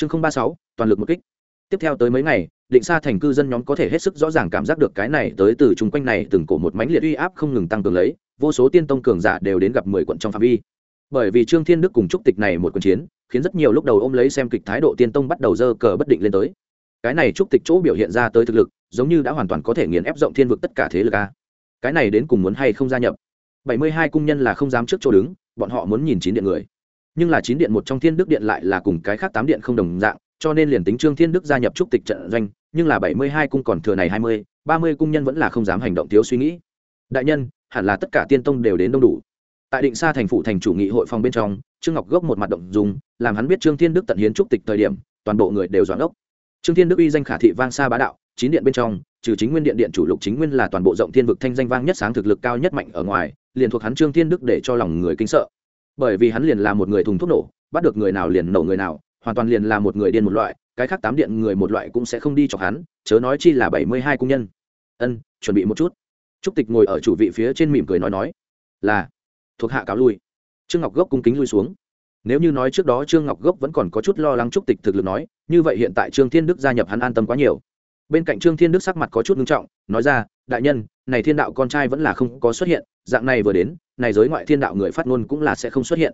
chương không ba sáu, toàn lực một kích. Tiếp theo tới mấy ngày, định xa thành cư dân nhóm có thể hết sức rõ ràng cảm giác được cái này tới từ chung quanh này từng cổ một mánh liệt uy áp không ngừng tăng cường lấy, vô số tiên tông cường giả đều đến gặp mười quận trong phạm vi. Bởi vì trương thiên đức cùng trúc tịch này một quân chiến, khiến rất nhiều lúc đầu ôm lấy xem kịch thái độ tiên tông bắt đầu dơ cờ bất định lên tới. Cái này trúc tịch chỗ biểu hiện ra tới thực lực, giống như đã hoàn toàn có thể nghiền ép rộng thiên vực tất cả thế lực a. Cái này đến cùng muốn hay không gia nhập? Bảy mươi hai cung nhân là không dám trước chỗ đứng, bọn họ muốn nhìn chín điện người nhưng là chín điện một trong thiên đức điện lại là cùng cái khác tám điện không đồng dạng, cho nên liền tính trương thiên đức gia nhập trúc tịch trận doanh, nhưng là bảy mươi hai cung còn thừa này hai mươi, ba mươi cung nhân vẫn là không dám hành động thiếu suy nghĩ. Đại nhân, hẳn là tất cả tiên tông đều đến đông đủ. Tại định xa thành phủ thành chủ nghị hội phòng bên trong, trương ngọc gốc một mặt động dùng làm hắn biết trương thiên đức tận hiến trúc tịch thời điểm, toàn bộ người đều doãn ốc. Trương thiên đức uy danh khả thị vang xa bá đạo, chín điện bên trong, trừ chính nguyên điện điện chủ lục chính nguyên là toàn bộ rộng thiên vực thanh danh vang nhất sáng thực lực cao nhất mạnh ở ngoài, liền thuộc hắn trương thiên đức để cho lòng người kinh sợ bởi vì hắn liền là một người thùng thuốc nổ, bắt được người nào liền nổ người nào, hoàn toàn liền là một người điên một loại, cái khác tám điện người một loại cũng sẽ không đi chọc hắn, chớ nói chi là bảy mươi hai cung nhân. Ân, chuẩn bị một chút. Trúc tịch ngồi ở chủ vị phía trên mỉm cười nói nói, là, thuộc hạ cáo lui. Trương ngọc gốc cung kính lui xuống. Nếu như nói trước đó trương ngọc gốc vẫn còn có chút lo lắng trúc tịch thực lực nói, như vậy hiện tại trương thiên đức gia nhập hắn an tâm quá nhiều. Bên cạnh trương thiên đức sắc mặt có chút nghiêm trọng, nói ra đại nhân, này thiên đạo con trai vẫn là không có xuất hiện, dạng này vừa đến, này giới ngoại thiên đạo người phát ngôn cũng là sẽ không xuất hiện.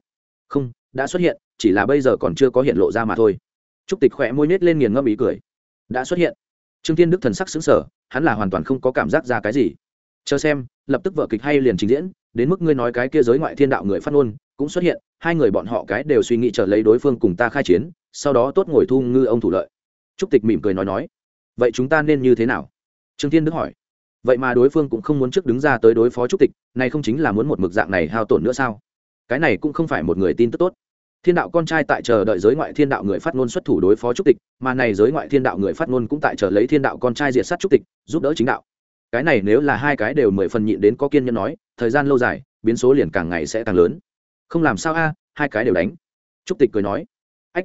Không, đã xuất hiện, chỉ là bây giờ còn chưa có hiện lộ ra mà thôi. Trúc tịch khỏe môi nết lên nghiền ngâm ý cười. Đã xuất hiện. Trương thiên đức thần sắc xứng sở hắn là hoàn toàn không có cảm giác ra cái gì. Chờ xem, lập tức vợ kịch hay liền trình diễn, đến mức ngươi nói cái kia giới ngoại thiên đạo người phát ngôn cũng xuất hiện, hai người bọn họ cái đều suy nghĩ trở lấy đối phương cùng ta khai chiến, sau đó tốt ngồi thu ngư ông thủ lợi. Trúc tịch mỉm cười nói nói, vậy chúng ta nên như thế nào? Trương thiên đức hỏi vậy mà đối phương cũng không muốn trước đứng ra tới đối phó trúc tịch, này không chính là muốn một mực dạng này hao tổn nữa sao? Cái này cũng không phải một người tin tức tốt. Thiên đạo con trai tại chờ đợi giới ngoại thiên đạo người phát ngôn xuất thủ đối phó trúc tịch, mà này giới ngoại thiên đạo người phát ngôn cũng tại chờ lấy thiên đạo con trai diệt sát trúc tịch, giúp đỡ chính đạo. Cái này nếu là hai cái đều mười phần nhịn đến có kiên nhân nói, thời gian lâu dài, biến số liền càng ngày sẽ càng lớn. Không làm sao a, hai cái đều đánh. Trúc tịch cười nói. Ách,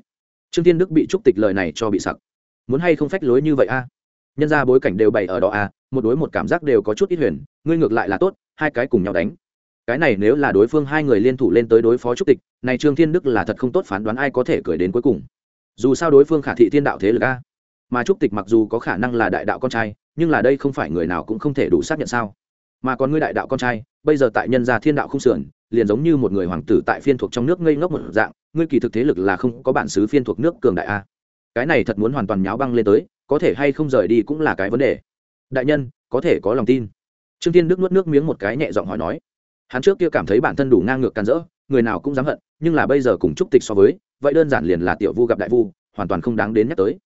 trương thiên đức bị trúc tịch lời này cho bị sặc. Muốn hay không phách lối như vậy a? Nhân ra bối cảnh đều bày ở đó a một đối một cảm giác đều có chút ít huyền, ngươi ngược lại là tốt, hai cái cùng nhau đánh. Cái này nếu là đối phương hai người liên thủ lên tới đối phó trúc tịch, này trương thiên đức là thật không tốt phán đoán ai có thể cười đến cuối cùng. Dù sao đối phương khả thị thiên đạo thế lực a. Mà trúc tịch mặc dù có khả năng là đại đạo con trai, nhưng là đây không phải người nào cũng không thể đủ xác nhận sao. Mà còn ngươi đại đạo con trai, bây giờ tại nhân gia thiên đạo không sườn, liền giống như một người hoàng tử tại phiên thuộc trong nước ngây ngốc một dạng, ngươi kỳ thực thế lực là không có bản xứ phiên thuộc nước cường đại a. Cái này thật muốn hoàn toàn nháo băng lên tới, có thể hay không rời đi cũng là cái vấn đề đại nhân, có thể có lòng tin. Trương thiên đức nuốt nước miếng một cái nhẹ giọng hỏi nói. Hắn trước kia cảm thấy bản thân đủ ngang ngược càn rỡ, người nào cũng dám hận, nhưng là bây giờ cùng chúc tịch so với, vậy đơn giản liền là tiểu vu gặp đại vu, hoàn toàn không đáng đến nhắc tới.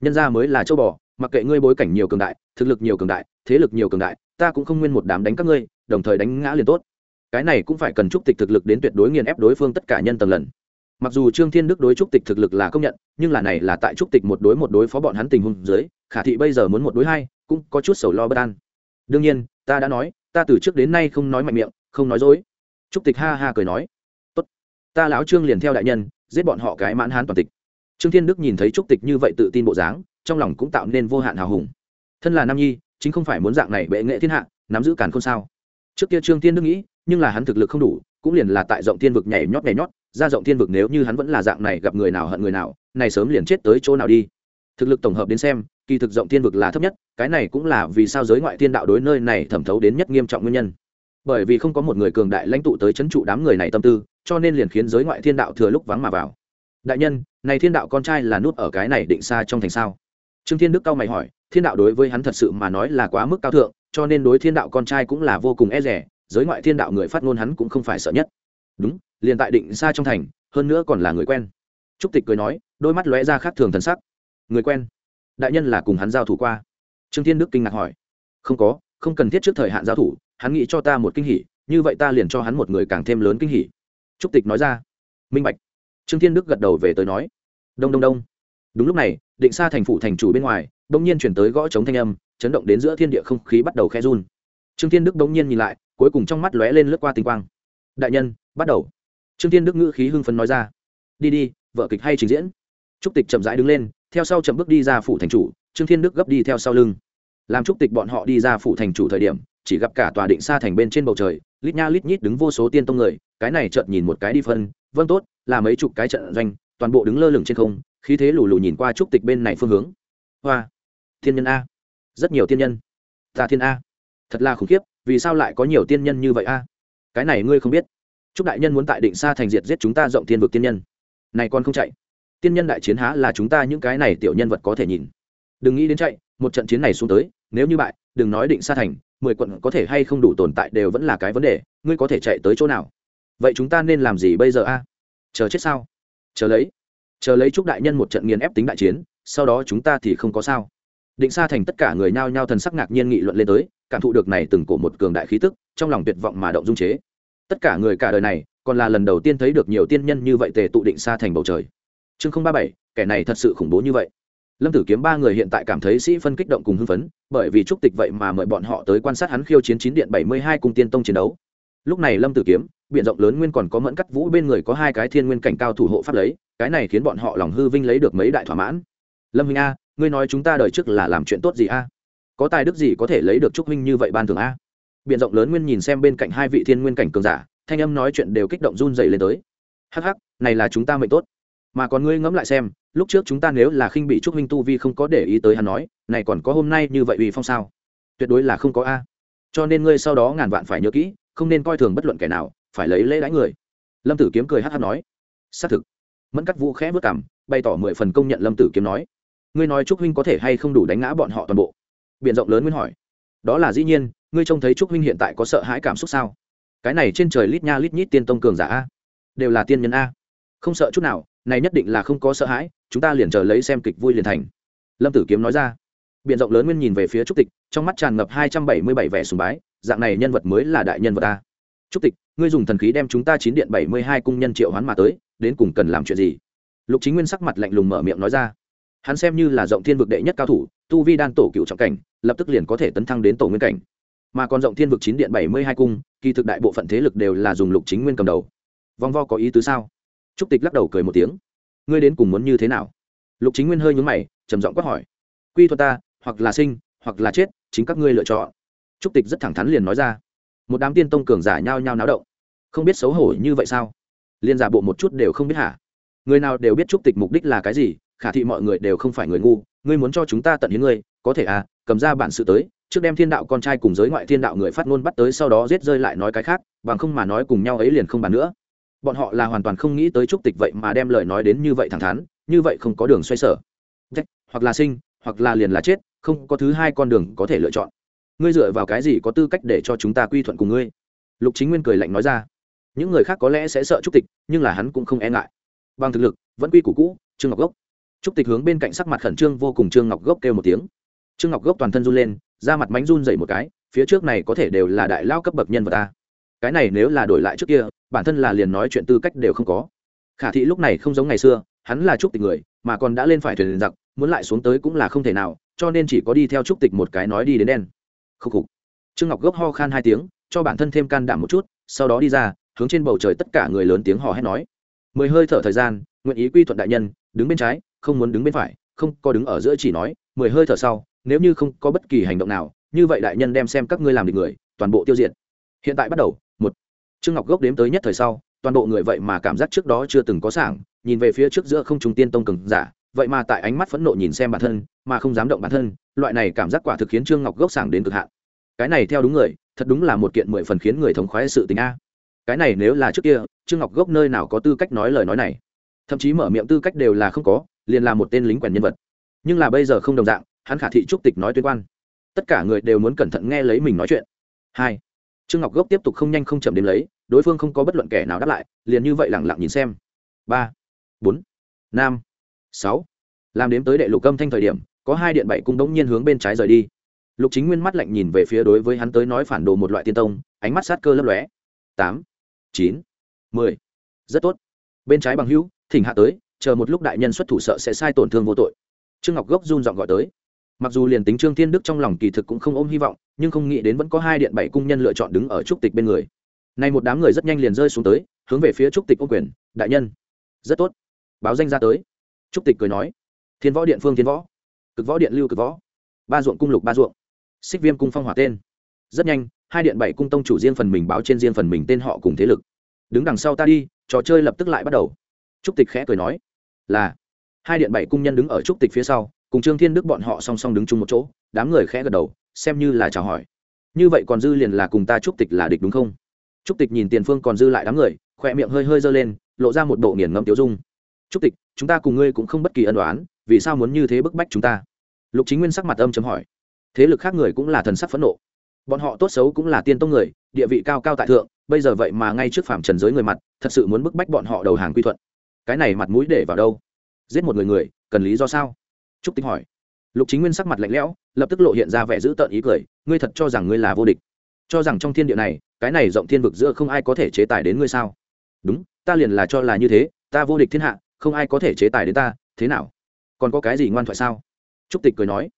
Nhân ra mới là châu bò, mặc kệ ngươi bối cảnh nhiều cường đại, thực lực nhiều cường đại, thế lực nhiều cường đại, ta cũng không nguyên một đám đánh các ngươi, đồng thời đánh ngã liền tốt. Cái này cũng phải cần trúc tịch thực lực đến tuyệt đối nghiền ép đối phương tất cả nhân tầng lần. Mặc dù trương thiên đức đối trúc tịch thực lực là công nhận, nhưng là này là tại trúc tịch một đối một đối phó bọn hắn tình huống dưới, khả thị bây giờ muốn một đối hai cũng có chút sầu lo bất an. Đương nhiên, ta đã nói, ta từ trước đến nay không nói mạnh miệng, không nói dối. Trúc tịch ha ha cười nói. Tốt, ta lão trương liền theo đại nhân, giết bọn họ cái mãn hán toàn tịch. Trương thiên đức nhìn thấy trúc tịch như vậy tự tin bộ dáng, trong lòng cũng tạo nên vô hạn hào hùng. Thân là nam nhi, chính không phải muốn dạng này bệ nghệ thiên hạ, nắm giữ càn không sao? Trước kia trương thiên đức nghĩ, nhưng là hắn thực lực không đủ, cũng liền là tại rộng thiên vực nhảy nhót nhảy nhót, ra rộng thiên vực nếu như hắn vẫn là dạng này gặp người nào hận người nào, này sớm liền chết tới chỗ nào đi. Thực lực tổng hợp đến xem kỳ thực rộng thiên vực là thấp nhất, cái này cũng là vì sao giới ngoại thiên đạo đối nơi này thẩm thấu đến nhất nghiêm trọng nguyên nhân. Bởi vì không có một người cường đại lãnh tụ tới c h ấ n trụ đám người này tâm tư, cho nên liền khiến giới ngoại thiên đạo thừa lúc vắng mà vào. Đại nhân, này thiên đạo con trai là nút ở cái này định xa trong thành sao? Trương thiên đức cao mày hỏi, thiên đạo đối với hắn thật sự mà nói là quá mức cao thượng, cho nên đối thiên đạo con trai cũng là vô cùng e rẻ giới ngoại thiên đạo người phát ngôn hắn cũng không phải sợ nhất. Đúng, liền tại định xa trong thành, hơn nữa còn là người quen. Trúc tịch cười nói, đôi mắt lóe ra khác thường thần sắc. Người quen đại nhân là cùng hắn giao thủ qua. Trương thiên đức kinh ngạc hỏi. Không có, không cần thiết trước thời hạn giao thủ, hắn nghĩ cho ta một kinh hỉ, như vậy ta liền cho hắn một người càng thêm lớn kinh hỉ. Trúc tịch nói ra. Minh bạch. Trương thiên đức gật đầu về tới nói. Đông đông đông. Đúng lúc này, định xa thành phủ thành chủ bên ngoài đông nhiên chuyển tới gõ chống thanh âm, chấn động đến giữa thiên địa không khí bắt đầu khe run. Trương thiên đức đông nhiên nhìn lại, cuối cùng trong mắt lóe lên lướt qua tinh quang. Đại nhân, bắt đầu. Trương thiên đức ngữ khí hưng phấn nói ra. Đi đi, vợ kịch hay trình diễn. Trúc tịch chậm rãi đứng lên theo sau chậm bước đi ra phủ thành chủ, trương thiên đức gấp đi theo sau lưng. Làm trúc tịch bọn họ đi ra phủ thành chủ thời điểm, chỉ gặp cả tòa định xa thành bên trên bầu trời, lít nha lít nhít đứng vô số tiên tông người, cái này chợt nhìn một cái đi phân vâng tốt, là mấy chục cái trận doanh, toàn bộ đứng lơ lửng trên không, khí thế lù lù nhìn qua trúc tịch bên này phương hướng. Hoa thiên nhân a, rất nhiều tiên nhân. Ta thiên a, thật là khủng khiếp, vì sao lại có nhiều tiên nhân như vậy a? Cái này ngươi không biết. Chúc đại nhân muốn tại định xa thành diệt giết chúng ta rộng thiên vực tiên nhân. Này con không chạy tiên nhân đại chiến há là chúng ta những cái này tiểu nhân vật có thể nhìn. Đừng nghĩ đến chạy, một trận chiến này xuống tới, nếu như bại, đừng nói định xa thành, mười quận có thể hay không đủ tồn tại đều vẫn là cái vấn đề, ngươi có thể chạy tới chỗ nào? Vậy chúng ta nên làm gì bây giờ a? Chờ chết sao? Chờ lấy. Chờ lấy chúc đại nhân một trận nghiền ép tính đại chiến, sau đó chúng ta thì không có sao. Định xa thành tất cả người nhao nhao thần sắc ngạc nhiên nghị luận lên tới, cảm thụ được này từng cổ một cường đại khí tức, trong lòng tuyệt vọng mà động dung chế. Tất cả người cả đời này, còn là lần đầu tiên thấy được nhiều tiên nhân như vậy tề tụ định xa thành bầu trời chương không ba bảy, kẻ này thật sự khủng bố như vậy. Lâm tử kiếm ba người hiện tại cảm thấy sĩ phân kích động cùng hưng phấn, bởi vì trúc tịch vậy mà mời bọn họ tới quan sát hắn khiêu chiến chín điện bảy mươi hai cùng tiên tông chiến đấu. Lúc này lâm tử kiếm biện rộng lớn nguyên còn có mẫn cắt vũ bên người có hai cái thiên nguyên cảnh cao thủ hộ pháp lấy, cái này khiến bọn họ lòng hư vinh lấy được mấy đại thỏa mãn. Lâm huynh a, ngươi nói chúng ta đời trước là làm chuyện tốt gì a? Có tài đức gì có thể lấy được trúc huynh như vậy ban thường a? Biện rộng lớn nguyên nhìn xem bên cạnh hai vị thiên nguyên cảnh cường giả, thanh âm nói chuyện đều kích động run dày lên tới. Hắc hắc, này là chúng ta mệnh tốt mà còn ngươi ngẫm lại xem, lúc trước chúng ta nếu là khinh bị trúc huynh tu vi không có để ý tới hắn nói, này còn có hôm nay như vậy uy phong sao? Tuyệt đối là không có a. Cho nên ngươi sau đó ngàn vạn phải nhớ kỹ, không nên coi thường bất luận kẻ nào, phải lấy lễ đãi người. Lâm tử kiếm cười hát hát nói. Xác thực. Mẫn cắt vũ khẽ vất cảm bày tỏ mười phần công nhận lâm tử kiếm nói. Ngươi nói trúc huynh có thể hay không đủ đánh ngã bọn họ toàn bộ? Biện rộng lớn nguyên hỏi. Đó là dĩ nhiên, ngươi trông thấy trúc huynh hiện tại có sợ hãi cảm xúc sao? Cái này trên trời lít nha lít nhít tiên tông cường giả a, đều là tiên nhân a không sợ chút nào, này nhất định là không có sợ hãi, chúng ta liền chờ lấy xem kịch vui liền thành. Lâm tử kiếm nói ra. Biện rộng lớn nguyên nhìn về phía trúc tịch, trong mắt tràn ngập hai trăm bảy mươi bảy vẻ sùng bái, dạng này nhân vật mới là đại nhân vật ta. Trúc tịch, ngươi dùng thần khí đem chúng ta chín điện bảy mươi hai cung nhân triệu hoán mà tới, đến cùng cần làm chuyện gì? Lục chính nguyên sắc mặt lạnh lùng mở miệng nói ra. Hắn xem như là rộng thiên vực đệ nhất cao thủ, tu vi đan tổ cựu trọng cảnh, lập tức liền có thể tấn thăng đến tổ nguyên cảnh. Mà còn rộng thiên vực chín điện bảy mươi hai cung, kỳ thực đại bộ phận thế lực đều là dùng lục chính nguyên cầm đầu. Vong vo có ý tứ sao? Trúc tịch lắc đầu cười một tiếng. Ngươi đến cùng muốn như thế nào? Lục chính nguyên hơi nhúng mày, trầm giọng quát hỏi. Quy thuật ta, hoặc là sinh, hoặc là chết, chính các ngươi lựa chọn. Trúc tịch rất thẳng thắn liền nói ra. Một đám tiên tông cường giả nhao nhao náo động. Không biết xấu hổ như vậy sao? Liên giả bộ một chút đều không biết hả? Người nào đều biết trúc tịch mục đích là cái gì, khả thị mọi người đều không phải người ngu. Ngươi muốn cho chúng ta tận hiến ngươi, có thể à cầm ra bản sự tới, trước đem thiên đạo con trai cùng giới ngoại thiên đạo người phát ngôn bắt tới, sau đó giết rơi lại nói cái khác, bằng không mà nói cùng nhau ấy liền không bàn nữa bọn họ là hoàn toàn không nghĩ tới trúc tịch vậy mà đem lời nói đến như vậy thẳng thắn, như vậy không có đường xoay sở. Hoặc là sinh, hoặc là liền là chết, không có thứ hai con đường có thể lựa chọn. Ngươi dựa vào cái gì có tư cách để cho chúng ta quy thuận cùng ngươi? Lục chính nguyên cười lạnh nói ra. Những người khác có lẽ sẽ sợ trúc tịch, nhưng là hắn cũng không e ngại. Bằng thực lực, vẫn quy củ cũ, trương ngọc gốc. Trúc tịch hướng bên cạnh sắc mặt khẩn trương vô cùng trương ngọc gốc kêu một tiếng. Trương ngọc gốc toàn thân run lên, da mặt mánh run dậy một cái, phía trước này có thể đều là đại lao cấp bậc nhân vật ta. Cái này nếu là đổi lại trước kia bản thân là liền nói chuyện tư cách đều không có. Khả thị lúc này không giống ngày xưa, hắn là trúc tịch người, mà còn đã lên phải thuyền giặc, muốn lại xuống tới cũng là không thể nào, cho nên chỉ có đi theo trúc tịch một cái nói đi đến đen. Khúc khục. Trương ngọc gốc ho khan hai tiếng, cho bản thân thêm can đảm một chút, sau đó đi ra, hướng trên bầu trời tất cả người lớn tiếng hò hét nói. Mười hơi thở thời gian, nguyện ý quy thuận đại nhân, đứng bên trái, không muốn đứng bên phải, không có đứng ở giữa chỉ nói, mười hơi thở sau, nếu như không có bất kỳ hành động nào, như vậy đại nhân đem xem các ngươi làm được người, toàn bộ tiêu diệt. Hiện tại bắt đầu trương ngọc gốc đếm tới nhất thời sau, toàn bộ người vậy mà cảm giác trước đó chưa từng có sảng, nhìn về phía trước giữa không trung tiên tông cường giả, vậy mà tại ánh mắt phẫn nộ nhìn xem bản thân, mà không dám động bản thân, loại này cảm giác quả thực khiến trương ngọc gốc sảng đến cực hạn. Cái này theo đúng người, thật đúng là một kiện mười phần khiến người thống khoái sự tình a. Cái này nếu là trước kia, trương ngọc gốc nơi nào có tư cách nói lời nói này? Thậm chí mở miệng tư cách đều là không có, liền là một tên lính quèn nhân vật. Nhưng là bây giờ không đồng dạng, hắn khả thị trúc tịch nói tuyên quan. Tất cả người đều muốn cẩn thận nghe lấy mình nói chuyện. Hai trương ngọc gốc tiếp tục không nhanh không chậm đến lấy, đối phương không có bất luận kẻ nào đáp lại, liền như vậy lẳng lặng nhìn xem. Ba, bốn, năm, sáu. Làm đếm tới đệ lục âm thanh thời điểm, có hai điện bảy cung đống nhiên hướng bên trái rời đi. Lục chính nguyên mắt lạnh nhìn về phía đối với hắn tới nói phản đồ một loại tiên tông, ánh mắt sát cơ lấp lóe. Tám, chín, mười. Rất tốt. Bên trái bằng hữu, thỉnh hạ tới, chờ một lúc đại nhân xuất thủ sợ sẽ sai tổn thương vô tội. Trương ngọc gốc run giọng gọi tới mặc dù liền tính trương thiên đức trong lòng kỳ thực cũng không ôm hy vọng, nhưng không nghĩ đến vẫn có hai điện bảy cung nhân lựa chọn đứng ở trúc tịch bên người. Nay một đám người rất nhanh liền rơi xuống tới, hướng về phía trúc tịch ô quyền, đại nhân. Rất tốt. Báo danh ra tới. Trúc tịch cười nói, thiên võ điện phương thiên võ, cực võ điện lưu cực võ, ba ruộng cung lục ba ruộng, xích viêm cung phong hỏa tên. Rất nhanh, hai điện bảy cung tông chủ riêng phần mình báo trên riêng phần mình tên họ cùng thế lực. Đứng đằng sau ta đi, trò chơi lập tức lại bắt đầu. Trúc tịch khẽ cười nói, là. Hai điện bảy cung nhân đứng ở trúc tịch phía sau cùng trương thiên đức bọn họ song song đứng chung một chỗ, đám người khẽ gật đầu, xem như là chào hỏi. Như vậy còn dư liền là cùng ta trúc tịch là địch đúng không? Trúc tịch nhìn tiền phương còn dư lại đám người, khỏe miệng hơi hơi dơ lên, lộ ra một bộ nghiền ngẫm tiêu dung. Trúc tịch, chúng ta cùng ngươi cũng không bất kỳ ân đoán vì sao muốn như thế bức bách chúng ta? Lục chính nguyên sắc mặt âm chấm hỏi. Thế lực khác người cũng là thần sắc phẫn nộ. Bọn họ tốt xấu cũng là tiên tông người, địa vị cao cao tại thượng, bây giờ vậy mà ngay trước phạm trần giới người mặt, thật sự muốn bức bách bọn họ đầu hàng quy thuận. Cái này mặt mũi để vào đâu? Giết một người người, cần lý do sao? Trúc tịch hỏi. Lục chính nguyên sắc mặt lạnh lẽo, lập tức lộ hiện ra vẻ dữ tợn ý cười, ngươi thật cho rằng ngươi là vô địch. Cho rằng trong thiên địa này, cái này rộng thiên vực giữa không ai có thể chế tài đến ngươi sao? Đúng, ta liền là cho là như thế, ta vô địch thiên hạ, không ai có thể chế tài đến ta, thế nào? Còn có cái gì ngoan thoại sao? Trúc tịch cười nói.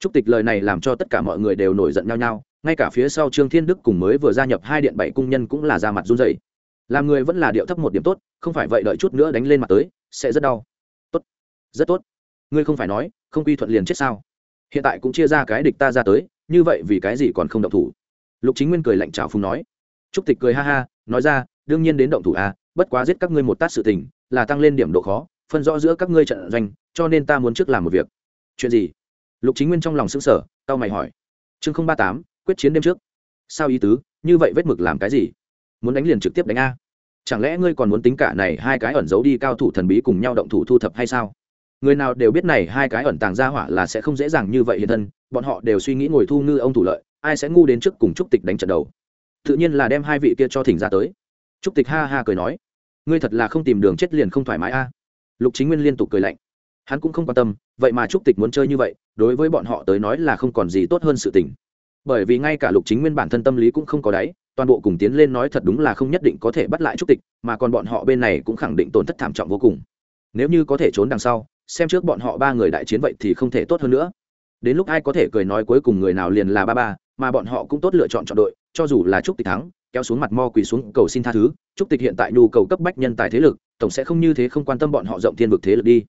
Trúc tịch lời này làm cho tất cả mọi người đều nổi giận nhau nhau, ngay cả phía sau trương thiên đức cùng mới vừa gia nhập hai điện bảy cung nhân cũng là ra mặt run dày làm người vẫn là điệu thấp một điểm tốt, không phải vậy đợi chút nữa đánh lên mặt tới, sẽ rất đau. Tốt, rất tốt ngươi không phải nói, không quy thuận liền chết sao? Hiện tại cũng chia ra cái địch ta ra tới, như vậy vì cái gì còn không động thủ? Lục chính nguyên cười lạnh trào phùng nói. Trúc tịch cười ha ha, nói ra, đương nhiên đến động thủ à bất quá giết các ngươi một tát sự tình, là tăng lên điểm độ khó, phân rõ giữa các ngươi trận doanh, cho nên ta muốn trước làm một việc. Chuyện gì? Lục chính nguyên trong lòng xứng sở tao mày hỏi. Chương không ba tám, quyết chiến đêm trước. Sao ý tứ? Như vậy vết mực làm cái gì? Muốn đánh liền trực tiếp đánh a. Chẳng lẽ ngươi còn muốn tính cả này hai cái ẩn giấu đi cao thủ thần bí cùng nhau động thủ thu thập hay sao? Người nào đều biết này hai cái ẩn tàng ra hỏa là sẽ không dễ dàng như vậy hiện thân, bọn họ đều suy nghĩ ngồi thu ngư ông thủ lợi, ai sẽ ngu đến trước cùng trúc tịch đánh trận đầu. Tự nhiên là đem hai vị kia cho thỉnh ra tới. Trúc tịch ha ha cười nói, ngươi thật là không tìm đường chết liền không thoải mái a. Lục chính nguyên liên tục cười lạnh. Hắn cũng không quan tâm, vậy mà trúc tịch muốn chơi như vậy, đối với bọn họ tới nói là không còn gì tốt hơn sự tình. Bởi vì ngay cả lục chính nguyên bản thân tâm lý cũng không có đáy, toàn bộ cùng tiến lên nói thật đúng là không nhất định có thể bắt lại trúc tịch, mà còn bọn họ bên này cũng khẳng định tổn thất thảm trọng vô cùng. Nếu như có thể trốn đằng sau xem trước bọn họ ba người đại chiến vậy thì không thể tốt hơn nữa. Đến lúc ai có thể cười nói cuối cùng người nào liền là ba ba, mà bọn họ cũng tốt lựa chọn chọn đội, cho dù là trúc tịch thắng, kéo xuống mặt mo quỳ xuống cầu xin tha thứ, trúc tịch hiện tại nhu cầu cấp bách nhân tài thế lực, tổng sẽ không như thế không quan tâm bọn họ rộng thiên vực thế lực đi.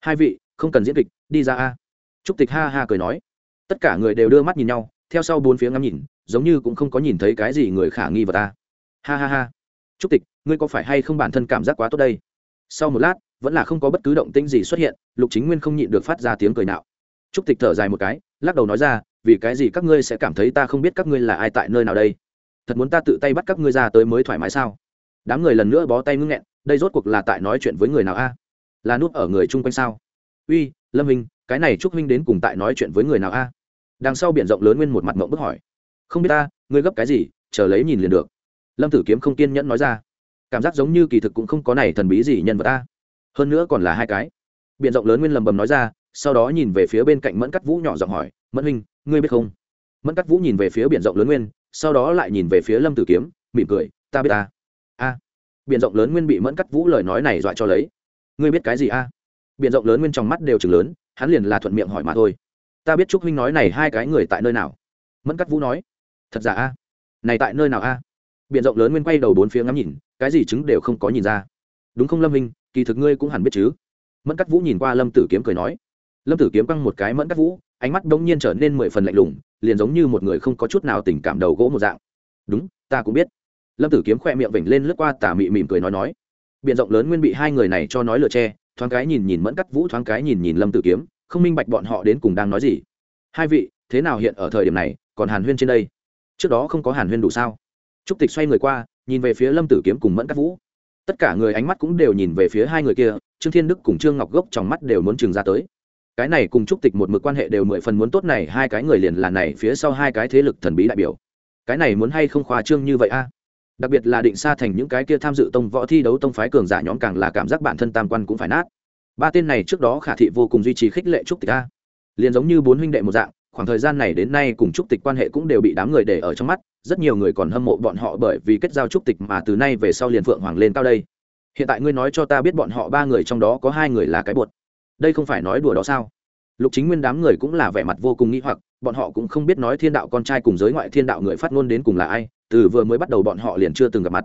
Hai vị, không cần diễn kịch, đi ra a. Trúc tịch ha ha cười nói. Tất cả người đều đưa mắt nhìn nhau, theo sau bốn phía ngắm nhìn, giống như cũng không có nhìn thấy cái gì người khả nghi vào ta. Ha ha ha. Trúc tịch, ngươi có phải hay không bản thân cảm giác quá tốt đây? Sau một lát vẫn là không có bất cứ động tĩnh gì xuất hiện, lục chính nguyên không nhịn được phát ra tiếng cười nạo. Trúc tịch thở dài một cái, lắc đầu nói ra, vì cái gì các ngươi sẽ cảm thấy ta không biết các ngươi là ai tại nơi nào đây? Thật muốn ta tự tay bắt các ngươi ra tới mới thoải mái sao? Đám người lần nữa bó tay ngưng nghẹn, đây rốt cuộc là tại nói chuyện với người nào a? Là núp ở người chung quanh sao? Uy, lâm minh, cái này trúc minh đến cùng tại nói chuyện với người nào a? Đằng sau biển rộng lớn nguyên một mặt mộng bức hỏi. Không biết ta, ngươi gấp cái gì, chờ lấy nhìn liền được. Lâm tử kiếm không kiên nhẫn nói ra. Cảm giác giống như kỳ thực cũng không có này thần bí gì nhân vật ta hơn nữa còn là hai cái. Biển rộng lớn nguyên lầm bầm nói ra, sau đó nhìn về phía bên cạnh mẫn cắt vũ nhỏ giọng hỏi, mẫn huynh, ngươi biết không? Mẫn cắt vũ nhìn về phía biển rộng lớn nguyên, sau đó lại nhìn về phía lâm tử kiếm, mỉm cười, ta biết ta. A. Biển rộng lớn nguyên bị mẫn cắt vũ lời nói này dọa cho lấy. Ngươi biết cái gì a? Biển rộng lớn nguyên trong mắt đều chừng lớn, hắn liền là thuận miệng hỏi mà thôi. Ta biết trúc huynh nói này hai cái người tại nơi nào. Mẫn cắt vũ nói, thật giả a? Này tại nơi nào a? Biện rộng lớn nguyên quay đầu bốn phía ngắm nhìn, cái gì chứng đều không có nhìn ra đúng không lâm hình kỳ thực ngươi cũng hẳn biết chứ. Mẫn cắt vũ nhìn qua lâm tử kiếm cười nói. Lâm tử kiếm căng một cái mẫn cắt vũ, ánh mắt đông nhiên trở nên mười phần lạnh lùng, liền giống như một người không có chút nào tình cảm đầu gỗ một dạng. Đúng, ta cũng biết. Lâm tử kiếm khoe miệng vểnh lên lướt qua tà mị mỉm cười nói nói. Biện rộng lớn nguyên bị hai người này cho nói lừa che, thoáng cái nhìn nhìn mẫn cắt vũ, thoáng cái nhìn nhìn lâm tử kiếm, không minh bạch bọn họ đến cùng đang nói gì. Hai vị, thế nào hiện ở thời điểm này, còn hàn huyên trên đây? Trước đó không có hàn huyên đủ sao? Trúc tịch xoay người qua, nhìn về phía lâm tử kiếm cùng mẫn cắt vũ tất cả người ánh mắt cũng đều nhìn về phía hai người kia, trương thiên đức cùng trương ngọc gốc trong mắt đều muốn trừng ra tới. Cái này cùng trúc tịch một mực quan hệ đều mười phần muốn tốt này, hai cái người liền là này phía sau hai cái thế lực thần bí đại biểu. Cái này muốn hay không khoa trương như vậy a? Đặc biệt là định xa thành những cái kia tham dự tông võ thi đấu tông phái cường giả nhóm càng là cảm giác bản thân tam quan cũng phải nát. Ba tên này trước đó khả thị vô cùng duy trì khích lệ trúc tịch a. Liền giống như bốn huynh đệ một dạng khoảng thời gian này đến nay cùng trúc tịch quan hệ cũng đều bị đám người để ở trong mắt, rất nhiều người còn hâm mộ bọn họ bởi vì kết giao trúc tịch mà từ nay về sau liền phượng hoàng lên cao đây. Hiện tại ngươi nói cho ta biết bọn họ ba người trong đó có hai người là cái bột. Đây không phải nói đùa đó sao? Lục chính nguyên đám người cũng là vẻ mặt vô cùng nghĩ hoặc, bọn họ cũng không biết nói thiên đạo con trai cùng giới ngoại thiên đạo người phát ngôn đến cùng là ai, từ vừa mới bắt đầu bọn họ liền chưa từng gặp mặt.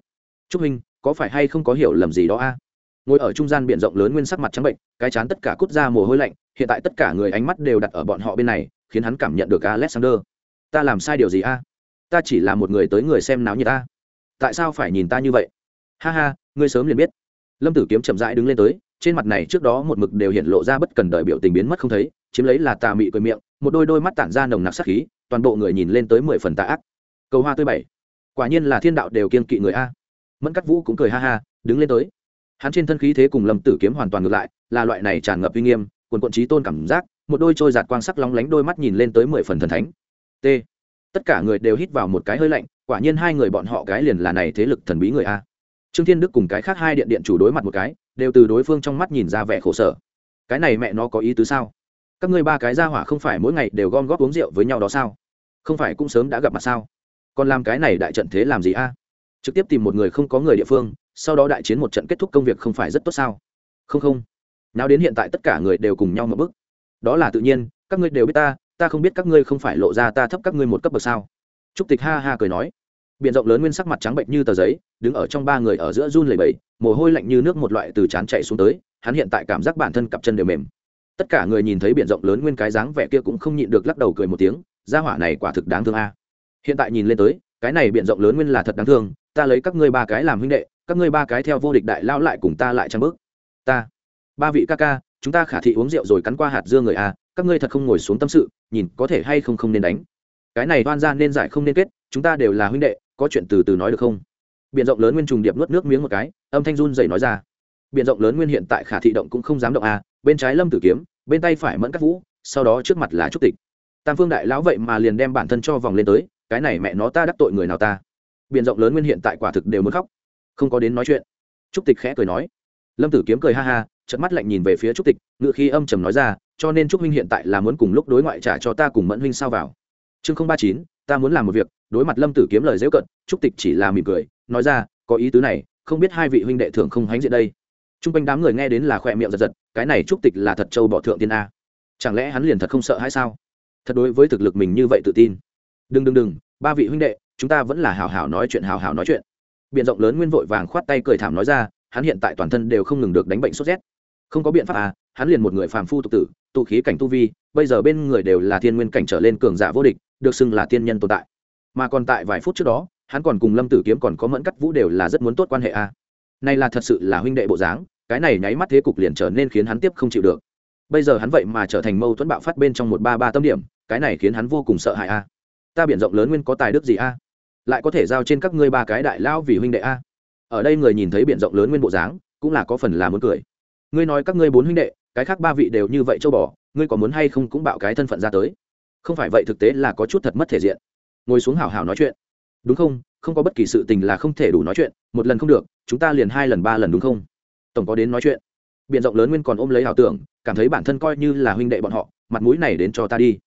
Trúc huynh, có phải hay không có hiểu lầm gì đó a? Ngồi ở trung gian b rộng lớn nguyên sắc mặt trắng bệnh, cái chán tất cả cút ra mồ hôi lạnh, hiện tại tất cả người ánh mắt đều đặt ở bọn họ bên này khiến hắn cảm nhận được alexander. Ta làm sai điều gì a? Ta chỉ là một người tới người xem náo như ta. Tại sao phải nhìn ta như vậy? Ha ha, ngươi sớm liền biết. Lâm tử kiếm chậm rãi đứng lên tới, trên mặt này trước đó một mực đều hiện lộ ra bất cần đời biểu tình biến mất không thấy, chiếm lấy là tà mị cười miệng, một đôi đôi mắt tản ra nồng nặc sắc khí, toàn bộ người nhìn lên tới mười phần tà ác. Cầu hoa tươi bảy. Quả nhiên là thiên đạo đều kiên kỵ người a. Mẫn cắt vũ cũng cười ha ha, đứng lên tới. Hắn trên thân khí thế cùng lâm tử kiếm hoàn toàn ngược lại, là loại này tràn ngập uy nghiêm quần quận trí tôn cảm giác một đôi trôi giạt quang sắc lóng lánh đôi mắt nhìn lên tới mười phần thần thánh. T. Tất cả người đều hít vào một cái hơi lạnh, quả nhiên hai người bọn họ cái liền là này thế lực thần bí người a. Trương thiên đức cùng cái khác hai điện điện chủ đối mặt một cái, đều từ đối phương trong mắt nhìn ra vẻ khổ sở. Cái này mẹ nó có ý tứ sao? Các ngươi ba cái ra hỏa không phải mỗi ngày đều gom góp uống rượu với nhau đó sao? Không phải cũng sớm đã gặp mặt sao? Còn làm cái này đại trận thế làm gì a? Trực tiếp tìm một người không có người địa phương, sau đó đại chiến một trận kết thúc công việc không phải rất tốt sao? Không không. Nào đến hiện tại tất cả người đều cùng nhau một bức đó là tự nhiên, các ngươi đều biết ta ta không biết các ngươi không phải lộ ra ta thấp các ngươi một cấp bậc sao? Trúc tịch ha ha cười nói. Biện rộng lớn nguyên sắc mặt trắng bệnh như tờ giấy, đứng ở trong ba người ở giữa run lầy bẫy mồ hôi lạnh như nước một loại từ trán chạy xuống tới, hắn hiện tại cảm giác bản thân cặp chân đều mềm. Tất cả người nhìn thấy biện rộng lớn nguyên cái dáng vẻ kia cũng không nhịn được lắc đầu cười một tiếng, gia hỏa này quả thực đáng thương a. À. Hiện tại nhìn lên tới, cái này biện rộng lớn nguyên là thật đáng thương, ta lấy các ngươi ba cái làm huynh đệ, các ngươi ba cái theo vô địch đại lao lại cùng ta lại trang bước. Ta, ba vị ca ca chúng ta khả thị uống rượu rồi cắn qua hạt dưa người a các ngươi thật không ngồi xuống tâm sự, nhìn có thể hay không không nên đánh. Cái này oan ra nên giải không nên kết, chúng ta đều là huynh đệ, có chuyện từ từ nói được không? Biện rộng lớn nguyên trùng điệp nuốt nước miếng một cái, âm thanh run dậy nói ra. Biện rộng lớn nguyên hiện tại khả thị động cũng không dám động a bên trái lâm tử kiếm, bên tay phải mẫn các vũ, sau đó trước mặt là trúc tịch. Tam phương đại lão vậy mà liền đem bản thân cho vòng lên tới, cái này mẹ nó ta đắc tội người nào ta? Biện rộng lớn nguyên hiện tại quả thực đều muốn khóc. Không có đến nói chuyện. Trúc tịch khẽ cười nói. Lâm tử kiếm cười ha ha chật mắt lạnh nhìn về phía trúc tịch ngự khi âm trầm nói ra, cho nên trúc huynh hiện tại là muốn cùng lúc đối ngoại trả cho ta cùng mẫn huynh sao vào. Chương không ba chín, ta muốn làm một việc, đối mặt lâm tử kiếm lời dễu cận, trúc tịch chỉ là mỉm cười, nói ra, có ý tứ này, không biết hai vị huynh đệ thường không hánh diện đây. T r u n g quanh đám người nghe đến là khoe miệng giật giật, cái này trúc tịch là thật châu bỏ thượng tiên a. Chẳng lẽ hắn liền thật không sợ hay sao? Thật đối với thực lực mình như vậy tự tin. Đừng đừng đừng, ba vị huynh đệ, chúng ta vẫn là hào hào nói chuyện hào hào nói chuyện. B i ể n rộng lớn nguyên vội vàng khoát tay cười thảm nói ra, hắn hiện tại toàn thân đều không ngừng được đánh bệnh sốt rét không có biện pháp à hắn liền một người phàm phu tục tử tụ khí cảnh tu vi, bây giờ bên người đều là thiên nguyên cảnh trở lên cường giả vô địch, được xưng là thiên nhân tồn tại. Mà còn tại vài phút trước đó, hắn còn cùng lâm tử kiếm còn có mẫn cắt vũ đều là rất muốn tốt quan hệ a này là thật sự là huynh đệ bộ dáng, cái này nháy mắt thế cục liền trở nên khiến hắn tiếp không chịu được. Bây giờ hắn vậy mà trở thành mâu thuẫn bạo phát bên trong một ba ba tâm điểm, cái này khiến hắn vô cùng sợ hãi a ta biển rộng lớn nguyên có tài đức gì a lại có thể giao trên các ngươi ba cái đại lao vì huynh đệ a ở đây người nhìn thấy biển rộng lớn nguyên bộ dáng, cũng là có phần là muốn cười ngươi nói các ngươi bốn huynh đệ, cái khác ba vị đều như vậy châu bò, ngươi có muốn hay không cũng bạo cái thân phận ra tới. Không phải vậy thực tế là có chút thật mất thể diện. Ngồi xuống hào hào nói chuyện. Đúng không? Không có bất kỳ sự tình là không thể đủ nói chuyện, một lần không được, chúng ta liền hai lần ba lần đúng không? Tổng có đến nói chuyện. Biện rộng lớn nguyên còn ôm lấy ảo tưởng, cảm thấy bản thân coi như là huynh đệ bọn họ, mặt mũi này đến cho ta đi.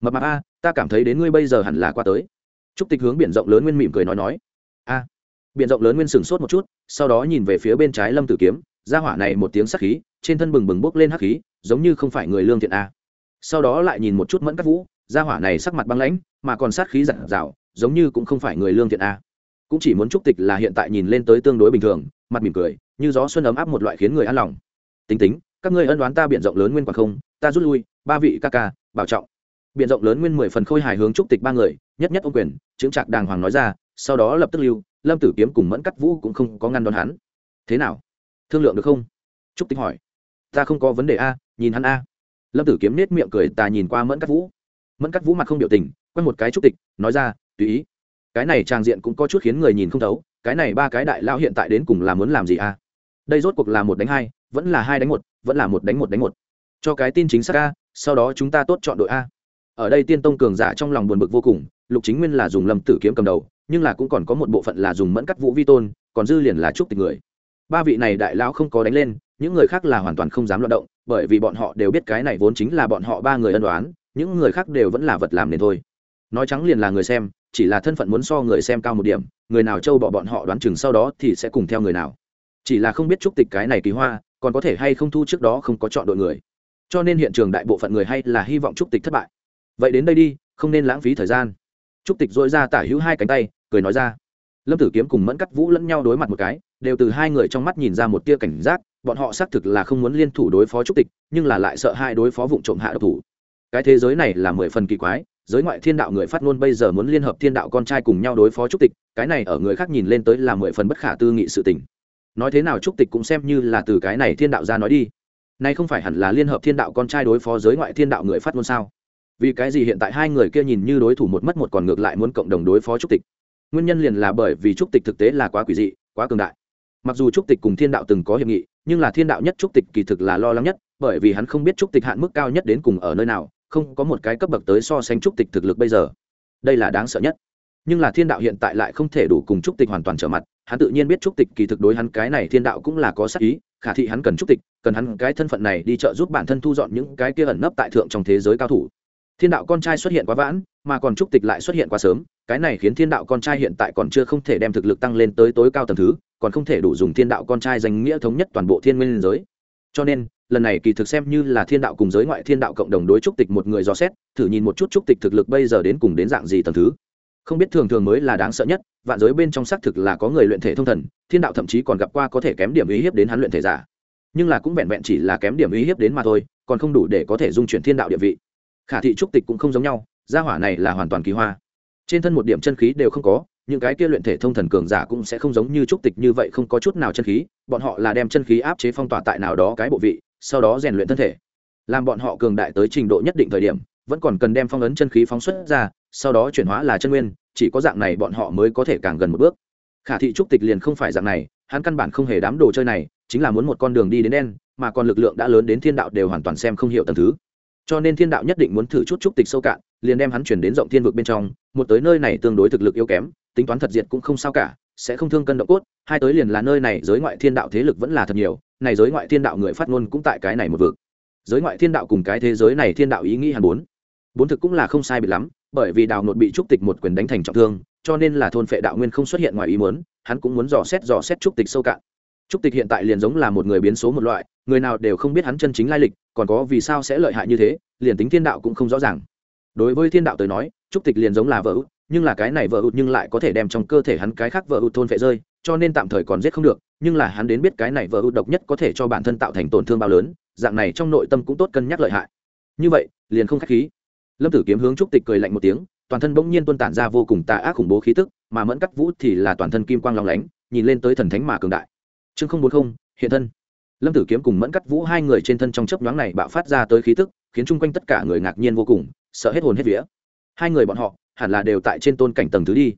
Mập mạp a, ta cảm thấy đến ngươi bây giờ hẳn là qua tới. Trúc tịch hướng biển rộng lớn nguyên mỉm cười nói nói. A. Biển rộng lớn nguyên sửng sốt một chút, sau đó nhìn về phía bên trái lâm tử kiếm ra hỏa này một tiếng sắc khí, trên thân bừng bừng bốc lên hắc khí, giống như không phải người lương thiện a. Sau đó lại nhìn một chút mẫn cắt vũ ra hỏa này sắc mặt băng lãnh, mà còn sát khí giặt rào giống như cũng không phải người lương thiện a. Cũng chỉ muốn trúc tịch là hiện tại nhìn lên tới tương đối bình thường, mặt mỉm cười, như gió xuân ấm áp một loại khiến người an lòng. Tính tính, các ngươi ân đoán ta biện rộng lớn nguyên quả không? Ta rút lui, ba vị ca ca, bảo trọng. Biện rộng lớn nguyên mười phần khôi hài hướng trúc tịch ba người, nhất nhất ô quyền chứng trạc đàng hoàng nói ra, sau đó lập tức lưu, lâm tử kiếm cùng mẫn cắt vũ cũng không có ngăn đón hắn. Thế nào? Thương lượng được không? Trúc tịch hỏi. Ta không có vấn đề a, nhìn hắn a. Lâm tử kiếm nết miệng cười, ta nhìn qua mẫn cắt vũ. Mẫn cắt vũ mặt không biểu tình, quét một cái trúc tịch, nói ra, tùy ý. Cái này trang diện cũng có chút khiến người nhìn không thấu, cái này ba cái đại lao hiện tại đến cùng là muốn làm gì a? Đây rốt cuộc là một đánh hai, vẫn là hai đánh một, vẫn là một đánh một đánh một. Cho cái tin chính xác a, sau đó chúng ta tốt chọn đội a. Ở đây tiên tông cường giả trong lòng buồn bực vô cùng, lục chính nguyên là dùng lâm tử kiếm cầm đầu, nhưng là cũng còn có một bộ phận là dùng mẫn cắt vũ vi tôn, còn dư liền là chúc tịch người ba vị này đại lão không có đánh lên, những người khác là hoàn toàn không dám loạt động, bởi vì bọn họ đều biết cái này vốn chính là bọn họ ba người ân đoán những người khác đều vẫn là vật làm nên thôi. Nói trắng liền là người xem, chỉ là thân phận muốn so người xem cao một điểm, người nào trâu bỏ bọn họ đoán chừng sau đó thì sẽ cùng theo người nào. Chỉ là không biết chúc tịch cái này kỳ hoa, còn có thể hay không thu trước đó không có chọn đội người. Cho nên hiện trường đại bộ phận người hay là hy vọng chúc tịch thất bại. Vậy đến đây đi, không nên lãng phí thời gian. Chúc tịch dội ra tả hữu hai cánh tay, cười nói ra lâm tử kiếm cùng mẫn cắt vũ lẫn nhau đối mặt một cái, đều từ hai người trong mắt nhìn ra một tia cảnh giác, bọn họ xác thực là không muốn liên thủ đối phó trúc tịch, nhưng là lại sợ hai đối phó vụ trộm hạ độc thủ. Cái thế giới này là mười phần kỳ quái, giới ngoại thiên đạo người phát ngôn bây giờ muốn liên hợp thiên đạo con trai cùng nhau đối phó trúc tịch, cái này ở người khác nhìn lên tới là mười phần bất khả tư nghị sự tình. Nói thế nào trúc tịch cũng xem như là từ cái này thiên đạo ra nói đi. Nay không phải hẳn là liên hợp thiên đạo con trai đối phó giới ngoại thiên đạo người phát ngôn sao? Vì cái gì hiện tại hai người kia nhìn như đối thủ một mất một còn ngược lại muốn cộng đồng đối phó trúc tịch? Nguyên nhân liền là bởi vì trúc tịch thực tế là quá quỷ dị, quá cường đại. Mặc dù trúc tịch cùng thiên đạo từng có hiệp nghị, nhưng là thiên đạo nhất trúc tịch kỳ thực là lo lắng nhất, bởi vì hắn không biết trúc tịch hạn mức cao nhất đến cùng ở nơi nào, không có một cái cấp bậc tới so sánh trúc tịch thực lực bây giờ. Đây là đáng sợ nhất. Nhưng là thiên đạo hiện tại lại không thể đủ cùng trúc tịch hoàn toàn trở mặt, hắn tự nhiên biết trúc tịch kỳ thực đối hắn cái này thiên đạo cũng là có sắc ý, khả thị hắn cần trúc tịch, cần hắn cái thân phận này đi trợ giúp bản thân thu dọn những cái kia ẩn nấp tại thượng trong thế giới cao thủ thiên đạo con trai xuất hiện quá vãn, mà còn trúc tịch lại xuất hiện quá sớm, cái này khiến thiên đạo con trai hiện tại còn chưa không thể đem thực lực tăng lên tới tối cao tầng thứ, còn không thể đủ dùng thiên đạo con trai danh nghĩa thống nhất toàn bộ thiên nguyên giới. Cho nên, lần này kỳ thực xem như là thiên đạo cùng giới ngoại thiên đạo cộng đồng đối trúc tịch một người dò xét, thử nhìn một chút trúc tịch thực lực bây giờ đến cùng đến dạng gì tầng thứ. Không biết thường thường mới là đáng sợ nhất, vạn giới bên trong xác thực là có người luyện thể thông thần, thiên đạo thậm chí còn gặp qua có thể kém điểm uy hiếp đến hắn luyện thể giả. Nhưng là cũng vẹn vẹn chỉ là kém điểm uy hiếp đến mà thôi, còn không đủ để có thể dung chuyển thiên đạo địa vị khả thị trúc tịch cũng không giống nhau, gia hỏa này là hoàn toàn kỳ hoa. Trên thân một điểm chân khí đều không có, những cái kia luyện thể thông thần cường giả cũng sẽ không giống như trúc tịch như vậy không có chút nào chân khí, bọn họ là đem chân khí áp chế phong tỏa tại nào đó cái bộ vị, sau đó rèn luyện thân thể. Làm bọn họ cường đại tới trình độ nhất định thời điểm, vẫn còn cần đem phong ấn chân khí phóng xuất ra, sau đó chuyển hóa là chân nguyên, chỉ có dạng này bọn họ mới có thể càng gần một bước. Khả thị trúc tịch liền không phải dạng này, hắn căn bản không hề đám đồ chơi này, chính là muốn một con đường đi đến đen, mà còn lực lượng đã lớn đến thiên đạo đều hoàn toàn xem không hiểu tầm thứ cho nên thiên đạo nhất định muốn thử chút trúc tịch sâu cạn, liền đem hắn chuyển đến rộng thiên vực bên trong, một tới nơi này tương đối thực lực yếu kém, tính toán thật diệt cũng không sao cả, sẽ không thương cân độ cốt, hai tới liền là nơi này giới ngoại thiên đạo thế lực vẫn là thật nhiều, này giới ngoại thiên đạo người phát ngôn cũng tại cái này một vực. Giới ngoại thiên đạo cùng cái thế giới này thiên đạo ý nghĩ hẳn bốn. Bốn thực cũng là không sai biệt lắm, bởi vì đào nột bị trúc tịch một quyền đánh thành trọng thương, cho nên là thôn phệ đạo nguyên không xuất hiện ngoài ý muốn, hắn cũng muốn dò xét dò xét trúc tịch sâu cạn trúc tịch hiện tại liền giống là một người biến số một loại, người nào đều không biết hắn chân chính lai lịch, còn có vì sao sẽ lợi hại như thế, liền tính thiên đạo cũng không rõ ràng. Đối với thiên đạo tới nói, trúc tịch liền giống là vợ út, nhưng là cái này vợ út nhưng lại có thể đem trong cơ thể hắn cái khác vợ út thôn phệ rơi, cho nên tạm thời còn giết không được, nhưng là hắn đến biết cái này vợ út độc nhất có thể cho bản thân tạo thành tổn thương bao lớn, dạng này trong nội tâm cũng tốt cân nhắc lợi hại. Như vậy, liền không khách khí. Lâm tử kiếm hướng trúc tịch cười lạnh một tiếng, toàn thân bỗng nhiên tuôn tản ra vô cùng tà ác khủng bố khí tức, mà mẫn cắt vũ thì là toàn thân kim quang long lánh, nhìn lên tới thần thánh mà cường đại chương không bốn không, hiện thân. Lâm tử kiếm cùng mẫn cắt vũ hai người trên thân trong chấp nhoáng này bạo phát ra tới khí tức, khiến chung quanh tất cả người ngạc nhiên vô cùng, sợ hết hồn hết vía. Hai người bọn họ, hẳn là đều tại trên tôn cảnh tầng thứ đi.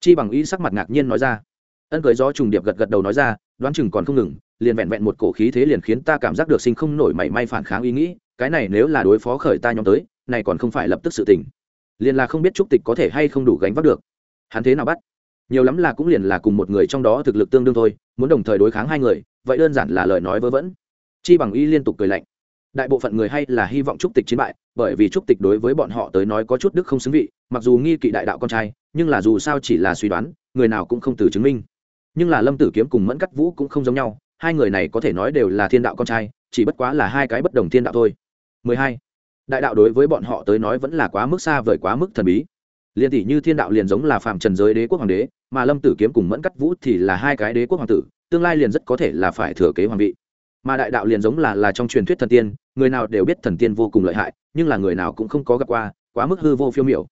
Chi bằng ý sắc mặt ngạc nhiên nói ra. Ân cưới gió trùng điệp gật gật đầu nói ra, đoán chừng còn không ngừng, liền vẹn vẹn một cổ khí thế liền khiến ta cảm giác được sinh không nổi mảy may phản kháng ý nghĩ, cái này nếu là đối phó khởi ta nhóm tới, này còn không phải lập tức sự tình. Liền là không biết trúc tịch có thể hay không đủ gánh vác được. Hắn thế nào bắt? Nhiều lắm là cũng liền là cùng một người trong đó thực lực tương đương thôi, muốn đồng thời đối kháng hai người, vậy đơn giản là lời nói vớ vẩn. Chi bằng y liên tục cười lạnh. Đại bộ phận người hay là hy vọng trúc tịch chiến bại, bởi vì trúc tịch đối với bọn họ tới nói có chút đức không xứng vị, mặc dù nghi kỵ đại đạo con trai, nhưng là dù sao chỉ là suy đoán, người nào cũng không từ chứng minh. Nhưng là lâm tử kiếm cùng mẫn cắt vũ cũng không giống nhau, hai người này có thể nói đều là thiên đạo con trai, chỉ bất quá là hai cái bất đồng thiên đạo thôi. 12. đại đạo đối với bọn họ tới nói vẫn là quá mức xa vời, quá mức thần bí liên tỷ như thiên đạo liền giống là phạm trần giới đế quốc hoàng đế, mà lâm tử kiếm cùng mẫn cắt vũ thì là hai cái đế quốc hoàng tử, tương lai liền rất có thể là phải thừa kế hoàng vị. Mà đại đạo liền giống là là trong truyền thuyết thần tiên, người nào đều biết thần tiên vô cùng lợi hại, nhưng là người nào cũng không có gặp qua, quá mức hư vô phiêu miểu.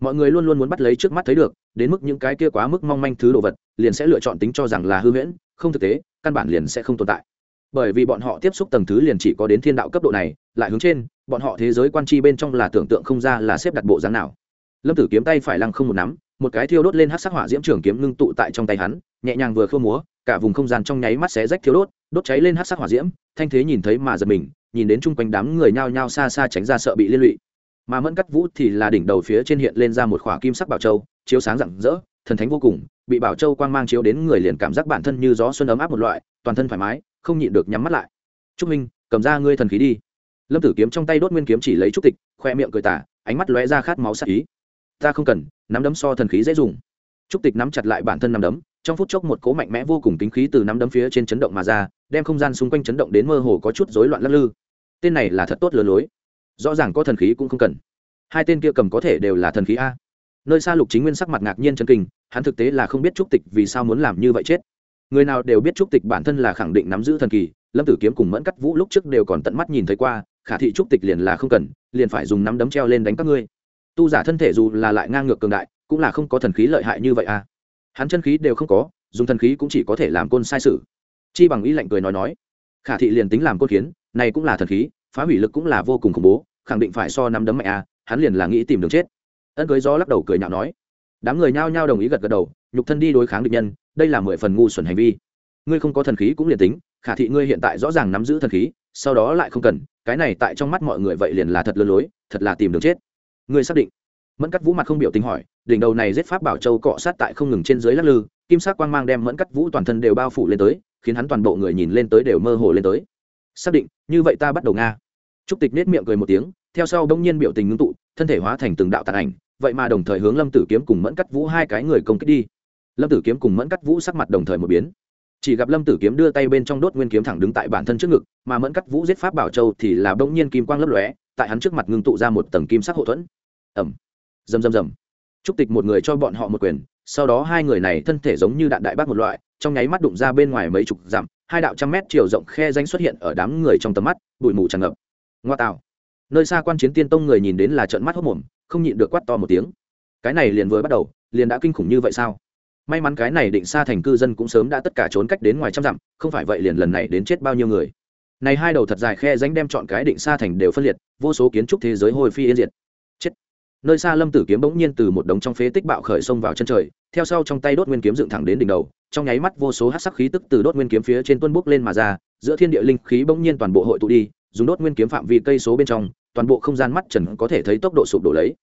Mọi người luôn luôn muốn bắt lấy trước mắt thấy được, đến mức những cái kia quá mức mong manh thứ đồ vật, liền sẽ lựa chọn tính cho rằng là hư huyễn, không thực tế, căn bản liền sẽ không tồn tại. Bởi vì bọn họ tiếp xúc tầng thứ liền chỉ có đến thiên đạo cấp độ này, lại hướng trên, bọn họ thế giới quan tri bên trong là tưởng tượng không ra là xếp đặt bộ dáng nào lâm tử kiếm tay phải lăng không một nắm, một cái thiêu đốt lên hát sắc hỏa diễm trường kiếm ngưng tụ tại trong tay hắn, nhẹ nhàng vừa khơ múa, cả vùng không gian trong nháy mắt xé rách thiêu đốt đốt cháy lên hát sắc hỏa diễm, thanh thế nhìn thấy mà giật mình, nhìn đến chung quanh đám người nhao nhao xa xa tránh ra sợ bị liên lụy. Mà mẫn cắt vũ thì là đỉnh đầu phía trên hiện lên ra một khỏa kim sắc bảo châu, chiếu sáng rạng rỡ, thần thánh vô cùng, bị bảo châu quang mang chiếu đến người liền cảm giác bản thân như gió xuân ấm áp một loại, toàn thân thoải mái, không nhịn được nhắm mắt lại. Trúc minh, cầm ra ngươi thần khí đi. Lâm tử kiếm trong tay đốt nguyên kiếm chỉ lấy trúc tịch, khoe miệng cười tả ánh mắt lóe ra khát máu sắc ý ta không cần, nắm đấm so thần khí dễ dùng. Trúc tịch nắm chặt lại bản thân nắm đấm, trong phút chốc một cố mạnh mẽ vô cùng tính khí từ nắm đấm phía trên chấn động mà ra, đem không gian xung quanh chấn động đến mơ hồ có chút rối loạn lắc lư. Tên này là thật tốt lừa lối. Rõ ràng có thần khí cũng không cần. Hai tên kia cầm có thể đều là thần khí a. Nơi xa lục chính nguyên sắc mặt ngạc nhiên chân kinh, hắn thực tế là không biết trúc tịch vì sao muốn làm như vậy chết. Người nào đều biết trúc tịch bản thân là khẳng định nắm giữ thần kỳ, lâm tử kiếm cùng mẫn cắt vũ lúc trước đều còn tận mắt nhìn thấy qua, khả thị trúc tịch liền là không cần, liền phải dùng nắm đấm treo lên đánh các ngươi tu giả thân thể dù là lại ngang ngược cường đại, cũng là không có thần khí lợi hại như vậy à. Hắn chân khí đều không có, dùng thần khí cũng chỉ có thể làm côn sai sự. Chi bằng ý lạnh cười nói nói, khả thị liền tính làm côn kiến, này cũng là thần khí, phá hủy lực cũng là vô cùng khủng bố, khẳng định phải so nắm đấm mạnh a hắn liền là nghĩ tìm đường chết. Ân cưới gió lắc đầu cười nhạo nói. Đám người nhao nhao đồng ý gật gật đầu, nhục thân đi đối kháng địch nhân, đây là mười phần ngu xuẩn hành vi. Ngươi không có thần khí cũng liền tính, khả thị ngươi hiện tại rõ ràng nắm giữ thần khí, sau đó lại không cần, cái này tại trong mắt mọi người vậy liền là thật lừa lối, thật là tìm đường chết ngươi xác định. Mẫn cắt vũ mặt không biểu tình hỏi, đỉnh đầu này giết pháp bảo châu cọ sát tại không ngừng trên dưới lắc lư, kim sắc quang mang đem mẫn cắt vũ toàn thân đều bao phủ lên tới, khiến hắn toàn bộ người nhìn lên tới đều mơ hồ lên tới. Xác định, như vậy ta bắt đầu nga. Trúc tịch nết miệng cười một tiếng, theo sau đông nhiên biểu tình ngưng tụ, thân thể hóa thành từng đạo tàn ảnh, vậy mà đồng thời hướng lâm tử kiếm cùng mẫn cắt vũ hai cái người công kích đi. Lâm tử kiếm cùng mẫn cắt vũ sắc mặt đồng thời một biến. Chỉ gặp lâm tử kiếm đưa tay bên trong đốt nguyên kiếm thẳng đứng tại bản thân trước ngực, mà mẫn cắt vũ giết pháp bảo châu thì là đông nhiên kim quang lấp lóe tại hắn trước mặt ngưng tụ ra một tầng kim sắc hậu thuẫn. Ẩm rầm rầm rầm. Trúc tịch một người cho bọn họ một quyền, sau đó hai người này thân thể giống như đạn đại bác một loại, trong nháy mắt đụng ra bên ngoài mấy chục dặm, hai đạo trăm mét chiều rộng khe danh xuất hiện ở đám người trong tầm mắt, bụi mù tràn ngập. Ngoa tạo nơi xa quan chiến tiên tông người nhìn đến là trận mắt hốc mồm, không nhịn được quát to một tiếng. Cái này liền vừa bắt đầu, liền đã kinh khủng như vậy sao? May mắn cái này định xa thành cư dân cũng sớm đã tất cả trốn cách đến ngoài trăm dặm, không phải vậy liền lần này đến chết bao nhiêu người này hai đầu thật dài khe ránh đem chọn cái định xa thành đều phân liệt, vô số kiến trúc thế giới hồi phi yên diệt. Chết. Nơi xa lâm tử kiếm bỗng nhiên từ một đống trong phế tích bạo khởi xông vào chân trời, theo sau trong tay đốt nguyên kiếm dựng thẳng đến đỉnh đầu, trong nháy mắt vô số hát sắc khí tức từ đốt nguyên kiếm phía trên tuân bốc lên mà ra, giữa thiên địa linh khí bỗng nhiên toàn bộ hội tụ đi, dùng đốt nguyên kiếm phạm vi cây số bên trong, toàn bộ không gian mắt trần có thể thấy tốc độ sụp đổ lấy.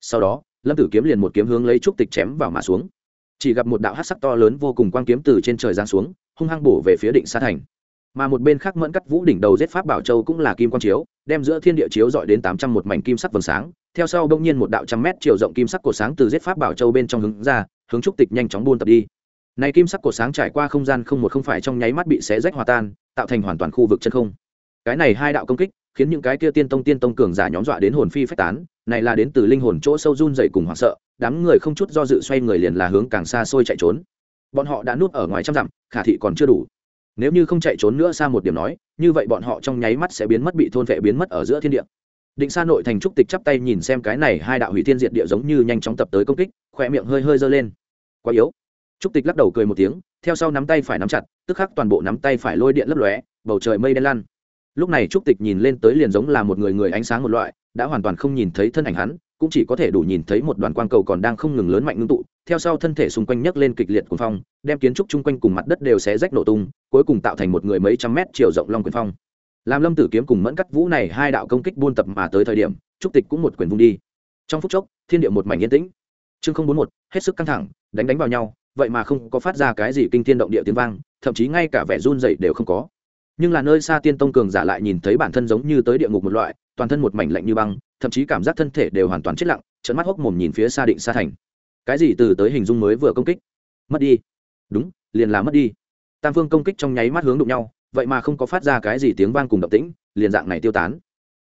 Sau đó, lâm tử kiếm liền một kiếm hướng lấy trúc tịch chém vào mà xuống. Chỉ gặp một đạo hát sắc to lớn vô cùng quang kiếm từ trên trời giáng xuống, hung hăng bổ về phía định xa thành mà một bên khác mẫn cắt vũ đỉnh đầu giết pháp bảo châu cũng là kim quang chiếu, đem giữa thiên địa chiếu dọi đến tám trăm một mảnh kim sắc vầng sáng. Theo sau bỗng nhiên một đạo trăm mét chiều rộng kim sắc cổ sáng từ giết pháp bảo châu bên trong hướng ra, hướng trúc tịch nhanh chóng buôn tập đi. Này kim sắc cổ sáng trải qua không gian không một không phải trong nháy mắt bị xé rách hòa tan, tạo thành hoàn toàn khu vực chân không. Cái này hai đạo công kích, khiến những cái kia tiên tông tiên tông cường giả nhóm dọa đến hồn phi phách tán, này là đến từ linh hồn chỗ sâu run dậy cùng hoảng sợ, đám người không chút do dự xoay người liền là hướng càng xa xôi chạy trốn. Bọn họ đã núp ở ngoài trăm dặm, khả thị còn chưa đủ nếu như không chạy trốn nữa xa một điểm nói, như vậy bọn họ trong nháy mắt sẽ biến mất, bị thôn vệ biến mất ở giữa thiên địa. Định xa nội thành trúc tịch chắp tay nhìn xem cái này hai đạo hủy thiên diệt địa giống như nhanh chóng tập tới công kích khỏe miệng hơi hơi giơ lên. Quá yếu. Trúc tịch lắc đầu cười một tiếng, theo sau nắm tay phải nắm chặt, tức khắc toàn bộ nắm tay phải lôi điện lấp lóe, bầu trời mây đen lăn lúc này trúc tịch nhìn lên tới liền giống là một người người ánh sáng một loại, đã hoàn toàn không nhìn thấy thân ảnh hắn, cũng chỉ có thể đủ nhìn thấy một đoàn quang cầu còn đang không ngừng lớn mạnh ngưng tụ theo sau thân thể xung quanh nhấc lên kịch liệt cuồng phong, đem kiến trúc chung quanh cùng mặt đất đều xé rách nổ tung, cuối cùng tạo thành một người mấy trăm mét chiều rộng long quyền phong. Làm lâm tử kiếm cùng mẫn cắt vũ này hai đạo công kích buôn tập mà tới thời điểm, trúc tịch cũng một quyền vung đi. Trong phút chốc, thiên địa một mảnh yên tĩnh. Chương không bốn một, hết sức căng thẳng, đánh đánh vào nhau, vậy mà không có phát ra cái gì kinh thiên động địa tiếng vang, thậm chí ngay cả vẻ run rẩy đều không có. Nhưng là nơi xa tiên tông cường giả lại nhìn thấy bản thân giống như tới địa ngục một loại, toàn thân một mảnh lạnh như băng, thậm chí cảm giác thân thể đều hoàn toàn chết lặng, trợn mắt hốc mồm nhìn phía xa định xa thành cái gì từ tới hình dung mới vừa công kích? Mất đi. Đúng, liền là mất đi. Tam phương công kích trong nháy mắt hướng đụng nhau, vậy mà không có phát ra cái gì tiếng vang cùng động tĩnh, liền dạng này tiêu tán.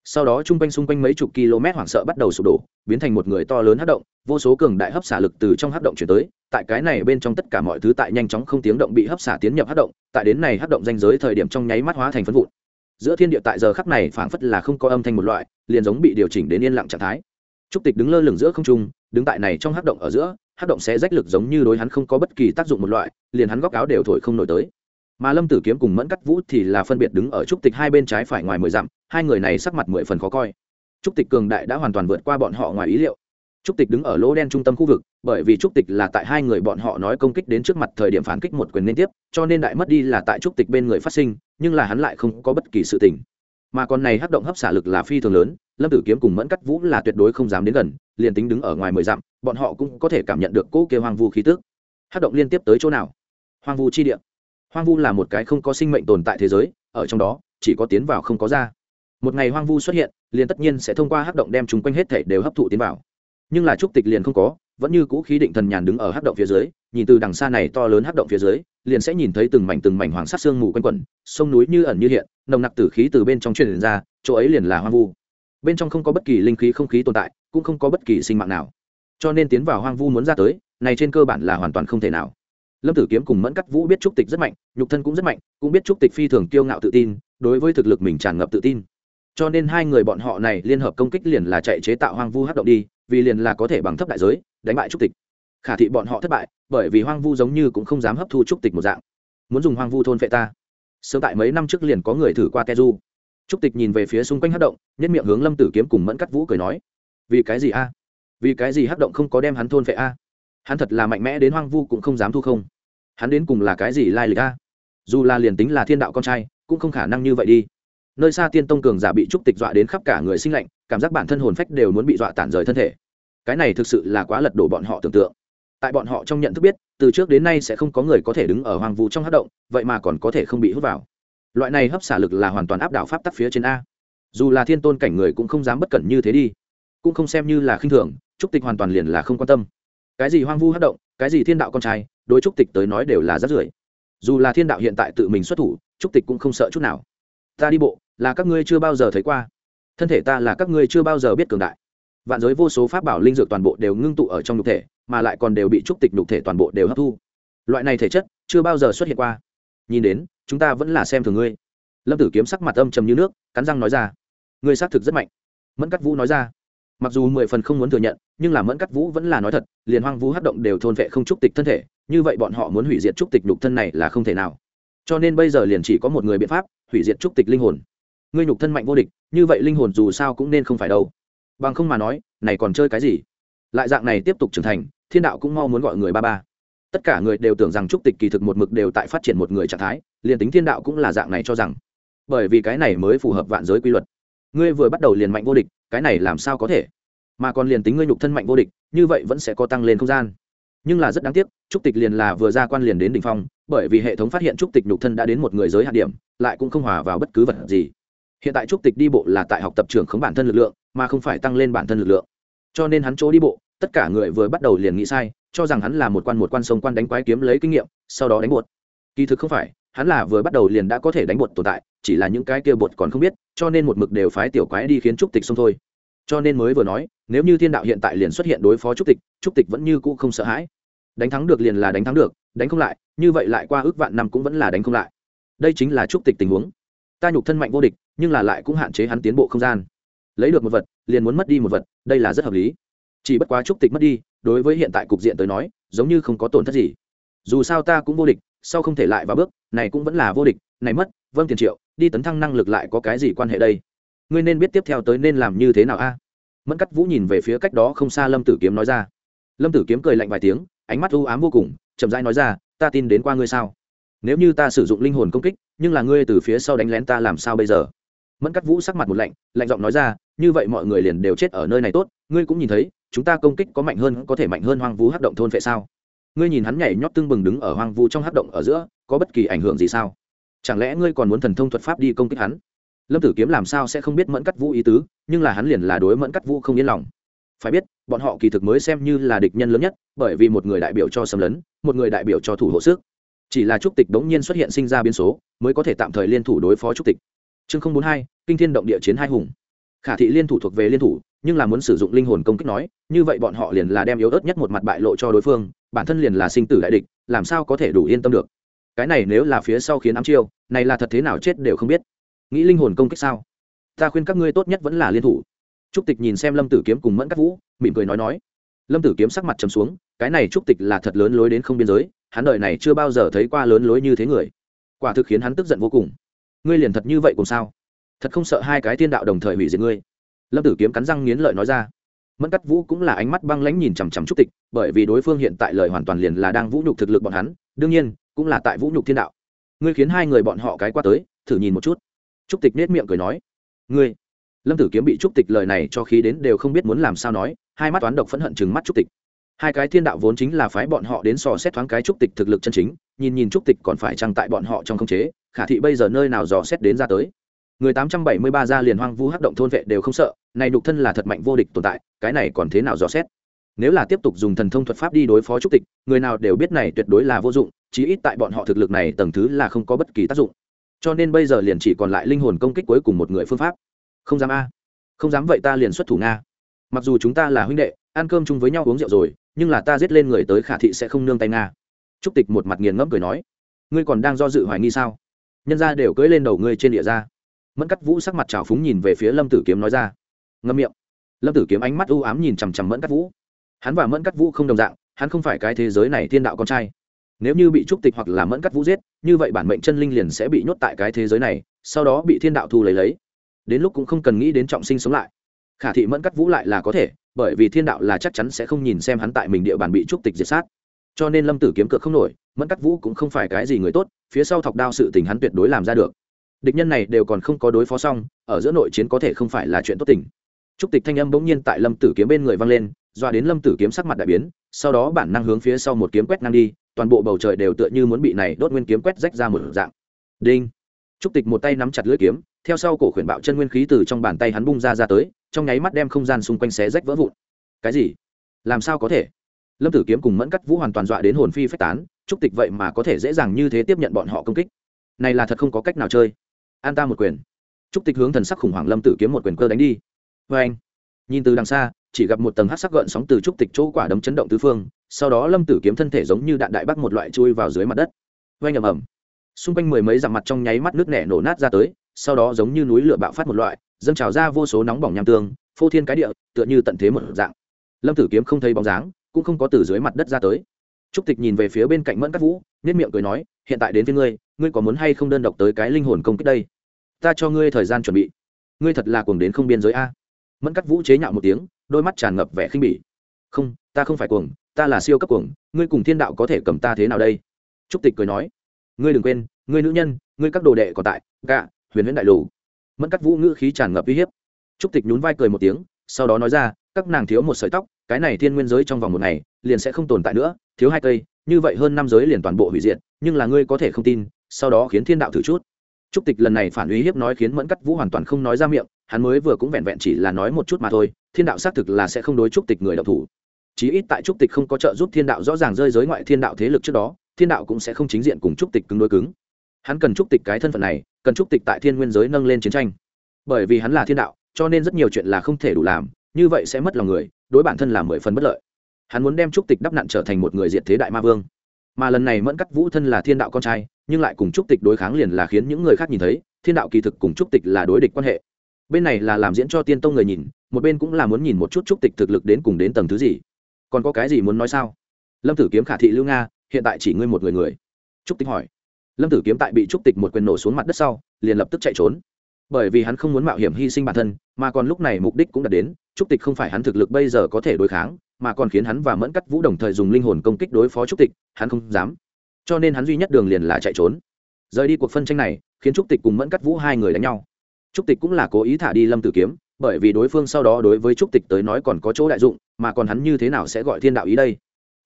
Sau đó chung quanh xung quanh mấy chục km hoảng sợ bắt đầu sụp đổ, biến thành một người to lớn hát động, vô số cường đại hấp xả lực từ trong hát động chuyển tới, tại cái này bên trong tất cả mọi thứ tại nhanh chóng không tiếng động bị hấp xả tiến nhập hát động, tại đến này hát động danh giới thời điểm trong nháy mắt hóa thành phân vụn. Giữa thiên địa tại giờ khắc này phảng phất là không có âm thanh một loại, liền giống bị điều chỉnh đến yên lặng trạng thái. Trúc tịch đứng lơ lửng giữa không trung đứng tại này trong hắc động ở giữa, hắc động sẽ rách lực giống như đối hắn không có bất kỳ tác dụng một loại, liền hắn góc áo đều thổi không nổi tới. Mà lâm tử kiếm cùng mẫn cắt vũ thì là phân biệt đứng ở trúc tịch hai bên trái phải ngoài mười dặm, hai người này sắc mặt mười phần khó coi. Trúc tịch cường đại đã hoàn toàn vượt qua bọn họ ngoài ý liệu. Trúc tịch đứng ở lỗ đen trung tâm khu vực, bởi vì trúc tịch là tại hai người bọn họ nói công kích đến trước mặt thời điểm phản kích một quyền liên tiếp, cho nên đại mất đi là tại trúc tịch bên người phát sinh, nhưng là hắn lại không có bất kỳ sự tình. Mà còn này hấp động hấp xả lực là phi thường lớn, lâm tử kiếm cùng mẫn cắt vũ là tuyệt đối không dám đến gần liền tính đứng ở ngoài mười dặm bọn họ cũng có thể cảm nhận được cỗ kia hoang vu khí tức, hấp động liên tiếp tới chỗ nào? Hoang vu chi địa. Hoang vu là một cái không có sinh mệnh tồn tại thế giới ở trong đó chỉ có tiến vào không có ra. Một ngày hoang vu xuất hiện liền tất nhiên sẽ thông qua hát động đem chúng quanh hết thể đều hấp thụ tiến vào. Nhưng là trúc tịch liền không có vẫn như cũ khí định thần nhàn đứng ở hát động phía dưới nhìn từ đằng xa này to lớn hát động phía dưới liền sẽ nhìn thấy từng mảnh từng mảnh hoàng sát sương mù quanh quẩn sông núi như ẩn như hiện nồng nặc tử khí từ bên trong truyền ra chỗ ấy liền là hoang vu bên trong không có bất kỳ linh khí không khí tồn tại, cũng không có bất kỳ sinh mạng nào. Cho nên tiến vào hoang vu muốn ra tới, này trên cơ bản là hoàn toàn không thể nào. Lâm tử kiếm cùng mẫn cắt vũ biết trúc tịch rất mạnh, nhục thân cũng rất mạnh, cũng biết trúc tịch phi thường kiêu ngạo tự tin, đối với thực lực mình tràn ngập tự tin. Cho nên hai người bọn họ này liên hợp công kích liền là chạy chế tạo hoang vu hát động đi, vì liền là có thể bằng thấp đại giới, đánh bại trúc tịch. Khả thị bọn họ thất bại, bởi vì hoang vu giống như cũng không dám hấp thu trúc tịch một dạng. Muốn dùng hoang vu thôn vệ ta. Sớm tại mấy năm trước liền có người thử qua ke du trúc tịch nhìn về phía xung quanh hát động nhất miệng hướng lâm tử kiếm cùng mẫn cắt vũ cười nói, vì cái gì a? Vì cái gì hát động không có đem hắn thôn vệ a? Hắn thật là mạnh mẽ đến hoang vu cũng không dám thu không. Hắn đến cùng là cái gì lai lịch a? Dù là liền tính là thiên đạo con trai, cũng không khả năng như vậy đi. Nơi xa tiên tông cường giả bị trúc tịch dọa đến khắp cả người sinh lạnh, cảm giác bản thân hồn phách đều muốn bị dọa tản rời thân thể. Cái này thực sự là quá lật đổ bọn họ tưởng tượng. Tại bọn họ trong nhận thức biết, từ trước đến nay sẽ không có người có thể đứng ở hoàng vu trong hát động, vậy mà còn có thể không bị hút vào loại này hấp xả lực là hoàn toàn áp đảo pháp tắc phía trên a. Dù là thiên tôn cảnh người cũng không dám bất cẩn như thế đi. Cũng không xem như là khinh thường trúc tịch hoàn toàn liền là không quan tâm. Cái gì hoang vu hất động, cái gì thiên đạo con trai, đối trúc tịch tới nói đều là rất rưởi. Dù là thiên đạo hiện tại tự mình xuất thủ trúc tịch cũng không sợ chút nào. Ta đi bộ, là các ngươi chưa bao giờ thấy qua. Thân thể ta là các ngươi chưa bao giờ biết cường đại. Vạn giới vô số pháp bảo linh dược toàn bộ đều ngưng tụ ở trong nhục thể, mà lại còn đều bị trúc tịch nhục thể toàn bộ đều hấp thu. Loại này thể chất chưa bao giờ xuất hiện qua nhìn đến, chúng ta vẫn là xem thường ngươi. Lâm tử kiếm sắc mặt âm trầm như nước, cắn răng nói ra. Ngươi xác thực rất mạnh. Mẫn cắt vũ nói ra. Mặc dù mười phần không muốn thừa nhận, nhưng là mẫn cắt vũ vẫn là nói thật, liền hoang vũ hát động đều thôn vệ không trúc tịch thân thể, như vậy bọn họ muốn hủy diệt trúc tịch nhục thân này là không thể nào. Cho nên bây giờ liền chỉ có một người biện pháp, hủy diệt trúc tịch linh hồn. Ngươi nhục thân mạnh vô địch, như vậy linh hồn dù sao cũng nên không phải đâu. Bằng không mà nói, này còn chơi cái gì? Lại dạng này tiếp tục trưởng thành, thiên đạo cũng mau muốn gọi người ba ba tất cả người đều tưởng rằng trúc tịch kỳ thực một mực đều tại phát triển một người trạng thái, liền tính thiên đạo cũng là dạng này cho rằng. Bởi vì cái này mới phù hợp vạn giới quy luật. Ngươi vừa bắt đầu liền mạnh vô địch, cái này làm sao có thể? Mà còn liền tính ngươi nhục thân mạnh vô địch, như vậy vẫn sẽ có tăng lên không gian. Nhưng là rất đáng tiếc, trúc tịch liền là vừa ra quan liền đến đ ỉ n h phong, bởi vì hệ thống phát hiện trúc tịch nhục thân đã đến một người giới hạn điểm, lại cũng không hòa vào bất cứ vật gì. Hiện tại trúc tịch đi bộ là tại học tập trường khống bản thân lực lượng, mà không phải tăng lên bản thân lực lượng. Cho nên hắn chỗ đi bộ, tất cả người vừa bắt đầu liền nghĩ sai cho rằng hắn là một quan một quan sông quan đánh quái kiếm lấy kinh nghiệm, sau đó đánh bột. Kỳ thực không phải, hắn là vừa bắt đầu liền đã có thể đánh bột tồn tại, chỉ là những cái kia bột còn không biết, cho nên một mực đều phái tiểu quái đi khiến trúc tịch xong thôi. Cho nên mới vừa nói, nếu như thiên đạo hiện tại liền xuất hiện đối phó trúc tịch trúc tịch vẫn như cũ không sợ hãi. Đánh thắng được liền là đánh thắng được, đánh không lại, như vậy lại qua ước vạn năm cũng vẫn là đánh không lại. Đây chính là trúc tịch tình huống. Ta nhục thân mạnh vô địch, nhưng là lại cũng hạn chế hắn tiến bộ không gian. Lấy được một vật, liền muốn mất đi một vật, đây là rất hợp lý. Chỉ bất quá trúc tịch mất đi đối với hiện tại cục diện tới nói, giống như không có tổn thất gì. Dù sao ta cũng vô địch, sau không thể lại vào bước, này cũng vẫn là vô địch, này mất vâng tiền triệu, đi tấn thăng năng lực lại có cái gì quan hệ đây? Ngươi nên biết tiếp theo tới nên làm như thế nào a? Mẫn cắt vũ nhìn về phía cách đó không xa lâm tử kiếm nói ra. Lâm tử kiếm cười lạnh vài tiếng, ánh mắt u ám vô cùng, chậm rãi nói ra, ta tin đến qua ngươi sao? Nếu như ta sử dụng linh hồn công kích, nhưng là ngươi từ phía sau đánh lén ta làm sao bây giờ? Mẫn cắt vũ sắc mặt một lạnh lạnh giọng nói ra, như vậy mọi người liền đều chết ở nơi này tốt ngươi cũng nhìn thấy, chúng ta công kích có mạnh hơn, có thể mạnh hơn hoang vu hắc động thôn vệ sao? Ngươi nhìn hắn nhảy nhót tưng bừng đứng ở hoang vu trong hắc động ở giữa, có bất kỳ ảnh hưởng gì sao? Chẳng lẽ ngươi còn muốn thần thông thuật pháp đi công kích hắn? Lâm tử kiếm làm sao sẽ không biết mẫn cắt vũ ý tứ, nhưng là hắn liền là đối mẫn cắt vũ không yên lòng. Phải biết, bọn họ kỳ thực mới xem như là địch nhân lớn nhất, bởi vì một người đại biểu cho xâm lấn, một người đại biểu cho thủ hộ sức. Chỉ là trúc tịch đống nhiên xuất hiện sinh ra biến số, mới có thể tạm thời liên thủ đối phó trúc tịch. Chương không bốn hai, kinh thiên động địa chiến hai hùng. Khả thị liên thủ thuộc về liên thủ nhưng là muốn sử dụng linh hồn công kích nói, như vậy bọn họ liền là đem yếu ớt nhất một mặt bại lộ cho đối phương, bản thân liền là sinh tử đại địch, làm sao có thể đủ yên tâm được? Cái này nếu là phía sau khiến ám chiêu, này là thật thế nào chết đều không biết. Nghĩ linh hồn công kích sao? Ta khuyên các ngươi tốt nhất vẫn là liên thủ. Trúc tịch nhìn xem lâm tử kiếm cùng mẫn các vũ, mỉm cười nói nói. Lâm tử kiếm sắc mặt trầm xuống, cái này trúc tịch là thật lớn lối đến không biên giới, hắn đợi này chưa bao giờ thấy qua lớn lối như thế người. Quả thực khiến hắn tức giận vô cùng. Ngươi liền thật như vậy cùng sao? Thật không sợ hai cái thiên đạo đồng thời hủy diệt ngươi lâm tử kiếm cắn răng nghiến lợi nói ra. Mẫn cắt vũ cũng là ánh mắt băng lãnh nhìn chằm chằm trúc tịch, bởi vì đối phương hiện tại lời hoàn toàn liền là đang vũ nhục thực lực bọn hắn, đương nhiên, cũng là tại vũ nhục thiên đạo. Ngươi khiến hai người bọn họ cái qua tới, thử nhìn một chút. Trúc tịch nết miệng cười nói. Ngươi. Lâm tử kiếm bị trúc tịch lời này cho khí đến đều không biết muốn làm sao nói, hai mắt toán độc phẫn hận chừng mắt trúc tịch. Hai cái thiên đạo vốn chính là phái bọn họ đến sò xét thoáng cái trúc tịch thực lực chân chính, nhìn nhìn trúc tịch còn phải trăng tại bọn họ trong khống chế, khả thị bây giờ nơi nào dò xét đến ra tới người tám trăm bảy mươi ba gia liền hoang vu hắc động thôn vệ đều không sợ, này đục thân là thật mạnh vô địch tồn tại, cái này còn thế nào dò xét? Nếu là tiếp tục dùng thần thông thuật pháp đi đối phó trúc tịch, người nào đều biết này tuyệt đối là vô dụng, chí ít tại bọn họ thực lực này tầng thứ là không có bất kỳ tác dụng. Cho nên bây giờ liền chỉ còn lại linh hồn công kích cuối cùng một người phương pháp. Không dám a. Không dám vậy ta liền xuất thủ nga. Mặc dù chúng ta là huynh đệ, ăn cơm chung với nhau uống rượu rồi, nhưng là ta giết lên người tới khả thị sẽ không nương tay nga. Trúc tịch một mặt nghiền ngẫm cười nói. Ngươi còn đang do dự hoài nghi sao? Nhân ra đều cưỡi lên đầu ngươi trên địa ra mẫn cắt vũ sắc mặt trào phúng nhìn về phía lâm tử kiếm nói ra. Ngâm miệng. Lâm tử kiếm ánh mắt u ám nhìn chằm chằm mẫn cắt vũ. Hắn và mẫn cắt vũ không đồng dạng, hắn không phải cái thế giới này thiên đạo con trai. Nếu như bị trúc tịch hoặc là mẫn cắt vũ giết, như vậy bản mệnh chân linh liền sẽ bị nhốt tại cái thế giới này, sau đó bị thiên đạo thu lấy lấy. Đến lúc cũng không cần nghĩ đến trọng sinh sống lại. Khả thị mẫn cắt vũ lại là có thể, bởi vì thiên đạo là chắc chắn sẽ không nhìn xem hắn tại mình địa bàn bị trúc tịch diệt sát. Cho nên lâm tử kiếm cược không nổi, mẫn cắt vũ cũng không phải cái gì người tốt, phía sau thọc đao sự tình hắn tuyệt đối làm ra được địch nhân này đều còn không có đối phó xong, ở giữa nội chiến có thể không phải là chuyện tốt tình. Trúc tịch thanh âm bỗng nhiên tại lâm tử kiếm bên người vang lên, doa đến lâm tử kiếm sắc mặt đại biến, sau đó bản năng hướng phía sau một kiếm quét ngang đi, toàn bộ bầu trời đều tựa như muốn bị này đốt nguyên kiếm quét rách ra một dạng. Đinh! Trúc tịch một tay nắm chặt lưỡi kiếm, theo sau cổ khuyển bạo chân nguyên khí từ trong bàn tay hắn bung ra ra tới, trong nháy mắt đem không gian xung quanh xé rách vỡ vụn. Cái gì? Làm sao có thể? Lâm tử kiếm cùng mẫn cắt vũ hoàn toàn dọa đến hồn phi phách tán, trúc tịch vậy mà có thể dễ dàng như thế tiếp nhận bọn họ công kích. Này là thật không có cách nào chơi an ta một quyền. Trúc tịch hướng thần sắc khủng hoảng lâm tử kiếm một quyền cơ đánh đi. Vê anh, nhìn từ đằng xa, chỉ gặp một tầng hát sắc gợn sóng từ trúc tịch chỗ quả đấm chấn động tứ phương, sau đó lâm tử kiếm thân thể giống như đạn đại bắc một loại chui vào dưới mặt đất. Vê anh ầm ầm. Xung quanh mười mấy dặm mặt trong nháy mắt nước nẻ nổ nát ra tới, sau đó giống như núi lửa bạo phát một loại, dâng trào ra vô số nóng bỏng nham tương, phô thiên cái địa, tựa như tận thế một dạng. Lâm tử kiếm không thấy bóng dáng, cũng không có từ dưới mặt đất ra tới. Trúc tịch nhìn về phía bên cạnh mẫn các vũ nhất miệng cười nói, hiện tại đến với ngươi ngươi có muốn hay không đơn độc tới cái linh hồn công kích đây? Ta cho ngươi thời gian chuẩn bị. Ngươi thật là cuồng đến không biên giới a. Mẫn cắt vũ chế nhạo một tiếng, đôi mắt tràn ngập vẻ khinh bỉ. Không, ta không phải cuồng, ta là siêu cấp cuồng, ngươi cùng thiên đạo có thể cầm ta thế nào đây? Trúc tịch cười nói. Ngươi đừng quên, ngươi nữ nhân, ngươi các đồ đệ còn tại, gạ, huyền huyễn đại lù. Mẫn cắt vũ ngữ khí tràn ngập uy hiếp. Trúc tịch nhún vai cười một tiếng, sau đó nói ra, các nàng thiếu một sợi tóc, cái này thiên nguyên giới trong vòng một ngày, liền sẽ không tồn tại nữa, thiếu hai cây, như vậy hơn năm giới liền toàn bộ hủy diệt, nhưng là ngươi có thể không tin, sau đó khiến thiên đạo thử chút trúc tịch lần này phản ý hiếp nói khiến mẫn cắt vũ hoàn toàn không nói ra miệng, hắn mới vừa cũng vẹn vẹn chỉ là nói một chút mà thôi, thiên đạo xác thực là sẽ không đối trúc tịch người đạo thủ. Chí ít tại trúc tịch không có trợ giúp thiên đạo rõ ràng rơi giới ngoại thiên đạo thế lực trước đó, thiên đạo cũng sẽ không chính diện cùng trúc tịch cứng đối cứng. Hắn cần trúc tịch cái thân phận này, cần trúc tịch tại thiên nguyên giới nâng lên chiến tranh. Bởi vì hắn là thiên đạo, cho nên rất nhiều chuyện là không thể đủ làm, như vậy sẽ mất lòng người, đối bản thân là mười phần bất lợi. Hắn muốn đem trúc tịch đắp nặn trở thành một người diện thế đại ma vương mà lần này mẫn cắt vũ thân là thiên đạo con trai, nhưng lại cùng trúc tịch đối kháng liền là khiến những người khác nhìn thấy, thiên đạo kỳ thực cùng trúc tịch là đối địch quan hệ. Bên này là làm diễn cho tiên tông người nhìn, một bên cũng là muốn nhìn một chút trúc tịch thực lực đến cùng đến tầng thứ gì. Còn có cái gì muốn nói sao? Lâm tử kiếm khả thị lưu nga, hiện tại chỉ ngươi một người người. Trúc tịch hỏi. Lâm tử kiếm tại bị trúc tịch một quyền nổ xuống mặt đất sau, liền lập tức chạy trốn bởi vì hắn không muốn mạo hiểm hy sinh bản thân, mà còn lúc này mục đích cũng đã đến, trúc tịch không phải hắn thực lực bây giờ có thể đối kháng, mà còn khiến hắn và mẫn cắt vũ đồng thời dùng linh hồn công kích đối phó trúc tịch, hắn không dám. Cho nên hắn duy nhất đường liền là chạy trốn. Rời đi cuộc phân tranh này, khiến trúc tịch cùng mẫn cắt vũ hai người đánh nhau. Trúc tịch cũng là cố ý thả đi lâm tử kiếm, bởi vì đối phương sau đó đối với trúc tịch tới nói còn có chỗ đại dụng, mà còn hắn như thế nào sẽ gọi thiên đạo ý đây?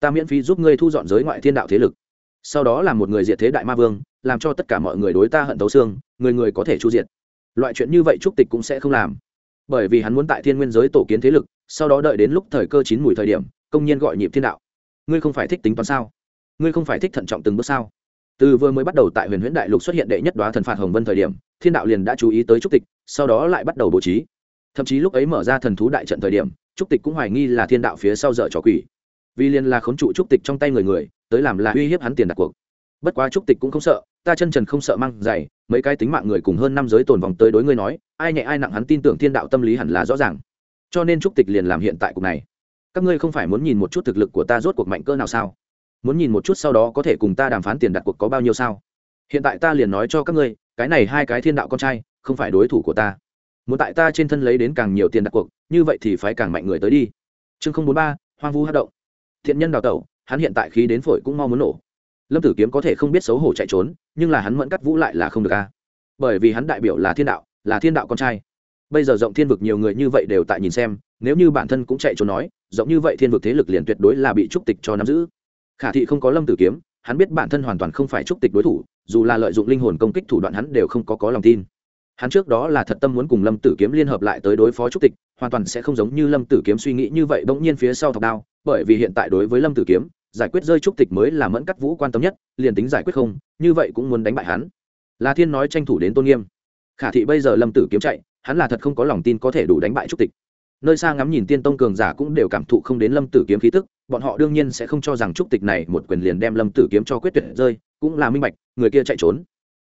Ta miễn phí giúp ngươi thu dọn giới ngoại thiên đạo thế lực. Sau đó là một người diệt thế đại ma vương, làm cho tất cả mọi người đối ta hận tấu xương, người người có thể chu diệt loại chuyện như vậy trúc tịch cũng sẽ không làm. Bởi vì hắn muốn tại thiên nguyên giới tổ kiến thế lực, sau đó đợi đến lúc thời cơ chín mùi thời điểm, công nhiên gọi nhịp thiên đạo. Ngươi không phải thích tính toán sao? Ngươi không phải thích thận trọng từng bước sao? Từ vừa mới bắt đầu tại huyền huyễn đại lục xuất hiện đệ nhất đoá thần phạt hồng vân thời điểm, thiên đạo liền đã chú ý tới trúc tịch, sau đó lại bắt đầu bố trí. Thậm chí lúc ấy mở ra thần thú đại trận thời điểm, trúc tịch cũng hoài nghi là thiên đạo phía sau dở trò quỷ. Vì liền là khốn trụ trúc tịch trong tay người người, tới làm là uy hiếp hắn tiền đặt cuộc bất quá trúc tịch cũng không sợ, ta chân trần không sợ mang giày, mấy cái tính mạng người cùng hơn năm giới tồn vòng tới đối ngươi nói, ai nhẹ ai nặng hắn tin tưởng thiên đạo tâm lý hẳn là rõ ràng. Cho nên trúc tịch liền làm hiện tại cục này. Các ngươi không phải muốn nhìn một chút thực lực của ta rốt cuộc mạnh cơ nào sao? Muốn nhìn một chút sau đó có thể cùng ta đàm phán tiền đặt cuộc có bao nhiêu sao? Hiện tại ta liền nói cho các ngươi, cái này hai cái thiên đạo con trai, không phải đối thủ của ta. Muốn tại ta trên thân lấy đến càng nhiều tiền đặt cuộc, như vậy thì phải càng mạnh người tới đi. Chương không bốn ba, hoang vu hát động. Thiện nhân đào tẩu, hắn hiện tại khí đến phổi cũng mau muốn nổ lâm tử kiếm có thể không biết xấu hổ chạy trốn, nhưng là hắn mẫn cắt vũ lại là không được a. Bởi vì hắn đại biểu là thiên đạo, là thiên đạo con trai. Bây giờ rộng thiên vực nhiều người như vậy đều tại nhìn xem, nếu như bản thân cũng chạy trốn nói, rộng như vậy thiên vực thế lực liền tuyệt đối là bị trúc tịch cho nắm giữ. Khả thị không có lâm tử kiếm, hắn biết bản thân hoàn toàn không phải trúc tịch đối thủ, dù là lợi dụng linh hồn công kích thủ đoạn hắn đều không có có lòng tin. Hắn trước đó là thật tâm muốn cùng lâm tử kiếm liên hợp lại tới đối phó trúc tịch, hoàn toàn sẽ không giống như lâm tử kiếm suy nghĩ như vậy bỗng nhiên phía sau thọc đao, bởi vì hiện tại đối với lâm tử kiếm giải quyết rơi trúc tịch mới là mẫn cắt vũ quan tâm nhất, liền tính giải quyết không, như vậy cũng muốn đánh bại hắn. La thiên nói tranh thủ đến tôn nghiêm. Khả thị bây giờ lâm tử kiếm chạy, hắn là thật không có lòng tin có thể đủ đánh bại trúc tịch. Nơi xa ngắm nhìn tiên tông cường giả cũng đều cảm thụ không đến lâm tử kiếm khí tức, bọn họ đương nhiên sẽ không cho rằng trúc tịch này một quyền liền đem lâm tử kiếm cho quyết tuyệt rơi, cũng là minh bạch, người kia chạy trốn.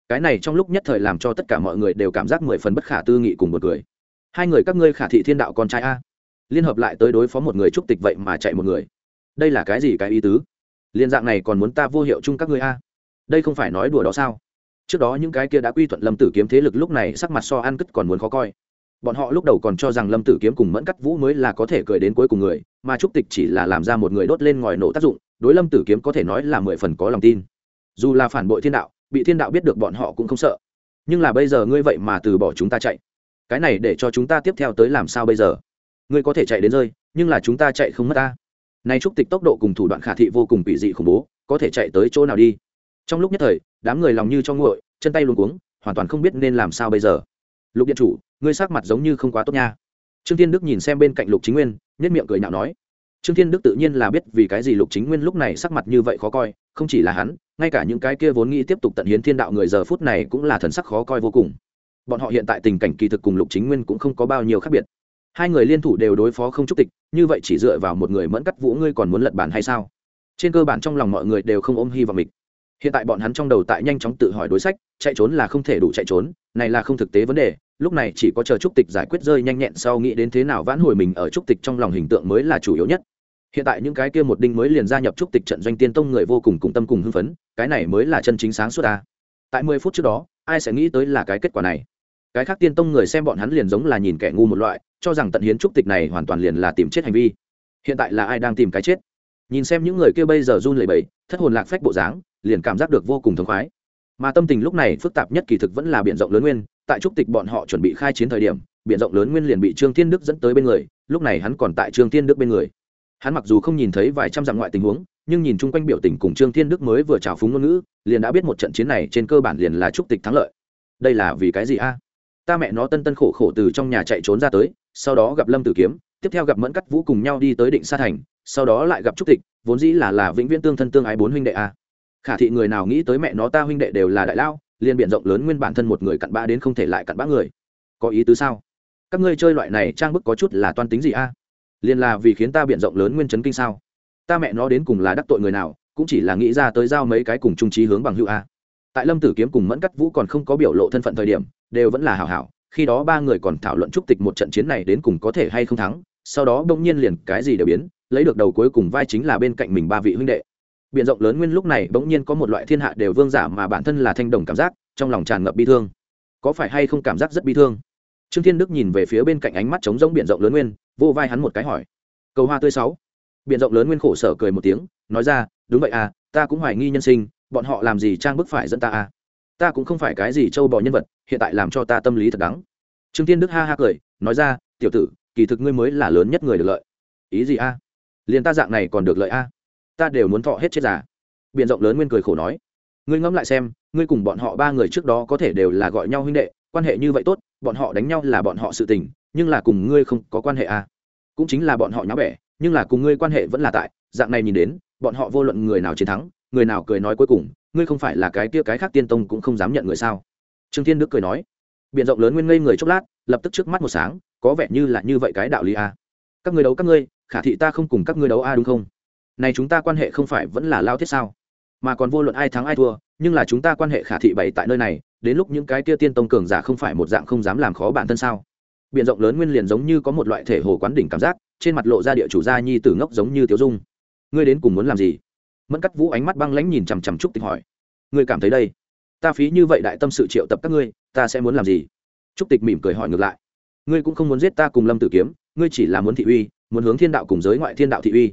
Cái này trong lúc nhất thời làm cho tất cả mọi người đều cảm giác mười phần bất khả tư nghị cùng một người hai người các ngươi khả thị thiên đạo con trai a. Liên hợp lại tới đối phó một người trúc tịch vậy mà chạy một người đây là cái gì cái ý tứ? Liên dạng này còn muốn ta vô hiệu chung các ngươi a? Đây không phải nói đùa đó sao? Trước đó những cái kia đã quy thuận lâm tử kiếm thế lực lúc này sắc mặt so ăn cất còn muốn khó coi. Bọn họ lúc đầu còn cho rằng lâm tử kiếm cùng mẫn cắt vũ mới là có thể cười đến cuối cùng người, mà trúc tịch chỉ là làm ra một người đốt lên ngòi nổ tác dụng, đối lâm tử kiếm có thể nói là mười phần có lòng tin. Dù là phản bội thiên đạo, bị thiên đạo biết được bọn họ cũng không sợ. Nhưng là bây giờ ngươi vậy mà từ bỏ chúng ta chạy. Cái này để cho chúng ta tiếp theo tới làm sao bây giờ? Ngươi có thể chạy đến rơi, nhưng là chúng ta chạy không mất ta nay trúc tịch tốc độ cùng thủ đoạn khả thị vô cùng quỷ dị khủng bố, có thể chạy tới chỗ nào đi? Trong lúc nhất thời, đám người lòng như cho nguội, chân tay luôn cuống, hoàn toàn không biết nên làm sao bây giờ. Lục điện chủ, ngươi sắc mặt giống như không quá tốt nha. Trương thiên đức nhìn xem bên cạnh lục chính nguyên nhất miệng cười nhạo nói. Trương thiên đức tự nhiên là biết vì cái gì lục chính nguyên lúc này sắc mặt như vậy khó coi, không chỉ là hắn, ngay cả những cái kia vốn nghĩ tiếp tục tận hiến thiên đạo người giờ phút này cũng là thần sắc khó coi vô cùng. Bọn họ hiện tại tình cảnh kỳ thực cùng lục chính nguyên cũng không có bao nhiêu khác biệt hai người liên thủ đều đối phó không trúc tịch, như vậy chỉ dựa vào một người mẫn cắt vũ ngươi còn muốn lật bản hay sao? Trên cơ bản trong lòng mọi người đều không ôm hy vọng mình. Hiện tại bọn hắn trong đầu tại nhanh chóng tự hỏi đối sách, chạy trốn là không thể đủ chạy trốn, này là không thực tế vấn đề, lúc này chỉ có chờ trúc tịch giải quyết rơi nhanh nhẹn sau nghĩ đến thế nào vãn hồi mình ở trúc tịch trong lòng hình tượng mới là chủ yếu nhất. Hiện tại những cái kia một đinh mới liền gia nhập trúc tịch trận doanh tiên tông người vô cùng cùng tâm cùng hưng phấn, cái này mới là chân chính sáng suốt ta. Tại mười phút trước đó, ai sẽ nghĩ tới là cái kết quả này? Cái khác tiên tông người xem bọn hắn liền giống là nhìn kẻ ngu một loại cho rằng tận hiến trúc tịch này hoàn toàn liền là tìm chết hành vi. Hiện tại là ai đang tìm cái chết? Nhìn xem những người kia bây giờ run lẩy bẩy, thất hồn lạc phách bộ dáng, liền cảm giác được vô cùng thống khoái. Mà tâm tình lúc này phức tạp nhất kỳ thực vẫn là biển rộng lớn nguyên, tại trúc tịch bọn họ chuẩn bị khai chiến thời điểm, biển rộng lớn nguyên liền bị trương thiên đức dẫn tới bên người, lúc này hắn còn tại trương thiên đức bên người. Hắn mặc dù không nhìn thấy vài trăm dặm ngoại tình huống, nhưng nhìn chung quanh biểu tình cùng trương thiên đức mới vừa trào phúng ngôn ngữ, liền đã biết một trận chiến này trên cơ bản liền là trúc tịch thắng lợi. Đây là vì cái gì a? Ta mẹ nó tân tân khổ khổ từ trong nhà chạy trốn ra tới sau đó gặp lâm tử kiếm, tiếp theo gặp mẫn cắt vũ cùng nhau đi tới định sa thành, sau đó lại gặp trúc tịch, vốn dĩ là là vĩnh viễn tương thân tương ái bốn huynh đệ a. Khả thị người nào nghĩ tới mẹ nó ta huynh đệ đều là đại lao liên biện rộng lớn nguyên bản thân một người cặn bã đến không thể lại cặn bã người. Có ý tứ sao? Các ngươi chơi loại này trang bức có chút là toan tính gì a? Liền là vì khiến ta biện rộng lớn nguyên chấn kinh sao? Ta mẹ nó đến cùng là đắc tội người nào, cũng chỉ là nghĩ ra tới giao mấy cái cùng trung trí hướng bằng hữu a. Tại lâm tử kiếm cùng mẫn cắt vũ còn không có biểu lộ thân phận thời điểm, đều vẫn là hảo hảo khi đó ba người còn thảo luận chúc tịch một trận chiến này đến cùng có thể hay không thắng, sau đó bỗng nhiên liền cái gì đều biến, lấy được đầu cuối cùng vai chính là bên cạnh mình ba vị huynh đệ. Biện rộng lớn nguyên lúc này bỗng nhiên có một loại thiên hạ đều vương giả mà bản thân là thanh đồng cảm giác, trong lòng tràn ngập bi thương. Có phải hay không cảm giác rất bi thương? Trương thiên đức nhìn về phía bên cạnh ánh mắt trống rỗng biện rộng lớn nguyên, vô vai hắn một cái hỏi. Cầu hoa tươi sáu. Biện rộng lớn nguyên khổ sở cười một tiếng, nói ra, đúng vậy à ta cũng hoài nghi nhân sinh, bọn họ làm gì trang bức phải dẫn ta à? Ta cũng không phải cái gì trâu bò nhân vật, hiện tại làm cho ta tâm lý thật đắng trương thiên đức ha ha cười, nói ra, tiểu tử, kỳ thực ngươi mới là lớn nhất người được lợi ý gì a à? liền ta dạng này còn được lợi a à? ta đều muốn thọ hết chết già biện rộng lớn nguyên cười khổ nói, ngươi ngẫm lại xem, ngươi cùng bọn họ ba người trước đó có thể đều là gọi nhau huynh đệ, quan hệ như vậy tốt, bọn họ đánh nhau là bọn họ sự tình, nhưng là cùng ngươi không có quan hệ à. cũng chính là bọn họ nháo bẻ, nhưng là cùng ngươi quan hệ vẫn là tại, dạng này nhìn đến, bọn họ vô luận người nào chiến thắng, người nào cười nói cuối cùng ngươi không phải là cái kia cái khác tiên tông cũng không dám nhận người sao? Trương thiên đức cười nói biện rộng lớn nguyên ngây người chốc lát, lập tức trước mắt một sáng, có vẻ như là như vậy cái đạo lý a. À. các người đấu các ngươi, khả thị ta không cùng các ngươi đấu a à đúng không? Này chúng ta quan hệ không phải vẫn là lao thiết sao? Mà còn vô luận ai thắng ai thua, nhưng là chúng ta quan hệ khả thị bày tại nơi này, đến lúc những cái kia tiên tông cường giả không phải một dạng không dám làm khó bản thân sao? Biện rộng lớn nguyên liền giống như có một loại thể hồ quán đỉnh cảm giác, trên mặt lộ ra địa chủ gia nhi tử ngốc giống như tiểu dung. Ngươi đến cùng muốn làm gì? Mẫn cắt vũ ánh mắt băng lãnh nhìn chằm chằm trúc tịch hỏi. Ngươi cảm thấy đây? Ta phí như vậy đại tâm sự triệu tập các ngươi, ta sẽ muốn làm gì? Trúc tịch mỉm cười hỏi ngược lại. Ngươi cũng không muốn giết ta cùng lâm tử kiếm, ngươi chỉ là muốn thị uy, muốn hướng thiên đạo cùng giới ngoại thiên đạo thị uy.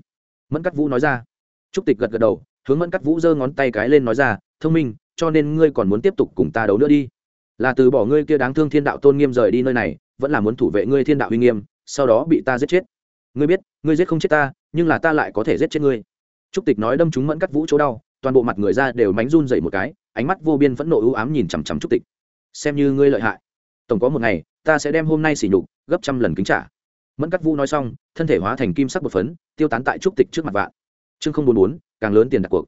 Mẫn cắt vũ nói ra. Trúc tịch gật gật đầu, hướng mẫn cắt vũ giơ ngón tay cái lên nói ra, thông minh, cho nên ngươi còn muốn tiếp tục cùng ta đấu nữa đi. Là từ bỏ ngươi kia đáng thương thiên đạo tôn nghiêm rời đi nơi này, vẫn là muốn thủ vệ ngươi thiên đạo uy nghiêm, sau đó bị ta giết chết. Ngươi biết, ngươi giết không chết ta, nhưng là ta lại có thể giết chết ngươi trúc tịch nói đâm chúng mẫn cắt vũ chỗ đau, toàn bộ mặt người ra đều mánh run dậy một cái, ánh mắt vô biên phẫn nộ ưu ám nhìn chằm chằm trúc tịch. Xem như ngươi lợi hại. Tổng có một ngày, ta sẽ đem hôm nay xỉ nhục, gấp trăm lần kính trả. Mẫn cắt vũ nói xong, thân thể hóa thành kim sắc bột phấn, tiêu tán tại trúc tịch trước mặt vạn. Chương không bốn bốn, càng lớn tiền đặt cuộc.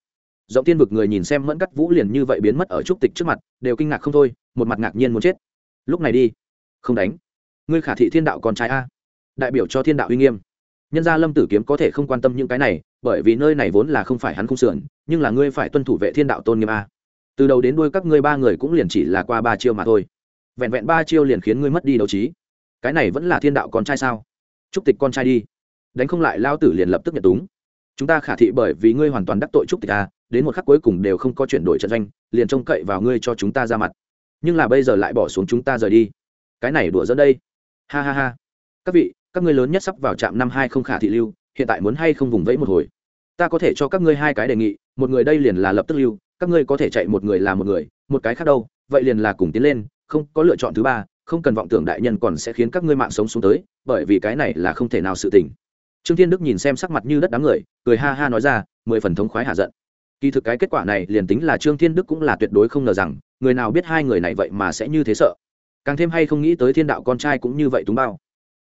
Giọng tiên vực người nhìn xem mẫn cắt vũ liền như vậy biến mất ở trúc tịch trước mặt, đều kinh ngạc không thôi, một mặt ngạc nhiên muốn chết. Lúc này đi. Không đánh. Ngươi khả thị thiên đạo con trai a. Đại biểu cho thiên đạo uy nghiêm. Nhân gia lâm tử kiếm có thể không quan tâm những cái này bởi vì nơi này vốn là không phải hắn không sườn, nhưng là ngươi phải tuân thủ vệ thiên đạo tôn nghiêm a. Từ đầu đến đuôi các ngươi ba người cũng liền chỉ là qua ba chiêu mà thôi. Vẹn vẹn ba chiêu liền khiến ngươi mất đi đấu trí. Cái này vẫn là thiên đạo con trai sao? Trúc tịch con trai đi. Đánh không lại lao tử liền lập tức nhận túng. Chúng ta khả thị bởi vì ngươi hoàn toàn đắc tội trúc tịch a, đến một khắc cuối cùng đều không có chuyển đổi trận doanh, liền trông cậy vào ngươi cho chúng ta ra mặt. Nhưng là bây giờ lại bỏ xuống chúng ta rời đi. Cái này đùa dẫn đây. Ha ha ha. Các vị, các ngươi lớn nhất sắp vào trạm năm hai không khả thị lưu hiện tại muốn hay không vùng vẫy một hồi. Ta có thể cho các ngươi hai cái đề nghị, một người đây liền là lập tức lưu, các ngươi có thể chạy một người là một người, một cái khác đâu, vậy liền là cùng tiến lên, không có lựa chọn thứ ba, không cần vọng tưởng đại nhân còn sẽ khiến các ngươi mạng sống xuống tới, bởi vì cái này là không thể nào sự tình. Trương thiên đức nhìn xem sắc mặt như đất đám người, cười ha ha nói ra, mười phần thống khoái hạ giận. Kỳ thực cái kết quả này liền tính là trương thiên đức cũng là tuyệt đối không ngờ rằng, người nào biết hai người này vậy mà sẽ như thế sợ. Càng thêm hay không nghĩ tới thiên đạo con trai cũng như vậy túng bao.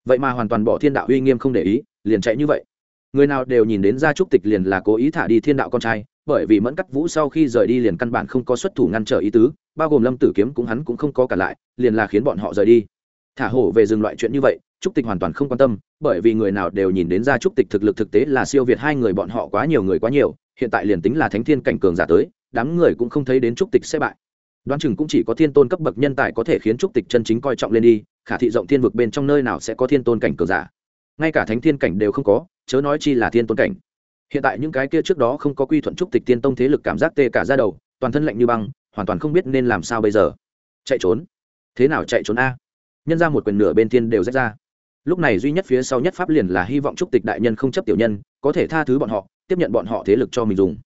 Vậy mà hoàn toàn bỏ thiên đạo uy nghiêm không để ý, liền chạy như vậy người nào đều nhìn đến gia trúc tịch liền là cố ý thả đi thiên đạo con trai, bởi vì mẫn cắt vũ sau khi rời đi liền căn bản không có xuất thủ ngăn trở ý tứ, bao gồm lâm tử kiếm cũng hắn cũng không có cả lại, liền là khiến bọn họ rời đi. Thả hổ về dừng loại chuyện như vậy, trúc tịch hoàn toàn không quan tâm, bởi vì người nào đều nhìn đến ra trúc tịch thực lực thực tế là siêu việt hai người bọn họ quá nhiều người quá nhiều, hiện tại liền tính là thánh thiên cảnh cường giả tới, đám người cũng không thấy đến trúc tịch sẽ bại. Đoán chừng cũng chỉ có thiên tôn cấp bậc nhân tài có thể khiến trúc tịch chân chính coi trọng lên đi, khả thị rộng thiên vực bên trong nơi nào sẽ có thiên tôn cảnh cường giả. Ngay cả thánh thiên cảnh đều không có chớ nói chi là thiên tôn cảnh. Hiện tại những cái kia trước đó không có quy thuận trúc tịch tiên tông thế lực cảm giác tê cả ra đầu, toàn thân lạnh như băng, hoàn toàn không biết nên làm sao bây giờ. Chạy trốn. Thế nào chạy trốn a? Nhân ra một quyền nửa bên thiên đều rách ra. Lúc này duy nhất phía sau nhất pháp liền là hy vọng trúc tịch đại nhân không chấp tiểu nhân, có thể tha thứ bọn họ, tiếp nhận bọn họ thế lực cho mình dùng.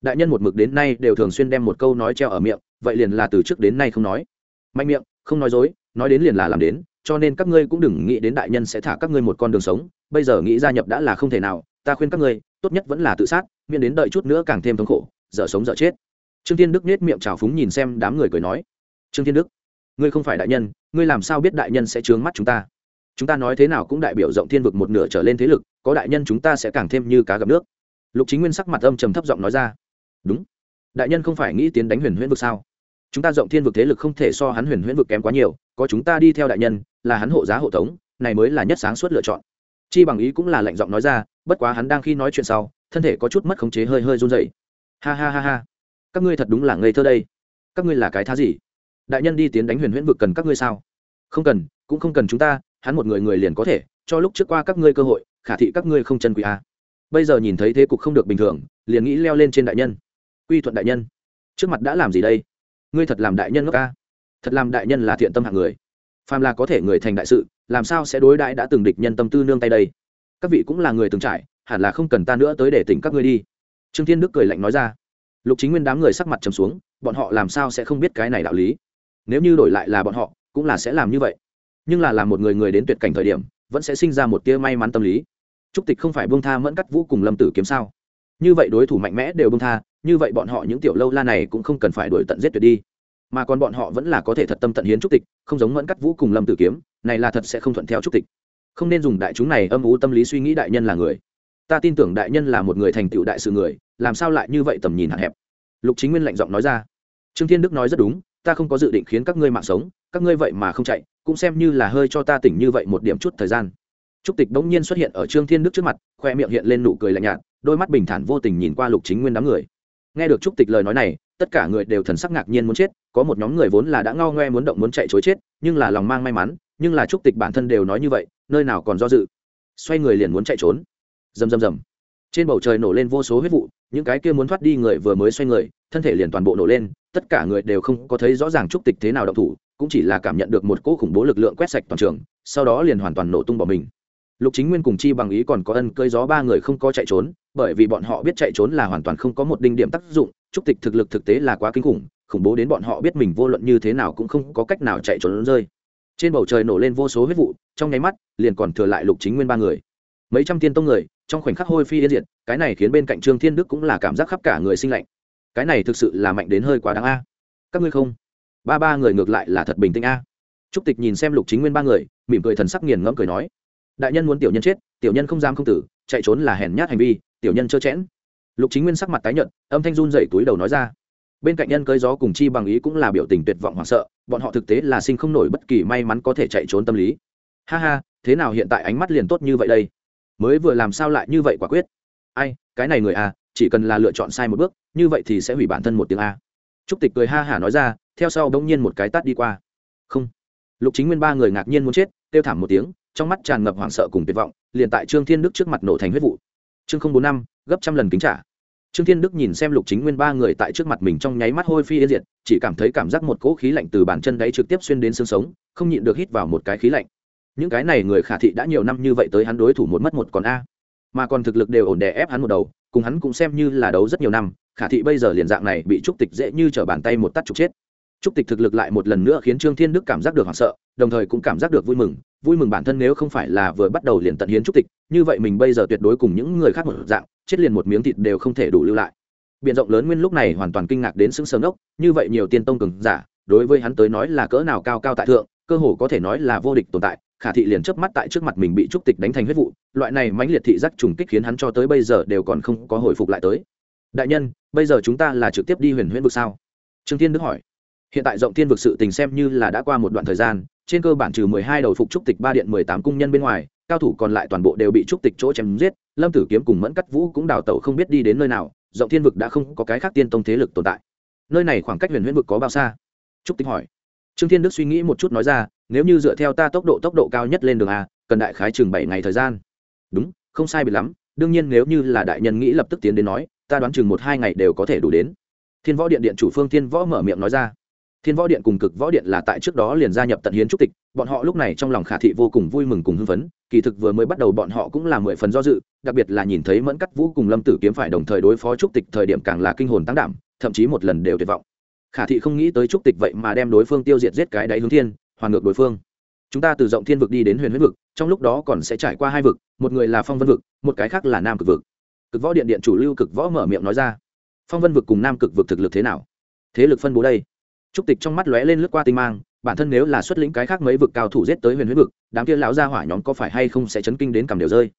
Đại nhân một mực đến nay đều thường xuyên đem một câu nói treo ở miệng, vậy liền là từ trước đến nay không nói. Mạnh miệng, không nói dối nói đến liền là làm đến, cho nên các ngươi cũng đừng nghĩ đến đại nhân sẽ thả các ngươi một con đường sống, bây giờ nghĩ gia nhập đã là không thể nào, ta khuyên các ngươi, tốt nhất vẫn là tự sát, miễn đến đợi chút nữa càng thêm thống khổ, dở sống dở chết. Trương thiên đức nết miệng trào phúng nhìn xem đám người cười nói, trương thiên đức, ngươi không phải đại nhân, ngươi làm sao biết đại nhân sẽ trướng mắt chúng ta? Chúng ta nói thế nào cũng đại biểu rộng thiên vực một nửa trở lên thế lực, có đại nhân chúng ta sẽ càng thêm như cá gặp nước. Lục chính nguyên sắc mặt âm trầm thấp giọng nói ra, đúng, đại nhân không phải nghĩ tiến đánh huyền huyễn vực sao? Chúng ta rộng thiên vực thế lực không thể so hắn huyền huyễn vực kém quá nhiều có chúng ta đi theo đại nhân, là hắn hộ giá hộ tống, này mới là nhất sáng suốt lựa chọn. Chi bằng ý cũng là lệnh giọng nói ra, bất quá hắn đang khi nói chuyện sau, thân thể có chút mất khống chế hơi hơi run dậy ha ha ha ha. Các ngươi thật đúng là ngây thơ đây. Các ngươi là cái thá gì? Đại nhân đi tiến đánh huyền huyễn vực cần các ngươi sao? Không cần, cũng không cần chúng ta, hắn một người người liền có thể, cho lúc trước qua các ngươi cơ hội, khả thị các ngươi không chân quý a bây giờ nhìn thấy thế cục không được bình thường, liền nghĩ leo lên trên đại nhân. Quy thuận đại nhân, trước mặt đã làm gì đây? Ngươi thật làm đại nhân ngốc ca thật làm đại nhân là thiện tâm hạng người. Phàm là có thể người thành đại sự, làm sao sẽ đối đãi đã từng địch nhân tâm tư nương tay đây? Các vị cũng là người từng trải, hẳn là không cần ta nữa tới để tỉnh các ngươi đi. Trương thiên đức cười lạnh nói ra. Lục chính nguyên đám người sắc mặt trầm xuống, bọn họ làm sao sẽ không biết cái này đạo lý? Nếu như đổi lại là bọn họ, cũng là sẽ làm như vậy. Nhưng là làm một người người đến tuyệt cảnh thời điểm, vẫn sẽ sinh ra một tia may mắn tâm lý. Trúc tịch không phải bông tha mẫn cắt vũ cùng lâm tử kiếm sao? Như vậy đối thủ mạnh mẽ đều bông tha, như vậy bọn họ những tiểu lâu la này cũng không cần phải đổi tận giết tuyệt đi mà còn bọn họ vẫn là có thể thật tâm tận hiến trúc tịch, không giống mẫn cắt vũ cùng lâm tử kiếm, này là thật sẽ không thuận theo trúc tịch. Không nên dùng đại chúng này âm ú tâm lý suy nghĩ đại nhân là người. Ta tin tưởng đại nhân là một người thành tựu đại sự người, làm sao lại như vậy tầm nhìn hạn hẹp? Lục chính nguyên lạnh giọng nói ra. Trương thiên đức nói rất đúng, ta không có dự định khiến các ngươi mạng sống, các ngươi vậy mà không chạy, cũng xem như là hơi cho ta tỉnh như vậy một điểm chút thời gian. Trúc tịch bỗng nhiên xuất hiện ở trương thiên đức trước mặt, khoe miệng hiện lên nụ cười lạnh nhạt, đôi mắt bình thản vô tình nhìn qua lục chính nguyên đám người nghe được trúc tịch lời nói này, tất cả người đều thần sắc ngạc nhiên muốn chết, có một nhóm người vốn là đã ngao ngoe muốn động muốn chạy chối chết, nhưng là lòng mang may mắn, nhưng là trúc tịch bản thân đều nói như vậy, nơi nào còn do dự. Xoay người liền muốn chạy trốn. Rầm rầm rầm. Trên bầu trời nổ lên vô số huyết vụ, những cái kia muốn thoát đi người vừa mới xoay người, thân thể liền toàn bộ nổ lên, tất cả người đều không có thấy rõ ràng trúc tịch thế nào động thủ, cũng chỉ là cảm nhận được một cỗ khủng bố lực lượng quét sạch toàn trường, sau đó liền hoàn toàn nổ tung bỏ mình. Lục chính nguyên cùng chi bằng ý còn có ân cơi gió ba người không có chạy trốn bởi vì bọn họ biết chạy trốn là hoàn toàn không có một đinh điểm tác dụng, trúc tịch thực lực thực tế là quá kinh khủng khủng bố đến bọn họ biết mình vô luận như thế nào cũng không có cách nào chạy trốn rơi. Trên bầu trời nổ lên vô số huyết vụ, trong nháy mắt, liền còn thừa lại lục chính nguyên ba người. Mấy trăm tiên tông người, trong khoảnh khắc hôi phi yên diệt, cái này khiến bên cạnh trương thiên đức cũng là cảm giác khắp cả người sinh lạnh. Cái này thực sự là mạnh đến hơi quá đáng a. Các ngươi không? Ba ba người ngược lại là thật bình tĩnh a. Trúc tịch nhìn xem lục chính nguyên ba người, mỉm cười thần sắc nghiền ngẫm cười nói, đại nhân muốn tiểu nhân chết, tiểu nhân không dám không tử, chạy trốn là hèn nhát hành vi tiểu nhân chơ chẽn lục chính nguyên sắc mặt tái nhợt, âm thanh run dậy túi đầu nói ra. Bên cạnh nhân cơi gió cùng chi bằng ý cũng là biểu tình tuyệt vọng hoảng sợ, bọn họ thực tế là sinh không nổi bất kỳ may mắn có thể chạy trốn tâm lý. Ha ha, thế nào hiện tại ánh mắt liền tốt như vậy đây? Mới vừa làm sao lại như vậy quả quyết? Ai, cái này người à chỉ cần là lựa chọn sai một bước, như vậy thì sẽ hủy bản thân một tiếng a. Trúc tịch cười ha hả nói ra, theo sau đ ỗ n g nhiên một cái tắt đi qua. Không. Lục chính nguyên ba người ngạc nhiên muốn chết, kêu thảm một tiếng, trong mắt tràn ngập hoảng sợ cùng tuyệt vọng, liền tại trương thiên đức trước mặt nổ thành huyết vụ chương không bốn năm, gấp trăm lần kính trả. Trương thiên đức nhìn xem lục chính nguyên ba người tại trước mặt mình trong nháy mắt hôi phi yên diệt, chỉ cảm thấy cảm giác một cỗ khí lạnh từ bàn chân đáy trực tiếp xuyên đến xương sống, không nhịn được hít vào một cái khí lạnh. Những cái này người khả thị đã nhiều năm như vậy tới hắn đối thủ một mất một còn a. Mà còn thực lực đều ổn đè ép hắn một đầu, cùng hắn cũng xem như là đấu rất nhiều năm, khả thị bây giờ liền dạng này bị trúc tịch dễ như t r ở bàn tay một tắt trục chết. Trúc tịch thực lực lại một lần nữa khiến trương thiên đức cảm giác được hoảng sợ đồng thời cũng cảm giác được vui mừng vui mừng bản thân nếu không phải là vừa bắt đầu liền tận hiến trúc tịch, như vậy mình bây giờ tuyệt đối cùng những người khác một dạng, chết liền một miếng thịt đều không thể đủ lưu lại. Biện rộng lớn nguyên lúc này hoàn toàn kinh ngạc đến sững sờ ngốc, như vậy nhiều tiên tông cường giả, đối với hắn tới nói là cỡ nào cao cao tại thượng, cơ hồ có thể nói là vô địch tồn tại, khả thị liền chớp mắt tại trước mặt mình bị trúc tịch đánh thành huyết vụ, loại này mãnh liệt thị giác trùng kích khiến hắn cho tới bây giờ đều còn không có hồi phục lại tới. Đại nhân, bây giờ chúng ta là trực tiếp đi huyền huyễn vực sao? Trương thiên đức hỏi hiện tại rộng thiên vực sự tình xem như là đã qua một đoạn thời gian, trên cơ bản trừ mười hai đầu phục trúc tịch ba điện mười tám cung nhân bên ngoài, cao thủ còn lại toàn bộ đều bị trúc tịch chỗ chém giết, lâm tử kiếm cùng mẫn cắt vũ cũng đào tẩu không biết đi đến nơi nào, rộng thiên vực đã không có cái khác tiên tông thế lực tồn tại. Nơi này khoảng cách huyền huyễn vực có bao xa? Trúc tịch hỏi. Trương thiên đức suy nghĩ một chút nói ra, nếu như dựa theo ta tốc độ tốc độ cao nhất lên đường a, cần đại khái chừng bảy ngày thời gian. Đúng, không sai biệt lắm, đương nhiên nếu như là đại nhân nghĩ lập tức tiến đến nói, ta đoán chừng một hai ngày đều có thể đủ đến. Thiên võ điện điện chủ phương thiên võ mở miệng nói ra thiên võ điện cùng cực võ điện là tại trước đó liền gia nhập tận hiến trúc tịch, bọn họ lúc này trong lòng khả thị vô cùng vui mừng cùng hưng phấn, kỳ thực vừa mới bắt đầu bọn họ cũng là mười phần do dự, đặc biệt là nhìn thấy mẫn cắt vũ cùng lâm tử kiếm phải đồng thời đối phó trúc tịch thời điểm càng là kinh hồn tăng đảm, thậm chí một lần đều tuyệt vọng. Khả thị không nghĩ tới trúc tịch vậy mà đem đối phương tiêu diệt giết cái đáy hướng thiên, hoàn ngược đối phương. Chúng ta từ rộng thiên vực đi đến huyền huyết vực, trong lúc đó còn sẽ trải qua hai vực, một người là phong vân vực, một cái khác là nam cực vực. Cực võ điện điện chủ lưu cực võ mở miệng nói ra, phong vân vực cùng nam cực vực thực lực thế nào? Thế lực phân bố đây? Trúc tịch trong mắt lóe lên lướt qua tinh mang bản thân nếu là xuất lĩnh cái khác mấy vực cao thủ giết tới huyền huyết vực đám kia lão gia hỏa nhóm có phải hay không sẽ chấn kinh đến cầm đều rơi?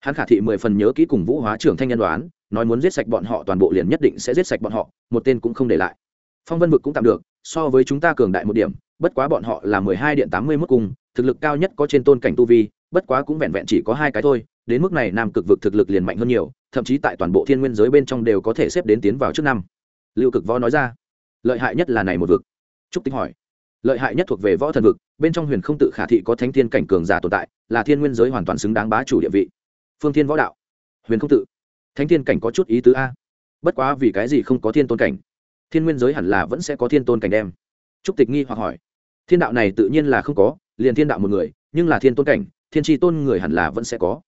Hắn khả thị mười phần nhớ kỹ cùng vũ hóa trưởng thanh nhân đoán nói muốn giết sạch bọn họ toàn bộ liền nhất định sẽ giết sạch bọn họ một tên cũng không để lại. Phong vân vực cũng tạm được so với chúng ta cường đại một điểm bất quá bọn họ là mười hai điện tám mươi mức cùng, thực lực cao nhất có trên tôn cảnh tu vi bất quá cũng vẹn vẹn chỉ có hai cái thôi đến mức này nam cực vực thực lực liền mạnh hơn nhiều thậm chí tại toàn bộ thiên nguyên giới bên trong đều có thể xếp đến tiến vào trước năm. Lưu cực võ nói ra lợi hại nhất là này một vực. Trúc tính hỏi. Lợi hại nhất thuộc về võ thần vực, bên trong huyền không tự khả thị có thánh thiên cảnh cường giả tồn tại, là thiên nguyên giới hoàn toàn xứng đáng bá chủ địa vị. Phương thiên võ đạo. Huyền không tự. Thánh thiên cảnh có chút ý tứ a. Bất quá vì cái gì không có thiên tôn cảnh? Thiên nguyên giới hẳn là vẫn sẽ có thiên tôn cảnh đem. Trúc tịch nghi hoặc hỏi. Thiên đạo này tự nhiên là không có, liền thiên đạo một người, nhưng là thiên tôn cảnh, thiên tri tôn người hẳn là vẫn sẽ có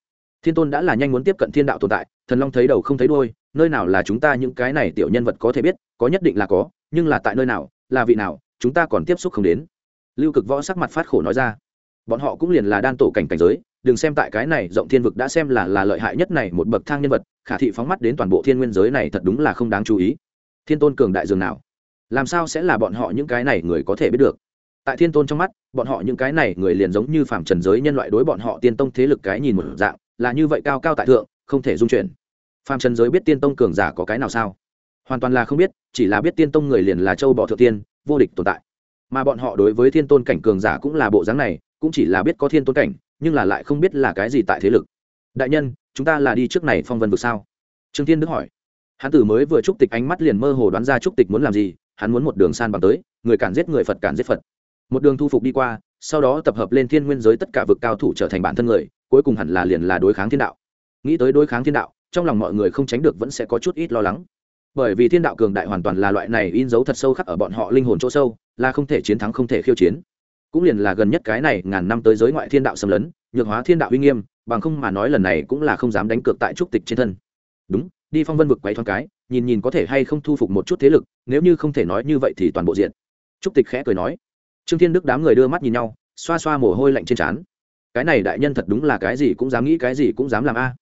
thiên tôn đã là nhanh muốn tiếp cận thiên đạo tồn tại, thần long thấy đầu không thấy đôi nơi nào là chúng ta những cái này tiểu nhân vật có thể biết, có nhất định là có, nhưng là tại nơi nào, là vị nào, chúng ta còn tiếp xúc không đến. Lưu cực võ sắc mặt phát khổ nói ra. Bọn họ cũng liền là đan tổ cảnh cảnh giới, đừng xem tại cái này, rộng thiên vực đã xem là là lợi hại nhất này một bậc thang nhân vật, khả thị phóng mắt đến toàn bộ thiên nguyên giới này thật đúng là không đáng chú ý. Thiên tôn cường đại dường nào? Làm sao sẽ là bọn họ những cái này người có thể biết được? Tại thiên tôn trong mắt, bọn họ những cái này người liền giống như phàm trần giới nhân loại đối bọn họ tiên tông thế lực cái nhìn một dạng là như vậy cao cao tại thượng, không thể dung chuyển. Phàm trần giới biết tiên tông cường giả có cái nào sao? Hoàn toàn là không biết, chỉ là biết tiên tông người liền là châu bỏ thượng tiên, vô địch tồn tại. Mà bọn họ đối với thiên tôn cảnh cường giả cũng là bộ dáng này, cũng chỉ là biết có thiên tôn cảnh, nhưng là lại không biết là cái gì tại thế lực. Đại nhân, chúng ta là đi trước này phong vân vực sao? Trương thiên đức hỏi. Hắn tử mới vừa trúc tịch ánh mắt liền mơ hồ đoán ra trúc tịch muốn làm gì, hắn muốn một đường san bằng tới, người cản giết người phật cản giết phật. Một đường thu phục đi qua, sau đó tập hợp lên thiên nguyên giới tất cả vực cao thủ trở thành bản thân người cuối cùng hẳn là liền là đối kháng thiên đạo. Nghĩ tới đối kháng thiên đạo, trong lòng mọi người không tránh được vẫn sẽ có chút ít lo lắng. Bởi vì thiên đạo cường đại hoàn toàn là loại này in dấu thật sâu khắc ở bọn họ linh hồn chỗ sâu, là không thể chiến thắng không thể khiêu chiến. Cũng liền là gần nhất cái này, ngàn năm tới giới ngoại thiên đạo xâm lấn, nhược hóa thiên đạo uy nghiêm, bằng không mà nói lần này cũng là không dám đánh cược tại trúc tịch trên thân. Đúng, đi phong vân vực quấy thoáng cái, nhìn nhìn có thể hay không thu phục một chút thế lực, nếu như không thể nói như vậy thì toàn bộ diện. Trúc tịch khẽ cười nói. Trương thiên đức đám người đưa mắt nhìn nhau, xoa xoa mồ hôi lạnh trên trán cái này đại nhân thật đúng là cái gì cũng dám nghĩ, cái gì cũng dám làm a. À.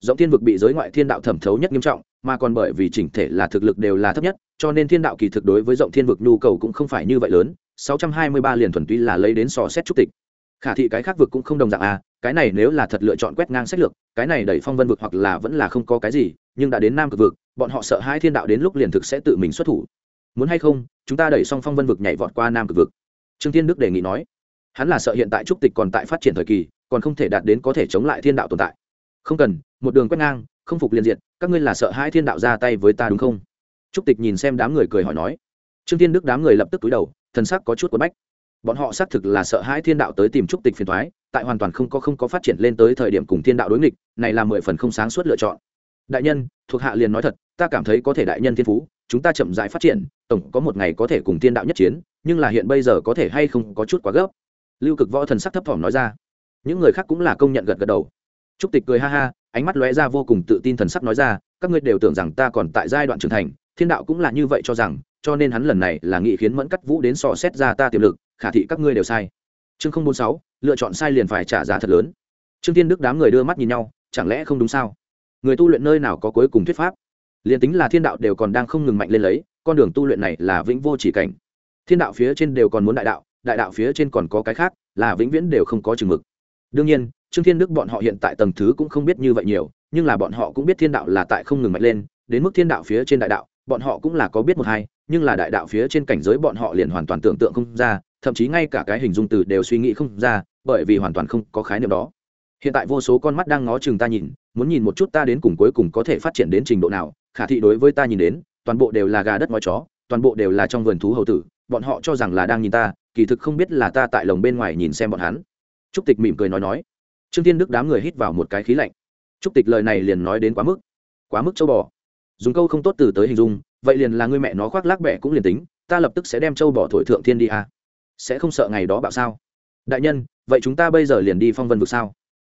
giọng thiên vực bị giới ngoại thiên đạo thẩm thấu nhất nghiêm trọng, mà còn bởi vì chỉnh thể là thực lực đều là thấp nhất, cho nên thiên đạo kỳ thực đối với rộng thiên vực nhu cầu cũng không phải như vậy lớn. 623 liền thuần túy là lấy đến sò xét trúc tịch. Khả thị cái khác vực cũng không đồng dạng à cái này nếu là thật lựa chọn quét ngang sách lược, cái này đẩy phong vân vực hoặc là vẫn là không có cái gì, nhưng đã đến nam cực vực, bọn họ sợ hai thiên đạo đến lúc liền thực sẽ tự mình xuất thủ. Muốn hay không, chúng ta đẩy xong phong vân vực nhảy vọt qua nam cực vực. Trương thiên đức đề nghị nói hắn là sợ hiện tại trúc tịch còn tại phát triển thời kỳ, còn không thể đạt đến có thể chống lại thiên đạo tồn tại. Không cần, một đường quét ngang, không phục liền diện các ngươi là sợ hai thiên đạo ra tay với ta đúng không? Trúc tịch nhìn xem đám người cười hỏi nói. Trương thiên đức đám người lập tức túi đầu, thần sắc có chút quất bách. Bọn họ xác thực là sợ hai thiên đạo tới tìm trúc tịch phiền thoái tại hoàn toàn không có không có phát triển lên tới thời điểm cùng thiên đạo đối nghịch, này là mười phần không sáng suốt lựa chọn. Đại nhân, thuộc hạ liền nói thật, ta cảm thấy có thể đại nhân thiên phú, chúng ta chậm rãi phát triển, tổng có một ngày có thể cùng thiên đạo nhất chiến, nhưng là hiện bây giờ có thể hay không có chút quá gấp lưu cực võ thần sắc thấp thỏm nói ra. Những người khác cũng là công nhận gật gật đầu. Trúc tịch cười ha ha, ánh mắt lóe ra vô cùng tự tin thần sắc nói ra, các ngươi đều tưởng rằng ta còn tại giai đoạn trưởng thành, thiên đạo cũng là như vậy cho rằng, cho nên hắn lần này là nghị khiến mẫn cắt vũ đến sò xét ra ta tiềm lực, khả thị các ngươi đều sai. Chương không bốn sáu, lựa chọn sai liền phải trả giá thật lớn. Trương tiên đức đám người đưa mắt nhìn nhau, chẳng lẽ không đúng sao? Người tu luyện nơi nào có cuối cùng thuyết pháp? Liền tính là thiên đạo đều còn đang không ngừng mạnh lên lấy, con đường tu luyện này là vĩnh vô chỉ cảnh. Thiên đạo phía trên đều còn muốn đại đạo đại đạo phía trên còn có cái khác, là vĩnh viễn đều không có chừng mực. Đương nhiên, trương thiên đức bọn họ hiện tại tầng thứ cũng không biết như vậy nhiều, nhưng là bọn họ cũng biết thiên đạo là tại không ngừng mạnh lên, đến mức thiên đạo phía trên đại đạo, bọn họ cũng là có biết một hai, nhưng là đại đạo phía trên cảnh giới bọn họ liền hoàn toàn tưởng tượng không ra, thậm chí ngay cả cái hình dung từ đều suy nghĩ không ra, bởi vì hoàn toàn không có khái niệm đó. Hiện tại vô số con mắt đang ngó chừng ta nhìn, muốn nhìn một chút ta đến cùng cuối cùng có thể phát triển đến trình độ nào, khả thị đối với ta nhìn đến, toàn bộ đều là gà đất ngói chó, toàn bộ đều là trong vườn thú hầu tử, bọn họ cho rằng là đang nhìn ta kỳ thực không biết là ta tại lồng bên ngoài nhìn xem bọn hắn. Trúc tịch mỉm cười nói nói. Trương tiên đức đám người hít vào một cái khí lạnh. Trúc tịch lời này liền nói đến quá mức quá mức châu bò. Dùng câu không tốt từ tới hình dung, vậy liền là người mẹ nó khoác lác bẻ cũng liền tính, ta lập tức sẽ đem châu bò thổi thượng thiên đi à. sẽ không sợ ngày đó bạo sao. Đại nhân, vậy chúng ta bây giờ liền đi phong vân vực sao?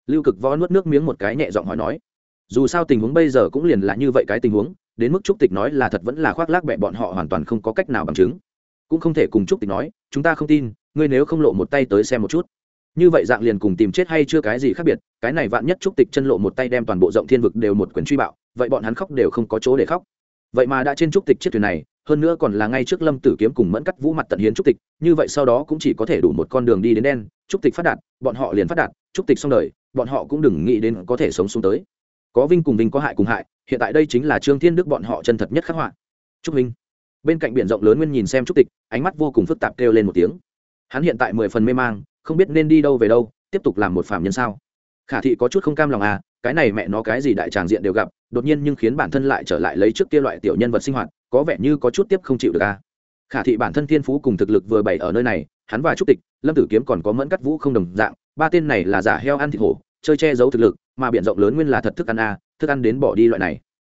Lưu cực võ nuốt nước miếng một cái nhẹ giọng hỏi nói. Dù sao tình huống bây giờ cũng liền là như vậy cái tình huống, đến mức trúc tịch nói là thật vẫn là khoác lác bẹ bọn họ hoàn toàn không có cách nào bằng chứng cũng không thể cùng trúc tịch nói, chúng ta không tin, ngươi nếu không lộ một tay tới xem một chút. Như vậy dạng liền cùng tìm chết hay chưa cái gì khác biệt, cái này vạn nhất trúc tịch chân lộ một tay đem toàn bộ rộng thiên vực đều một quyền truy bạo, vậy bọn hắn khóc đều không có chỗ để khóc. Vậy mà đã trên trúc tịch chiếc thuyền này, hơn nữa còn là ngay trước lâm tử kiếm cùng mẫn cắt vũ mặt tận hiến trúc tịch, như vậy sau đó cũng chỉ có thể đủ một con đường đi đến đen, trúc tịch phát đạt, bọn họ liền phát đạt, trúc tịch xong đời, bọn họ cũng đừng nghĩ đến có thể sống xuống tới. Có vinh cùng vinh có hại cùng hại, hiện tại đây chính là trương thiên đức bọn họ chân thật nhất khắc họa. Trúc vinh bên cạnh biển rộng lớn nguyên nhìn xem trúc tịch, ánh mắt vô cùng phức tạp kêu lên một tiếng. Hắn hiện tại mười phần mê mang, không biết nên đi đâu về đâu, tiếp tục làm một phạm nhân sao? Khả thị có chút không cam lòng à cái này mẹ nó cái gì đại tràng diện đều gặp, đột nhiên nhưng khiến bản thân lại trở lại lấy trước kia loại tiểu nhân vật sinh hoạt, có vẻ như có chút tiếp không chịu được à. Khả thị bản thân thiên phú cùng thực lực vừa bày ở nơi này, hắn và trúc tịch, lâm tử kiếm còn có mẫn cắt vũ không đồng dạng, ba tên này là giả heo ăn thịt hổ, chơi che giấu thực lực, mà biển rộng lớn nguyên là thật thức ăn à thức ăn đến bỏ đi loại này.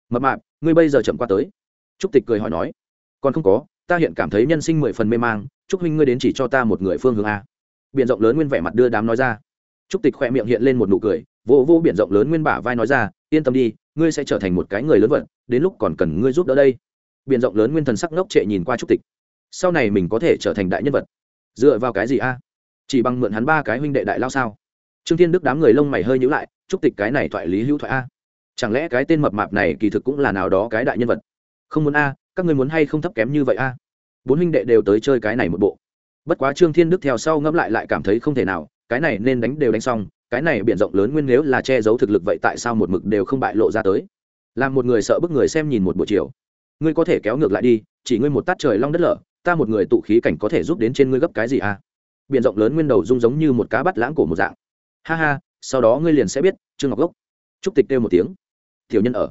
Mập mạp, ngươi bây giờ chậm qua tới. Trúc tịch cười hỏi nói còn không có, ta hiện cảm thấy nhân sinh mười phần mê mang, chúc huynh ngươi đến chỉ cho ta một người phương hướng a. Biện rộng lớn nguyên vẻ mặt đưa đám nói ra. Trúc tịch khoe miệng hiện lên một nụ cười vô vô biện rộng lớn nguyên bả vai nói ra, yên tâm đi, ngươi sẽ trở thành một cái người lớn vật đến lúc còn cần ngươi giúp đỡ đây. Biện rộng lớn nguyên thần sắc ngốc trệ nhìn qua trúc tịch. Sau này mình có thể trở thành đại nhân vật. Dựa vào cái gì a? Chỉ bằng mượn hắn ba cái huynh đệ đại lao sao? Trương thiên đức đám người lông mày hơi nhữ lại Chúc tịch cái này thoại lý hữu thoại a. Chẳng lẽ cái tên mập mạp này kỳ thực cũng là nào đó cái đại nhân vật? Không muốn a các ngươi muốn hay không thấp kém như vậy a? Bốn huynh đệ đều tới chơi cái này một bộ. Bất quá trương thiên đức theo sau ngẫm lại lại cảm thấy không thể nào, cái này nên đánh đều đánh xong, cái này b i ể n rộng lớn nguyên nếu là che giấu thực lực vậy tại sao một mực đều không bại lộ ra tới? Làm một người sợ bức người xem nhìn một buổi chiều. Ngươi có thể kéo ngược lại đi, chỉ ngươi một tát trời long đất lở, ta một người tụ khí cảnh có thể giúp đến trên ngươi gấp cái gì à b i ể n rộng lớn nguyên đầu rung giống như một cá bắt lãng cổ một dạng. Ha ha, sau đó ngươi liền sẽ biết, trương ngọc gốc. Trúc tịch kêu một tiếng. Thiểu nhân ở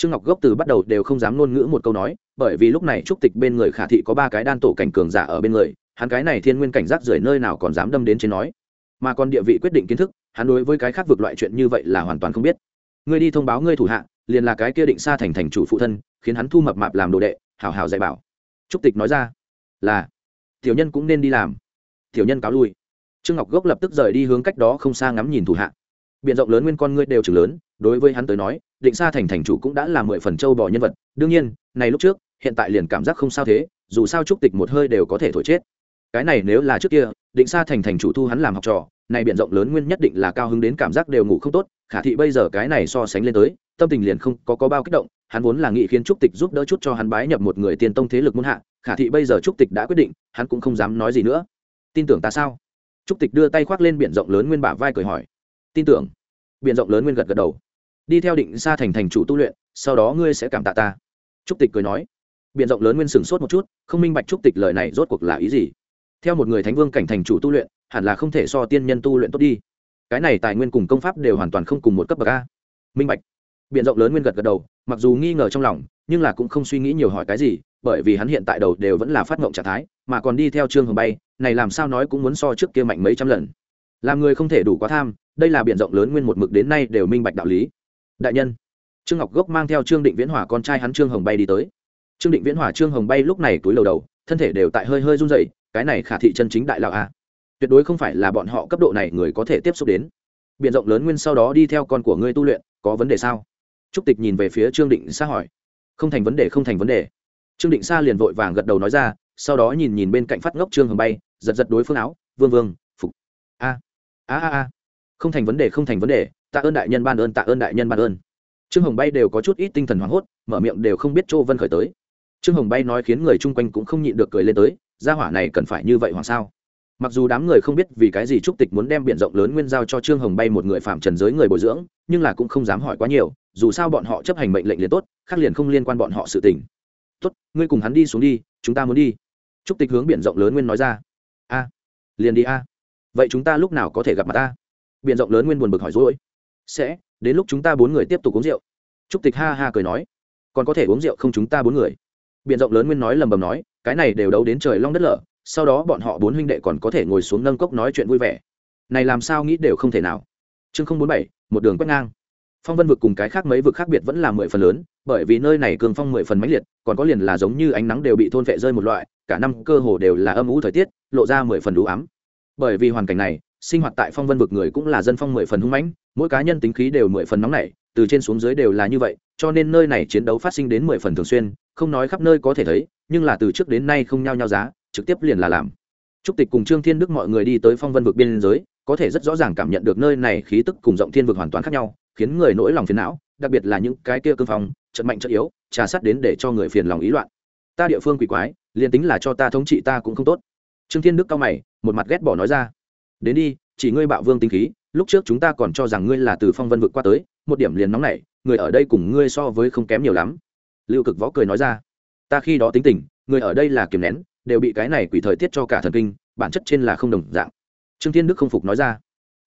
trương ngọc gốc từ bắt đầu đều không dám ngôn ngữ một câu nói, bởi vì lúc này trúc tịch bên người khả thị có ba cái đan tổ cảnh cường giả ở bên người, hắn cái này thiên nguyên cảnh giác rời nơi nào còn dám đâm đến trên nói. Mà còn địa vị quyết định kiến thức, hắn đối với cái khác vượt loại chuyện như vậy là hoàn toàn không biết. Ngươi đi thông báo ngươi thủ hạ, liền là cái kia định xa thành thành chủ phụ thân, khiến hắn thu mập mạp làm đồ đệ hào hào dạy bảo. Trúc tịch nói ra, là, tiểu nhân cũng nên đi làm. Tiểu nhân cáo lui. Trương ngọc gốc lập tức rời đi hướng cách đó không xa ngắm nhìn thủ hạ. Biện rộng lớn nguyên con ngươi đều chừng lớn, đối với hắn tới nói định xa thành thành chủ cũng đã là mười phần châu bò nhân vật. Đương nhiên, này lúc trước, hiện tại liền cảm giác không sao thế, dù sao trúc tịch một hơi đều có thể thổi chết. Cái này nếu là trước kia, định xa thành thành chủ thu hắn làm học trò, này biện rộng lớn nguyên nhất định là cao hứng đến cảm giác đều ngủ không tốt, khả thị bây giờ cái này so sánh lên tới, tâm tình liền không có có bao kích động, hắn vốn là nghị khiến trúc tịch giúp đỡ chút cho hắn bái nhập một người tiên tông thế lực muôn hạ, khả thị bây giờ trúc tịch đã quyết định, hắn cũng không dám nói gì nữa. Tin tưởng ta sao? Trúc tịch đưa tay khoác lên biển rộng lớn nguyên bả vai cười hỏi. Tin tưởng. Biển rộng lớn nguyên gật gật đầu đi theo định xa thành thành chủ tu luyện, sau đó ngươi sẽ cảm tạ ta. Trúc tịch cười nói. Biện rộng lớn nguyên sửng sốt một chút, không minh bạch trúc tịch lời này rốt cuộc là ý gì. Theo một người thánh vương cảnh thành chủ tu luyện, hẳn là không thể so tiên nhân tu luyện tốt đi. Cái này tài nguyên cùng công pháp đều hoàn toàn không cùng một cấp bậc a. Minh bạch. Biện rộng lớn nguyên gật gật đầu, mặc dù nghi ngờ trong lòng, nhưng là cũng không suy nghĩ nhiều hỏi cái gì, bởi vì hắn hiện tại đầu đều vẫn là phát ngộng trạng thái, mà còn đi theo trương hồng bay, này làm sao nói cũng muốn so trước kia mạnh mấy trăm lần. Làm người không thể đủ quá tham, đây là biện rộng lớn nguyên một mực đến nay đều minh bạch đạo lý đại nhân. Trương ngọc gốc mang theo trương định viễn hòa con trai hắn trương hồng bay đi tới. Trương định viễn hòa, trương hồng bay lúc này túi lầu đầu, thân thể đều tại hơi hơi run dậy cái này khả thị chân chính đại lão a tuyệt đối không phải là bọn họ cấp độ này người có thể tiếp xúc đến. Biện rộng lớn nguyên sau đó đi theo con của ngươi tu luyện, có vấn đề sao? Trúc tịch nhìn về phía trương định sa hỏi. Không thành vấn đề, không thành vấn đề. Trương định sa liền vội vàng gật đầu nói ra, sau đó nhìn nhìn bên cạnh phát ngốc trương hồng bay, giật giật đối phương áo, vương vương, phục. A a a a. Không thành vấn đề, không thành vấn đề tạ ơn đại nhân ban ơn, tạ ơn đại nhân ban ơn. Trương hồng bay đều có chút ít tinh thần hoảng hốt, mở miệng đều không biết châu vân khởi tới. Trương hồng bay nói khiến người chung quanh cũng không nhịn được cười lên tới, gia hỏa này cần phải như vậy hoàng sao? Mặc dù đám người không biết vì cái gì trúc tịch muốn đem b i ể n rộng lớn nguyên giao cho trương hồng bay một người phạm trần giới người bồi dưỡng, nhưng là cũng không dám hỏi quá nhiều, dù sao bọn họ chấp hành mệnh lệnh liền tốt, khác liền không liên quan bọn họ sự tình. Tốt, ngươi cùng hắn đi xuống đi, chúng ta muốn đi. Trúc tịch hướng b i ể n rộng lớn nguyên nói ra. A, liền đi a. Vậy chúng ta lúc nào có thể gặp mặt ta? B i ể n rộng lớn nguyên buồn bực hỏi dối sẽ, đến lúc chúng ta bốn người tiếp tục uống rượu. Trúc tịch ha ha cười nói. Còn có thể uống rượu không chúng ta bốn người? B i ể n rộng lớn nguyên nói lầm bầm nói, cái này đều đấu đến trời long đất lở, sau đó bọn họ bốn huynh đệ còn có thể ngồi xuống nâng cốc nói chuyện vui vẻ. Này làm sao nghĩ đều không thể nào. Chương không bốn bảy, một đường quét ngang. Phong vân vực cùng cái khác mấy vực khác biệt vẫn là mười phần lớn, bởi vì nơi này cường phong mười phần mãnh liệt, còn có liền là giống như ánh nắng đều bị thôn vệ rơi một loại, cả năm cơ hồ đều là âm ủ thời tiết, lộ ra mười phần đủ ấm bởi vì hoàn cảnh này sinh hoạt tại phong vân vực người cũng là dân phong mười phần hung mãnh, mỗi cá nhân tính khí đều mười phần nóng nảy, từ trên xuống dưới đều là như vậy, cho nên nơi này chiến đấu phát sinh đến mười phần thường xuyên, không nói khắp nơi có thể thấy, nhưng là từ trước đến nay không nhao nhao giá, trực tiếp liền là làm. Trúc tịch cùng trương thiên đức mọi người đi tới phong vân vực biên giới, có thể rất rõ ràng cảm nhận được nơi này khí tức cùng rộng thiên vực hoàn toàn khác nhau, khiến người nỗi lòng phiền não, đặc biệt là những cái kia cương phong, trận mạnh trận yếu, trà sát đến để cho người phiền lòng ý loạn. Ta địa phương quỷ quái, liền tính là cho ta thống trị ta cũng không tốt. Trương thiên đức cao mày, một mặt ghét bỏ nói ra đến đi, chỉ ngươi bạo vương tinh khí, lúc trước chúng ta còn cho rằng ngươi là từ phong vân vực qua tới, một điểm liền nóng nảy, người ở đây cùng ngươi so với không kém nhiều lắm. Lưu cực võ cười nói ra. Ta khi đó tính tình, người ở đây là kiềm nén, đều bị cái này quỷ thời tiết cho cả thần kinh, bản chất trên là không đồng dạng. Trương thiên đức không phục nói ra.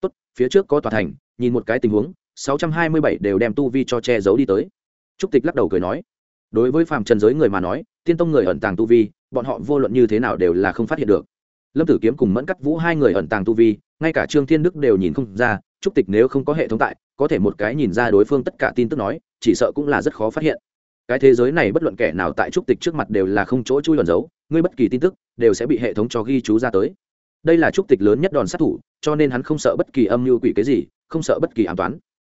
Tốt, phía trước có tòa thành, nhìn một cái tình huống, sáu trăm hai mươi bảy đều đem tu vi cho che giấu đi tới. Trúc tịch lắc đầu cười nói. Đối với phàm trần giới người mà nói, tiên tông người ẩn tàng tu vi, bọn họ vô luận như thế nào đều là không phát hiện được lâm tử kiếm cùng mẫn cắt vũ hai người ẩn tàng tu vi, ngay cả trương thiên đức đều nhìn không ra, trúc tịch nếu không có hệ thống tại, có thể một cái nhìn ra đối phương tất cả tin tức nói, chỉ sợ cũng là rất khó phát hiện. Cái thế giới này bất luận kẻ nào tại trúc tịch trước mặt đều là không chỗ chui lẩn giấu, ngươi bất kỳ tin tức đều sẽ bị hệ thống cho ghi chú ra tới. Đây là trúc tịch lớn nhất đòn sát thủ, cho nên hắn không sợ bất kỳ âm mưu quỷ cái gì, không sợ bất kỳ an toán.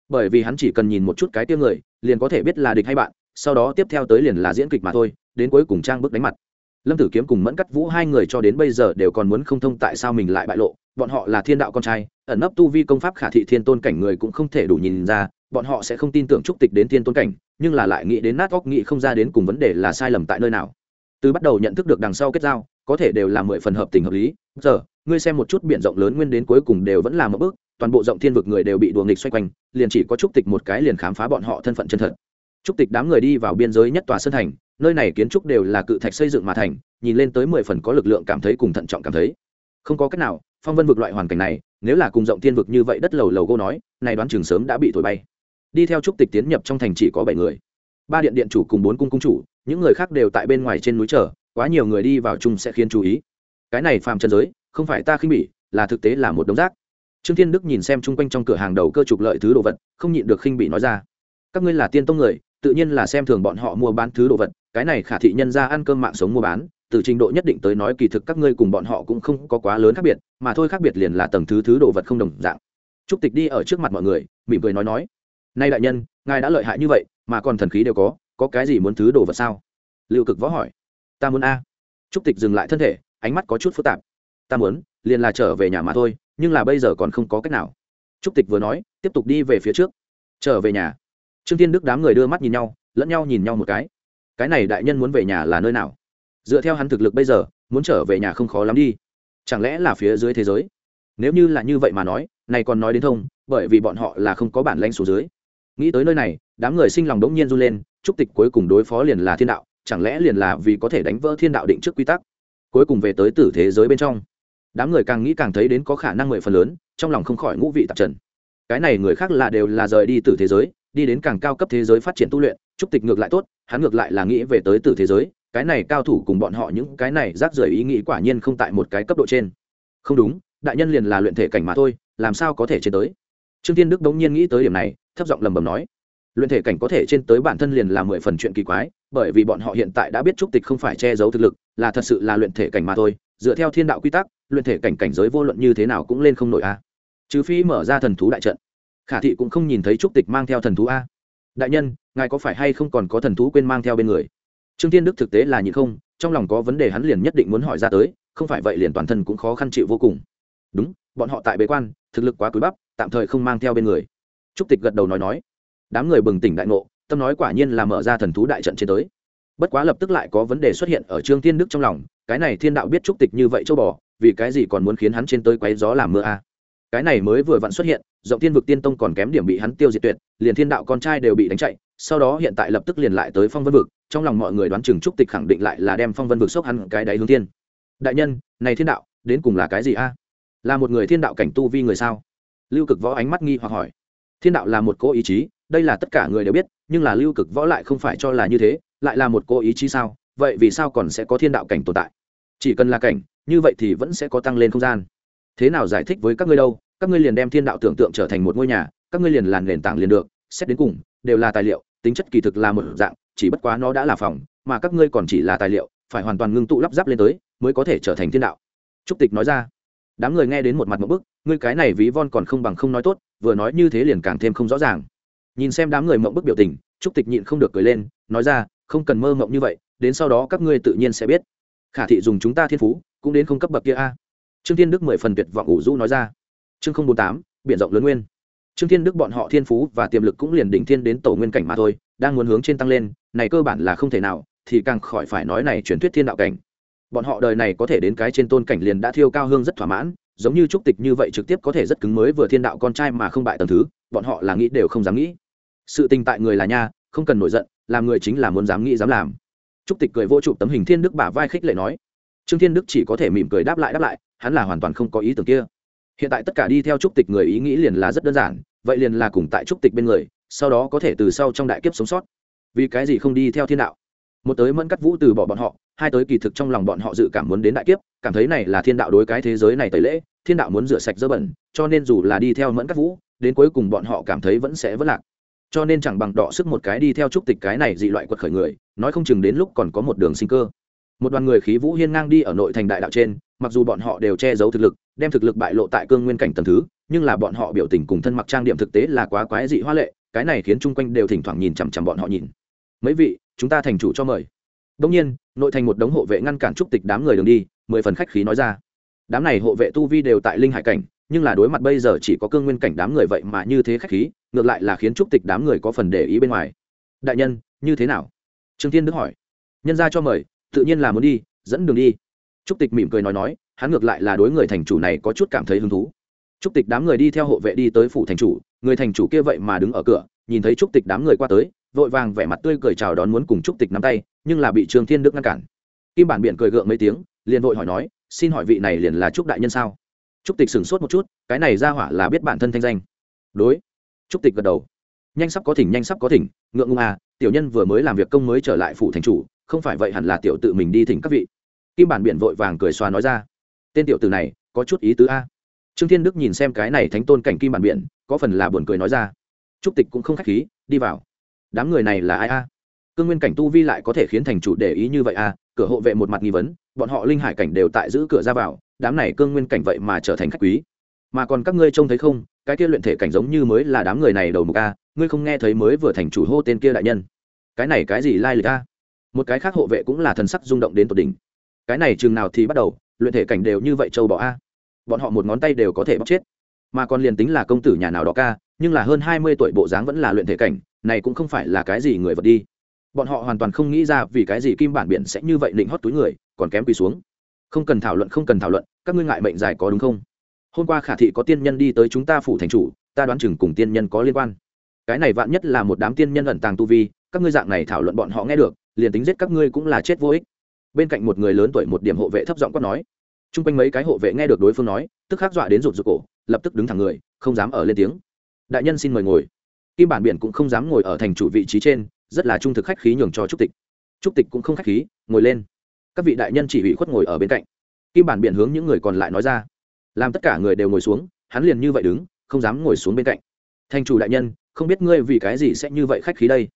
Bởi vì hắn chỉ cần nhìn một chút cái tiêu người, liền có thể biết là địch hay bạn, sau đó tiếp theo tới liền là diễn kịch mà thôi, đến cuối cùng trang bức đánh mặt lâm tử kiếm cùng mẫn cắt vũ hai người cho đến bây giờ đều còn muốn không thông tại sao mình lại bại lộ, bọn họ là thiên đạo con trai, ẩn nấp tu vi công pháp khả thị thiên tôn cảnh người cũng không thể đủ nhìn ra, bọn họ sẽ không tin tưởng trúc tịch đến thiên tôn cảnh, nhưng là lại nghĩ đến nát óc nghĩ không ra đến cùng vấn đề là sai lầm tại nơi nào. Từ bắt đầu nhận thức được đằng sau kết giao, có thể đều là mười phần hợp tình hợp lý. Giờ, ngươi xem một chút b i ể n rộng lớn nguyên đến cuối cùng đều vẫn là một bước, toàn bộ rộng thiên vực người đều bị đùa nghịch xoay quanh, liền chỉ có trúc tịch một cái liền khám phá bọn họ thân phận chân thật. Trúc tịch đám người đi vào biên giới nhất tòa sơn thành nơi này kiến trúc đều là cự thạch xây dựng mà thành, nhìn lên tới mười phần có lực lượng cảm thấy cùng thận trọng cảm thấy. Không có cách nào, phong vân vực loại hoàn cảnh này, nếu là cùng rộng thiên vực như vậy đất lầu lầu gô nói, này đoán chừng sớm đã bị thổi bay. Đi theo trúc tịch tiến nhập trong thành chỉ có bảy người. Ba điện điện chủ cùng bốn cung cung chủ, những người khác đều tại bên ngoài trên núi chờ, quá nhiều người đi vào chung sẽ khiến chú ý. Cái này phàm trần giới, không phải ta khinh bỉ, là thực tế là một đống rác. Trương thiên đức nhìn xem chung quanh trong cửa hàng đầu cơ trục lợi thứ đồ vật, không nhịn được khinh bỉ nói ra. Các ngươi là tiên tông người tự nhiên là xem thường bọn họ mua bán thứ đồ vật, cái này khả thị nhân ra ăn cơm mạng sống mua bán, từ trình độ nhất định tới nói kỳ thực các ngươi cùng bọn họ cũng không có quá lớn khác biệt, mà thôi khác biệt liền là tầng thứ thứ đồ vật không đồng dạng. Trúc tịch đi ở trước mặt mọi người, mỉm cười nói nói nay đại nhân, ngài đã lợi hại như vậy, mà còn thần khí đều có có cái gì muốn thứ đồ vật sao? Liệu cực võ hỏi. Ta muốn a. Trúc tịch dừng lại thân thể, ánh mắt có chút phức tạp. Ta muốn, liền là trở về nhà mà thôi, nhưng là bây giờ còn không có cách nào. Trúc tịch vừa nói, tiếp tục đi về phía trước. Trở về nhà trương tiên đức đám người đưa mắt nhìn nhau, lẫn nhau nhìn nhau một cái. Cái này đại nhân muốn về nhà là nơi nào? Dựa theo hắn thực lực bây giờ, muốn trở về nhà không khó lắm đi. Chẳng lẽ là phía dưới thế giới? Nếu như là như vậy mà nói, này còn nói đến thông, bởi vì bọn họ là không có bản lãnh số dưới. Nghĩ tới nơi này, đám người sinh lòng đống nhiên run lên trúc tịch cuối cùng đối phó liền là thiên đạo, chẳng lẽ liền là vì có thể đánh vỡ thiên đạo định trước quy tắc? Cuối cùng về tới tử thế giới bên trong. Đám người càng nghĩ càng thấy đến có khả năng mười phần lớn, trong lòng không khỏi ngũ vị tạp trần. Cái này người khác là đều là rời đi từ thế giới đi đến càng cao cấp thế giới phát triển tu luyện trúc tịch ngược lại tốt, hắn ngược lại là nghĩ về tới từ thế giới, cái này cao thủ cùng bọn họ những cái này rác rưởi ý nghĩ quả nhiên không tại một cái cấp độ trên. Không đúng, đại nhân liền là luyện thể cảnh mà thôi, làm sao có thể trên tới? Trương tiên đức đống nhiên nghĩ tới điểm này, thấp giọng lầm bầm nói, luyện thể cảnh có thể trên tới bản thân liền là mười phần chuyện kỳ quái, bởi vì bọn họ hiện tại đã biết trúc tịch không phải che giấu thực lực, là thật sự là luyện thể cảnh mà thôi, dựa theo thiên đạo quy tắc, luyện thể cảnh cảnh giới vô luận như thế nào cũng lên không nổi a. Trừ phi mở ra thần thú đại trận khả thị cũng không nhìn thấy trúc tịch mang theo thần thú a. Đại nhân, ngài có phải hay không còn có thần thú quên mang theo bên người? Trương tiên đức thực tế là nhịn không, trong lòng có vấn đề hắn liền nhất định muốn hỏi ra tới, không phải vậy liền toàn thân cũng khó khăn chịu vô cùng. Đúng, bọn họ tại bế quan, thực lực quá cúi bắp, tạm thời không mang theo bên người. Trúc tịch gật đầu nói nói. Đám người bừng tỉnh đại ngộ, tâm nói quả nhiên là mở ra thần thú đại trận trên tới. Bất quá lập tức lại có vấn đề xuất hiện ở trương thiên đức trong lòng, cái này thiên đạo biết trúc tịch như vậy châu bò, vì cái gì còn muốn khiến hắn trên tới quấy gió làm mưa a? Cái này mới vừa vặn xuất hiện rộng thiên vực tiên tông còn kém điểm bị hắn tiêu diệt tuyệt, liền thiên đạo con trai đều bị đánh chạy, sau đó hiện tại lập tức liền lại tới phong vân vực, trong lòng mọi người đoán chừng trúc tịch khẳng định lại là đem phong vân vực xốc hắn cái đáy hướng thiên. Đại nhân, này thiên đạo, đến cùng là cái gì a? Là một người thiên đạo cảnh tu vi người sao? Lưu cực võ ánh mắt nghi hoặc hỏi. Thiên đạo là một cố ý chí, đây là tất cả người đều biết, nhưng là lưu cực võ lại không phải cho là như thế, lại là một cố ý chí sao? Vậy vì sao còn sẽ có thiên đạo cảnh tồn tại? Chỉ cần là cảnh, như vậy thì vẫn sẽ có tăng lên không gian. Thế nào giải thích với các ngươi đâu? Các ngươi liền đem thiên đạo tưởng tượng trở thành một ngôi nhà, các ngươi liền làn nền tảng liền được, xét đến cùng, đều là tài liệu, tính chất kỳ thực là một dạng, chỉ bất quá nó đã là phòng, mà các ngươi còn chỉ là tài liệu, phải hoàn toàn ngưng tụ lắp ráp lên tới, mới có thể trở thành thiên đạo. Trúc tịch nói ra. Đám người nghe đến một mặt một bức, ngươi cái này ví von còn không bằng không nói tốt, vừa nói như thế liền càng thêm không rõ ràng. Nhìn xem đám người mộng bức biểu tình, trúc tịch nhịn không được cười lên, nói ra, không cần mơ mộng như vậy, đến sau đó các ngươi tự nhiên sẽ biết. Khả thị dùng chúng ta thiên phú, cũng đến không cấp bậc kia a. Trương thiên đức mười phần tuyệt vọng ủ rũ nói ra chương không bốn tám biện rộng lớn nguyên. Trương thiên đức bọn họ thiên phú và tiềm lực cũng liền đỉnh thiên đến tổ nguyên cảnh mà thôi, đang muốn hướng trên tăng lên, này cơ bản là không thể nào, thì càng khỏi phải nói này truyền thuyết thiên đạo cảnh. Bọn họ đời này có thể đến cái trên tôn cảnh liền đã thiêu cao hương rất thỏa mãn, giống như trúc tịch như vậy trực tiếp có thể rất cứng mới vừa thiên đạo con trai mà không bại tầng thứ, bọn họ là nghĩ đều không dám nghĩ. Sự tình tại người là nha, không cần nổi giận, làm người chính là muốn dám nghĩ dám làm. Trúc tịch cười vô trụ tấm hình thiên đức bả vai khích lệ nói. Trương thiên đức chỉ có thể mỉm cười đáp lại đáp lại, hắn là hoàn toàn không có ý tưởng kia hiện tại tất cả đi theo trúc tịch người ý nghĩ liền là rất đơn giản, vậy liền là cùng tại trúc tịch bên người, sau đó có thể từ sau trong đại kiếp sống sót. Vì cái gì không đi theo thiên đạo? Một tới mẫn cắt vũ từ bỏ bọn họ, hai tới kỳ thực trong lòng bọn họ dự cảm muốn đến đại kiếp, cảm thấy này là thiên đạo đối cái thế giới này tẩy lễ, thiên đạo muốn rửa sạch dơ bẩn, cho nên dù là đi theo mẫn cắt vũ, đến cuối cùng bọn họ cảm thấy vẫn sẽ vất lạc. Cho nên chẳng bằng đọ sức một cái đi theo trúc tịch cái này dị loại quật khởi người, nói không chừng đến lúc còn có một đường sinh cơ. Một đoàn người khí vũ hiên ngang đi ở nội thành đại đạo trên mặc dù bọn họ đều che giấu thực lực, đem thực lực bại lộ tại cương nguyên cảnh tầm thứ, nhưng là bọn họ biểu tình cùng thân mặc trang điểm thực tế là quá quái dị hoa lệ, cái này khiến chung quanh đều thỉnh thoảng nhìn chằm chằm bọn họ nhìn. Mấy vị, chúng ta thành chủ cho mời. Đông nhiên, nội thành một đống hộ vệ ngăn cản trúc tịch đám người đường đi, mười phần khách khí nói ra. Đám này hộ vệ tu vi đều tại linh hải cảnh, nhưng là đối mặt bây giờ chỉ có cương nguyên cảnh đám người vậy mà như thế khách khí, ngược lại là khiến trúc tịch đám người có phần để ý bên ngoài. Đại nhân, như thế nào? Trương thiên đức hỏi. Nhân ra cho mời, tự nhiên là muốn đi, dẫn đường đi trúc tịch mỉm cười nói nói, hắn ngược lại là đối người thành chủ này có chút cảm thấy hứng thú. Trúc tịch đám người đi theo hộ vệ đi tới phủ thành chủ, người thành chủ kia vậy mà đứng ở cửa, nhìn thấy trúc tịch đám người qua tới, vội vàng vẻ mặt tươi cười chào đón muốn cùng trúc tịch nắm tay, nhưng là bị trương thiên đức ngăn cản. Kim bản biện cười gượng mấy tiếng, liền vội hỏi nói, xin hỏi vị này liền là trúc đại nhân sao? Trúc tịch sửng sốt một chút, cái này ra hỏa là biết bản thân thanh danh. Đối. Trúc tịch gật đầu. Nhanh sắp có thỉnh, nhanh sắp có thỉnh, ngượng ngùng à tiểu nhân vừa mới làm việc công mới trở lại phủ thành chủ, không phải vậy hẳn là tiểu tự mình đi thỉnh các vị kim bản biện vội vàng cười xòa nói ra. Tên tiểu tử này, có chút ý tứ a. Trương thiên đức nhìn xem cái này thánh tôn cảnh kim bản biện có phần là buồn cười nói ra. Trúc tịch cũng không khách khí, đi vào. Đám người này là ai a? Cương nguyên cảnh tu vi lại có thể khiến thành chủ để ý như vậy a? Cửa hộ vệ một mặt nghi vấn, bọn họ linh hải cảnh đều tại giữ cửa ra vào, đám này cương nguyên cảnh vậy mà trở thành khách quý. Mà còn các ngươi trông thấy không, cái kia luyện thể cảnh giống như mới là đám người này đầu mục a, ngươi không nghe thấy mới vừa thành chủ hô tên kia đại nhân. Cái này cái gì lai lịch a? Một cái khác hộ vệ cũng là thần sắc rung động đến tột đỉnh cái này chừng nào thì bắt đầu, luyện thể cảnh đều như vậy châu bỏ a. Bọn họ một ngón tay đều có thể bóc chết. Mà còn liền tính là công tử nhà nào đó ca, nhưng là hơn hai mươi tuổi bộ dáng vẫn là luyện thể cảnh, này cũng không phải là cái gì người vật đi. Bọn họ hoàn toàn không nghĩ ra vì cái gì kim bản biển sẽ như vậy định hót túi người, còn kém quỳ xuống. Không cần thảo luận, không cần thảo luận, các ngươi ngại mệnh dài có đúng không? Hôm qua khả thị có tiên nhân đi tới chúng ta phủ thành chủ, ta đoán chừng cùng tiên nhân có liên quan. Cái này vạn nhất là một đám tiên nhân ẩn tàng tu vi, các ngươi dạng này thảo luận bọn họ nghe được, liền tính giết các ngươi cũng là chết vô ích bên cạnh một người lớn tuổi một điểm hộ vệ thấp giọng quát nói. T r u n g quanh mấy cái hộ vệ nghe được đối phương nói, tức khắc dọa đến rụt rụt cổ, lập tức đứng thẳng người, không dám ở lên tiếng. Đại nhân xin mời ngồi. Kim bản biển cũng không dám ngồi ở thành chủ vị trí trên, rất là trung thực khách khí nhường cho trúc tịch. Trúc tịch cũng không khách khí, ngồi lên. Các vị đại nhân chỉ bị khuất ngồi ở bên cạnh. Kim bản biển hướng những người còn lại nói ra. Làm tất cả người đều ngồi xuống, hắn liền như vậy đứng, không dám ngồi xuống bên cạnh. Thành chủ đại nhân, không biết ngươi vì cái gì sẽ như vậy khách khí đây?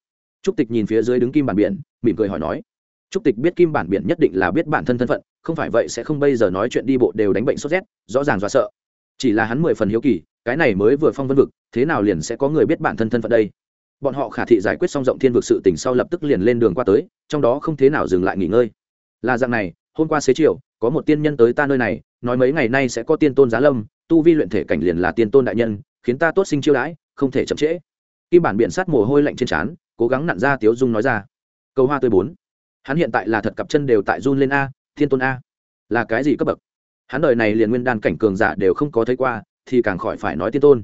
Trúc tịch nhìn phía dưới đứng kim bản biển, mỉm cười hỏi nói trúc tịch biết kim bản biển nhất định là biết bản thân thân phận, không phải vậy sẽ không bây giờ nói chuyện đi bộ đều đánh bệnh sốt rét, rõ ràng do sợ. Chỉ là hắn mười phần hiếu kỳ, cái này mới vừa phong vân vực, thế nào liền sẽ có người biết bản thân thân phận đây? Bọn họ khả thị giải quyết xong rộng thiên vực sự tình sau lập tức liền lên đường qua tới, trong đó không thế nào dừng lại nghỉ ngơi. Là dạng này, hôm qua xế chiều, có một tiên nhân tới ta nơi này, nói mấy ngày nay sẽ có tiên tôn giá lâm, tu vi luyện thể cảnh liền là tiên tôn đại nhân, khiến ta tốt sinh chiêu đãi, không thể chậm trễ. Kim bản biện sát mồ hôi lạnh trên trán, cố gắng nặn ra tiếu dung nói ra. Câu hoa tươi bốn hắn hiện tại là thật cặp chân đều tại run lên a, thiên tôn a. Là cái gì cấp bậc? Hắn đời này liền nguyên đan cảnh cường giả đều không có thấy qua, thì càng khỏi phải nói tiên tôn.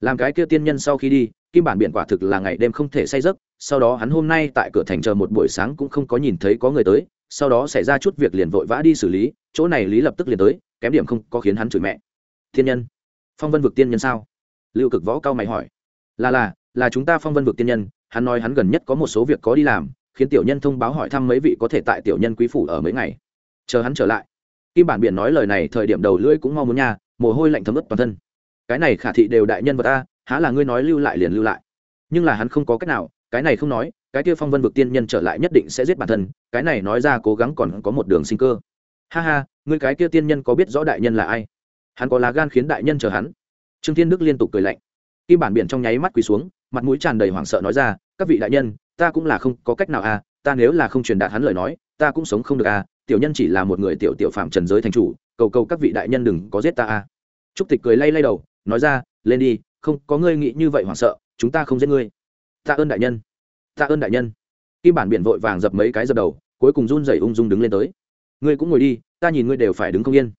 Làm cái kia tiên nhân sau khi đi, kim bản biển quả thực là ngày đêm không thể say giấc, sau đó hắn hôm nay tại cửa thành chờ một buổi sáng cũng không có nhìn thấy có người tới, sau đó xảy ra chút việc liền vội vã đi xử lý, chỗ này lý lập tức liền tới, kém điểm không có khiến hắn chửi mẹ. Thiên nhân? Phong vân vực tiên nhân sao? Lưu cực võ cao mày hỏi. Là là là chúng ta phong vân vực tiên nhân, hắn nói hắn gần nhất có một số việc có đi làm khiến tiểu nhân thông báo hỏi thăm mấy vị có thể tại tiểu nhân quý phủ ở mấy ngày. Chờ hắn trở lại. Kim bản biển nói lời này thời điểm đầu lưỡi cũng mau muốn nha, mồ hôi lạnh thấm ướt toàn thân. Cái này khả thị đều đại nhân vật ta, há là ngươi nói lưu lại liền lưu lại. Nhưng là hắn không có cách nào, cái này không nói, cái kia phong vân vực tiên nhân trở lại nhất định sẽ giết bản thân, cái này nói ra cố gắng còn có một đường sinh cơ. Ha ha, ngươi cái kia tiên nhân có biết rõ đại nhân là ai? Hắn có lá gan khiến đại nhân chờ hắn. Trương thiên đức liên tục cười lạnh. Kim bản biển trong nháy mắt quỳ xuống, mặt mũi tràn đầy hoảng sợ nói ra, các vị đại nhân ta cũng là không có cách nào à ta nếu là không truyền đạt hắn lời nói, ta cũng sống không được à tiểu nhân chỉ là một người tiểu tiểu phạm trần giới thành chủ, cầu cầu các vị đại nhân đừng có giết ta à. Trúc tịch cười lay lay đầu, nói ra, lên đi, không, có ngươi nghĩ như vậy hoảng sợ, chúng ta không giết ngươi. Tạ ơn đại nhân. Tạ ơn đại nhân. Kim bản biển vội vàng dập mấy cái dập đầu, cuối cùng run rẩy ung dung đứng lên tới. Ngươi cũng ngồi đi, ta nhìn ngươi đều phải đứng không yên.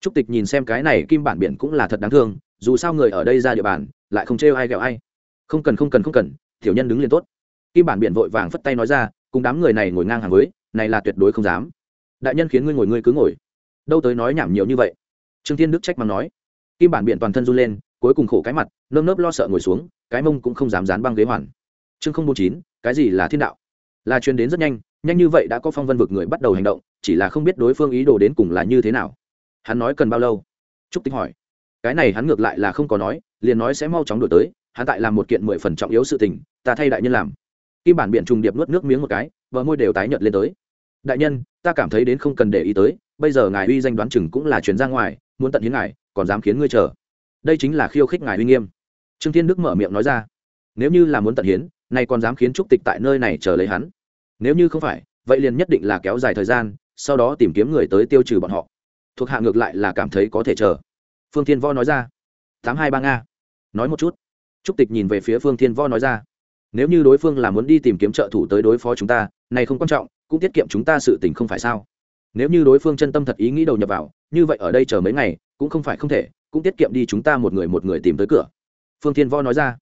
Trúc tịch nhìn xem cái này, kim bản biển cũng là thật đáng thương, dù sao người ở đây ra địa bàn, lại không trêu ai ghẹo ai. Không cần không cần không cần, tiểu nhân đứng lên tốt kim bản biển vội vàng phất tay nói ra, cùng đám người này ngồi ngang hàng với, này là tuyệt đối không dám. Đại nhân khiến ngươi ngồi, ngươi cứ ngồi. Đâu tới nói nhảm nhiều như vậy. Trương thiên đức trách mắng nói. Kim bản biển toàn thân run lên, cuối cùng khổ cái mặt, nơm nớp lo sợ ngồi xuống, cái mông cũng không dám dán băng ghế hoàn. Chương không bốn chín, cái gì là thiên đạo? Là truyền đến rất nhanh nhanh như vậy đã có phong vân vực người bắt đầu hành động, chỉ là không biết đối phương ý đồ đến cùng là như thế nào. Hắn nói cần bao lâu? Trúc tính hỏi. Cái này hắn ngược lại là không có nói, liền nói sẽ mau chóng đổi tới, hắn tại làm một kiện mười phần trọng yếu sự tình, ta thay đại nhân làm kim bản biện trùng điệp nuốt nước miếng một cái vợ môi đều tái nhợt lên tới. Đại nhân, ta cảm thấy đến không cần để ý tới, bây giờ ngài uy danh đoán chừng cũng là chuyển ra ngoài, muốn tận hiến ngài, còn dám khiến ngươi chờ. Đây chính là khiêu khích ngài uy nghiêm. Trương thiên đức mở miệng nói ra. Nếu như là muốn tận hiến, nay còn dám khiến trúc tịch tại nơi này chờ lấy hắn. Nếu như không phải, vậy liền nhất định là kéo dài thời gian, sau đó tìm kiếm người tới tiêu trừ bọn họ. Thuộc hạ ngược lại là cảm thấy có thể chờ. Phương thiên võ nói ra. Tám hai ba nga. Nói một chút. Trúc tịch nhìn về phía phương thiên võ nói ra nếu như đối phương là muốn đi tìm kiếm trợ thủ tới đối phó chúng ta, này không quan trọng, cũng tiết kiệm chúng ta sự tình không phải sao? Nếu như đối phương chân tâm thật ý nghĩ đầu nhập vào, như vậy ở đây chờ mấy ngày, cũng không phải không thể, cũng tiết kiệm đi chúng ta một người một người tìm tới cửa. Phương thiên võ nói ra.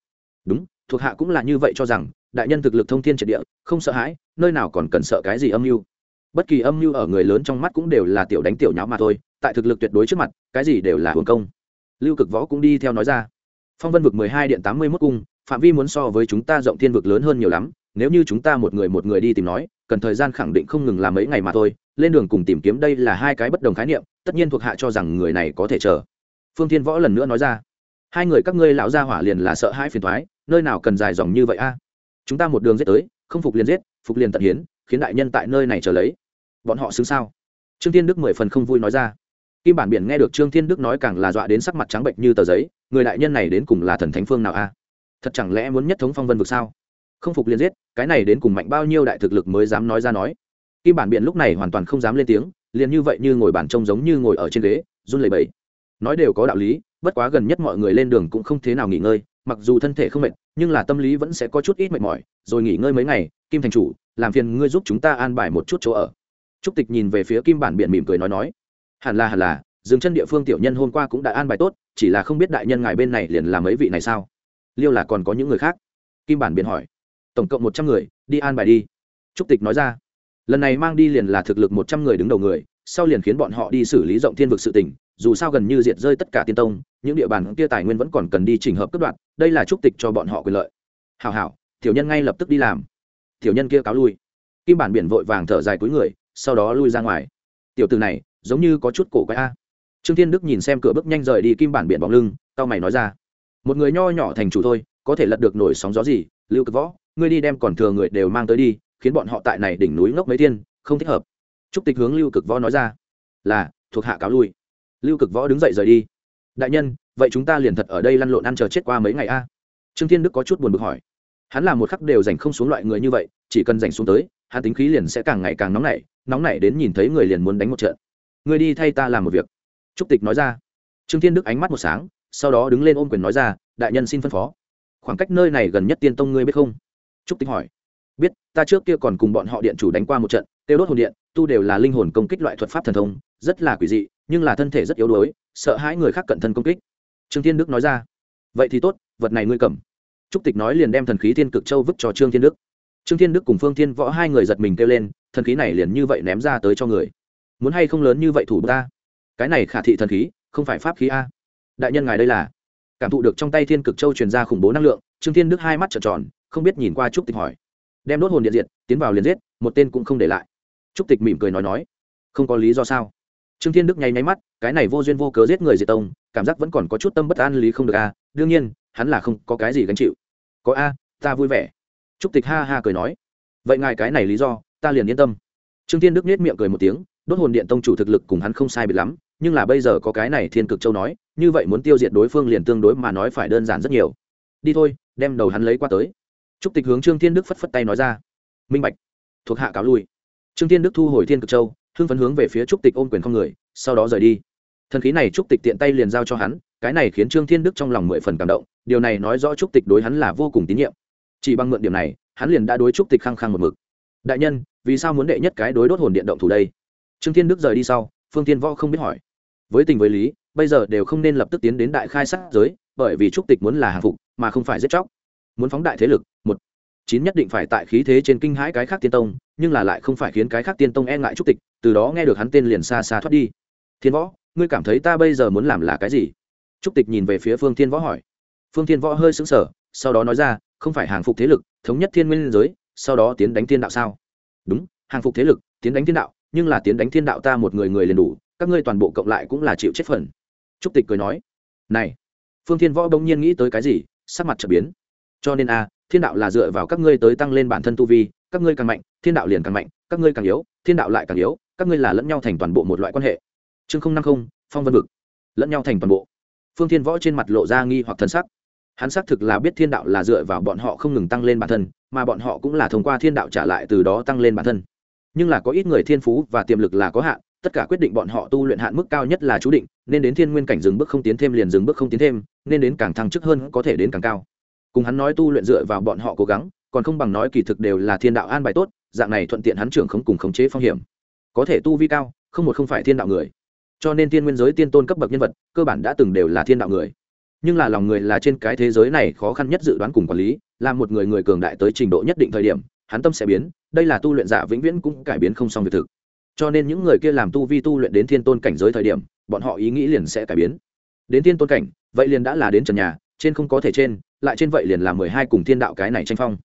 Đúng, thuộc hạ cũng là như vậy cho rằng, đại nhân thực lực thông thiên triệt địa, không sợ hãi, nơi nào còn cần sợ cái gì âm mưu. Bất kỳ âm mưu ở người lớn trong mắt cũng đều là tiểu đánh tiểu nháo mà thôi, tại thực lực tuyệt đối trước mặt, cái gì đều là hưởng công. Lưu cực võ cũng đi theo nói ra. Phong vân vực mười hai điện tám mươi mốt cung phạm vi muốn so với chúng ta rộng thiên vực lớn hơn nhiều lắm, nếu như chúng ta một người một người đi tìm nói, cần thời gian khẳng định không ngừng làm mấy ngày mà thôi, lên đường cùng tìm kiếm đây là hai cái bất đồng khái niệm, tất nhiên thuộc hạ cho rằng người này có thể chờ. Phương thiên võ lần nữa nói ra, hai người các ngươi lão gia hỏa liền là sợ hai phiền thoái nơi nào cần dài dòng như vậy a? Chúng ta một đường giết tới, không phục liền giết, phục liền tận hiến, khiến đại nhân tại nơi này chờ lấy. Bọn họ xứng sao? Trương thiên đức mười phần không vui nói ra. Kim bản biển nghe được trương thiên đức nói càng là dọa đến sắc mặt trắng bệnh như tờ giấy, người đại nhân này đến cùng là thần thánh phương nào a? Thật chẳng lẽ muốn nhất thống phong vân vực sao? Không phục liền giết, cái này đến cùng mạnh bao nhiêu đại thực lực mới dám nói ra nói? Kim bản biện lúc này hoàn toàn không dám lên tiếng, liền như vậy như ngồi bàn trông giống như ngồi ở trên ghế, run lẩy bẩy. Nói đều có đạo lý, bất quá gần nhất mọi người lên đường cũng không thế nào nghỉ ngơi, mặc dù thân thể không mệt, nhưng là tâm lý vẫn sẽ có chút ít mệt mỏi, rồi nghỉ ngơi mấy ngày, kim thành chủ, làm phiền ngươi giúp chúng ta an bài một chút chỗ ở. Trúc tịch nhìn về phía kim bản biện mỉm cười nói nói. Hẳn là hẳn là dừng chân địa phương tiểu nhân hôm qua cũng đã an bài tốt, chỉ là không biết đại nhân ngài bên này liền làm mấy vị này sao? Liêu là còn có những người khác. Kim bản biện hỏi. Tổng cộng một trăm người, đi an bài đi. Trúc tịch nói ra. Lần này mang đi liền là thực lực một trăm người đứng đầu người, sau liền khiến bọn họ đi xử lý rộng thiên vực sự tỉnh dù sao gần như diệt rơi tất cả tiên tông, những địa bàn kia tài nguyên vẫn còn cần đi chỉnh hợp cấp đoạn, đây là trúc tịch cho bọn họ quyền lợi. Hào hảo, tiểu nhân ngay lập tức đi làm. Tiểu nhân kia cáo lui. Kim bản biển vội vàng thở dài cuối người, sau đó lui ra ngoài. Tiểu từ này, giống như có chút cổ quái a. Trương thiên đức nhìn xem cửa bước nhanh rời đi kim bản biển bóng lưng tao mày nói ra một người nho nhỏ thành chủ thôi, có thể lật được nổi sóng gió gì, lưu cực võ, ngươi đi đem còn thừa người đều mang tới đi, khiến bọn họ tại này đỉnh núi ngốc mấy tiên, không thích hợp. Trúc tịch hướng lưu cực võ nói ra, là, thuộc hạ cáo lui. Lưu cực võ đứng dậy rời đi. Đại nhân, vậy chúng ta liền thật ở đây lăn lộn ăn chờ chết qua mấy ngày a? Trương thiên đức có chút buồn bực hỏi. Hắn là một khắc đều dành không xuống loại người như vậy, chỉ cần dành xuống tới, hắn tính khí liền sẽ càng ngày càng nóng nảy nóng nảy đến nhìn thấy người liền muốn đánh một trận. Người đi thay ta làm một việc. Trúc tịch nói ra. Trương thiên đức ánh mắt một sáng sau đó đứng lên ôm quyền nói ra, đại nhân xin phân phó. Khoảng cách nơi này gần nhất tiên tông ngươi biết không? Trúc tinh hỏi. Biết, ta trước kia còn cùng bọn họ điện chủ đánh qua một trận, tiêu đốt hồn điện, tu đều là linh hồn công kích loại thuật pháp thần thông, rất là quỷ dị, nhưng là thân thể rất yếu đuối, sợ hãi người khác cận thân công kích. Trương thiên đức nói ra. Vậy thì tốt, vật này ngươi cầm. Trúc tịch nói liền đem thần khí thiên cực châu vứt cho trương thiên đức. Trương thiên đức cùng phương thiên võ hai người giật mình kêu lên, thần khí này liền như vậy ném ra tới cho người. Muốn hay không lớn như vậy thủ ta? Cái này khả thị thần khí, không phải pháp khí a đại nhân ngài đây là cảm thụ được trong tay thiên cực châu truyền ra khủng bố năng lượng trương thiên đức hai mắt trợn tròn không biết nhìn qua trúc tịch hỏi đem đốt hồn điện diệt tiến vào liền giết một tên cũng không để lại trúc tịch mỉm cười nói nói không có lý do sao trương thiên đức nháy nháy mắt cái này vô duyên vô cớ giết người diệt tông cảm giác vẫn còn có chút tâm bất an lý không được a đương nhiên hắn là không có cái gì gánh chịu có a ta vui vẻ trúc tịch ha ha cười nói vậy ngài cái này lý do ta liền yên tâm trương thiên đức nết miệng cười một tiếng đốt hồn điện tông chủ thực lực cùng hắn không sai biệt lắm nhưng là bây giờ có cái này thiên cực châu nói như vậy muốn tiêu diệt đối phương liền tương đối mà nói phải đơn giản rất nhiều. Đi thôi, đem đầu hắn lấy qua tới. Trúc tịch hướng trương thiên đức phất phất tay nói ra. Minh bạch. Thuộc hạ cáo lui. Trương thiên đức thu hồi thiên cực châu, hưng phấn hướng về phía trúc tịch ôm quyền không người, sau đó rời đi. Thần khí này trúc tịch tiện tay liền giao cho hắn, cái này khiến trương thiên đức trong lòng mười phần cảm động, điều này nói rõ trúc tịch đối hắn là vô cùng tín nhiệm. Chỉ bằng mượn điểm này, hắn liền đã đối trúc tịch khăng khăng một mực. Đại nhân, vì sao muốn đệ nhất cái đối đốt hồn điện động thủ đây? Trương thiên đức rời đi sau, phương tiên võ không biết hỏi. Với tình với lý bây giờ đều không nên lập tức tiến đến đại khai sát giới, bởi vì trúc tịch muốn là hàng phục, mà không phải giết chóc. Muốn phóng đại thế lực, một. Chín nhất định phải tại khí thế trên kinh hãi cái khác tiên tông, nhưng là lại không phải khiến cái khác tiên tông e ngại trúc tịch, từ đó nghe được hắn tên liền xa xa thoát đi. Thiên võ, ngươi cảm thấy ta bây giờ muốn làm là cái gì? Trúc tịch nhìn về phía phương thiên võ hỏi. Phương thiên võ hơi sững sờ, sau đó nói ra, không phải hàng phục thế lực, thống nhất thiên nguyên giới, sau đó tiến đánh thiên đạo sao? Đúng, hàng phục thế lực, tiến đánh thiên đạo, nhưng là tiến đánh thiên đạo ta một người người liền đủ, các ngươi toàn bộ cộng lại cũng là chịu chết phần trúc tịch cười nói, này, phương thiên võ bỗng nhiên nghĩ tới cái gì, sắc mặt trở biến. Cho nên a, thiên đạo là dựa vào các ngươi tới tăng lên bản thân tu vi, các ngươi càng mạnh, thiên đạo liền càng mạnh, các ngươi càng yếu, thiên đạo lại càng yếu, các ngươi là lẫn nhau thành toàn bộ một loại quan hệ. Chương năm mươi phong vân vực. Lẫn nhau thành toàn bộ. Phương thiên võ trên mặt lộ ra nghi hoặc thân sắc. Hắn xác thực là biết thiên đạo là dựa vào bọn họ không ngừng tăng lên bản thân, mà bọn họ cũng là thông qua thiên đạo trả lại từ đó tăng lên bản thân. Nhưng là có ít người thiên phú và tiềm lực là có hạn tất cả quyết định bọn họ tu luyện hạn mức cao nhất là chú định, nên đến thiên nguyên cảnh dừng bước không tiến thêm liền dừng bước không tiến thêm, nên đến càng thăng chức hơn có thể đến càng cao. Cùng hắn nói tu luyện dựa vào bọn họ cố gắng, còn không bằng nói kỳ thực đều là thiên đạo an bài tốt, dạng này thuận tiện hắn trưởng không cùng khống chế phong hiểm. Có thể tu vi cao, không một không phải thiên đạo người. Cho nên thiên nguyên giới tiên tôn cấp bậc nhân vật, cơ bản đã từng đều là thiên đạo người. Nhưng là lòng người là trên cái thế giới này khó khăn nhất dự đoán cùng quản lý, là một người người cường đại tới trình độ nhất định thời điểm, hắn tâm sẽ biến, đây là tu luyện giả vĩnh viễn cũng cải biến không xong việc thực cho nên những người kia làm tu vi tu luyện đến thiên tôn cảnh giới thời điểm, bọn họ ý nghĩ liền sẽ cải biến. Đến thiên tôn cảnh, vậy liền đã là đến trần nhà, trên không có thể trên, lại trên vậy liền là mười hai cùng thiên đạo cái này tranh phong.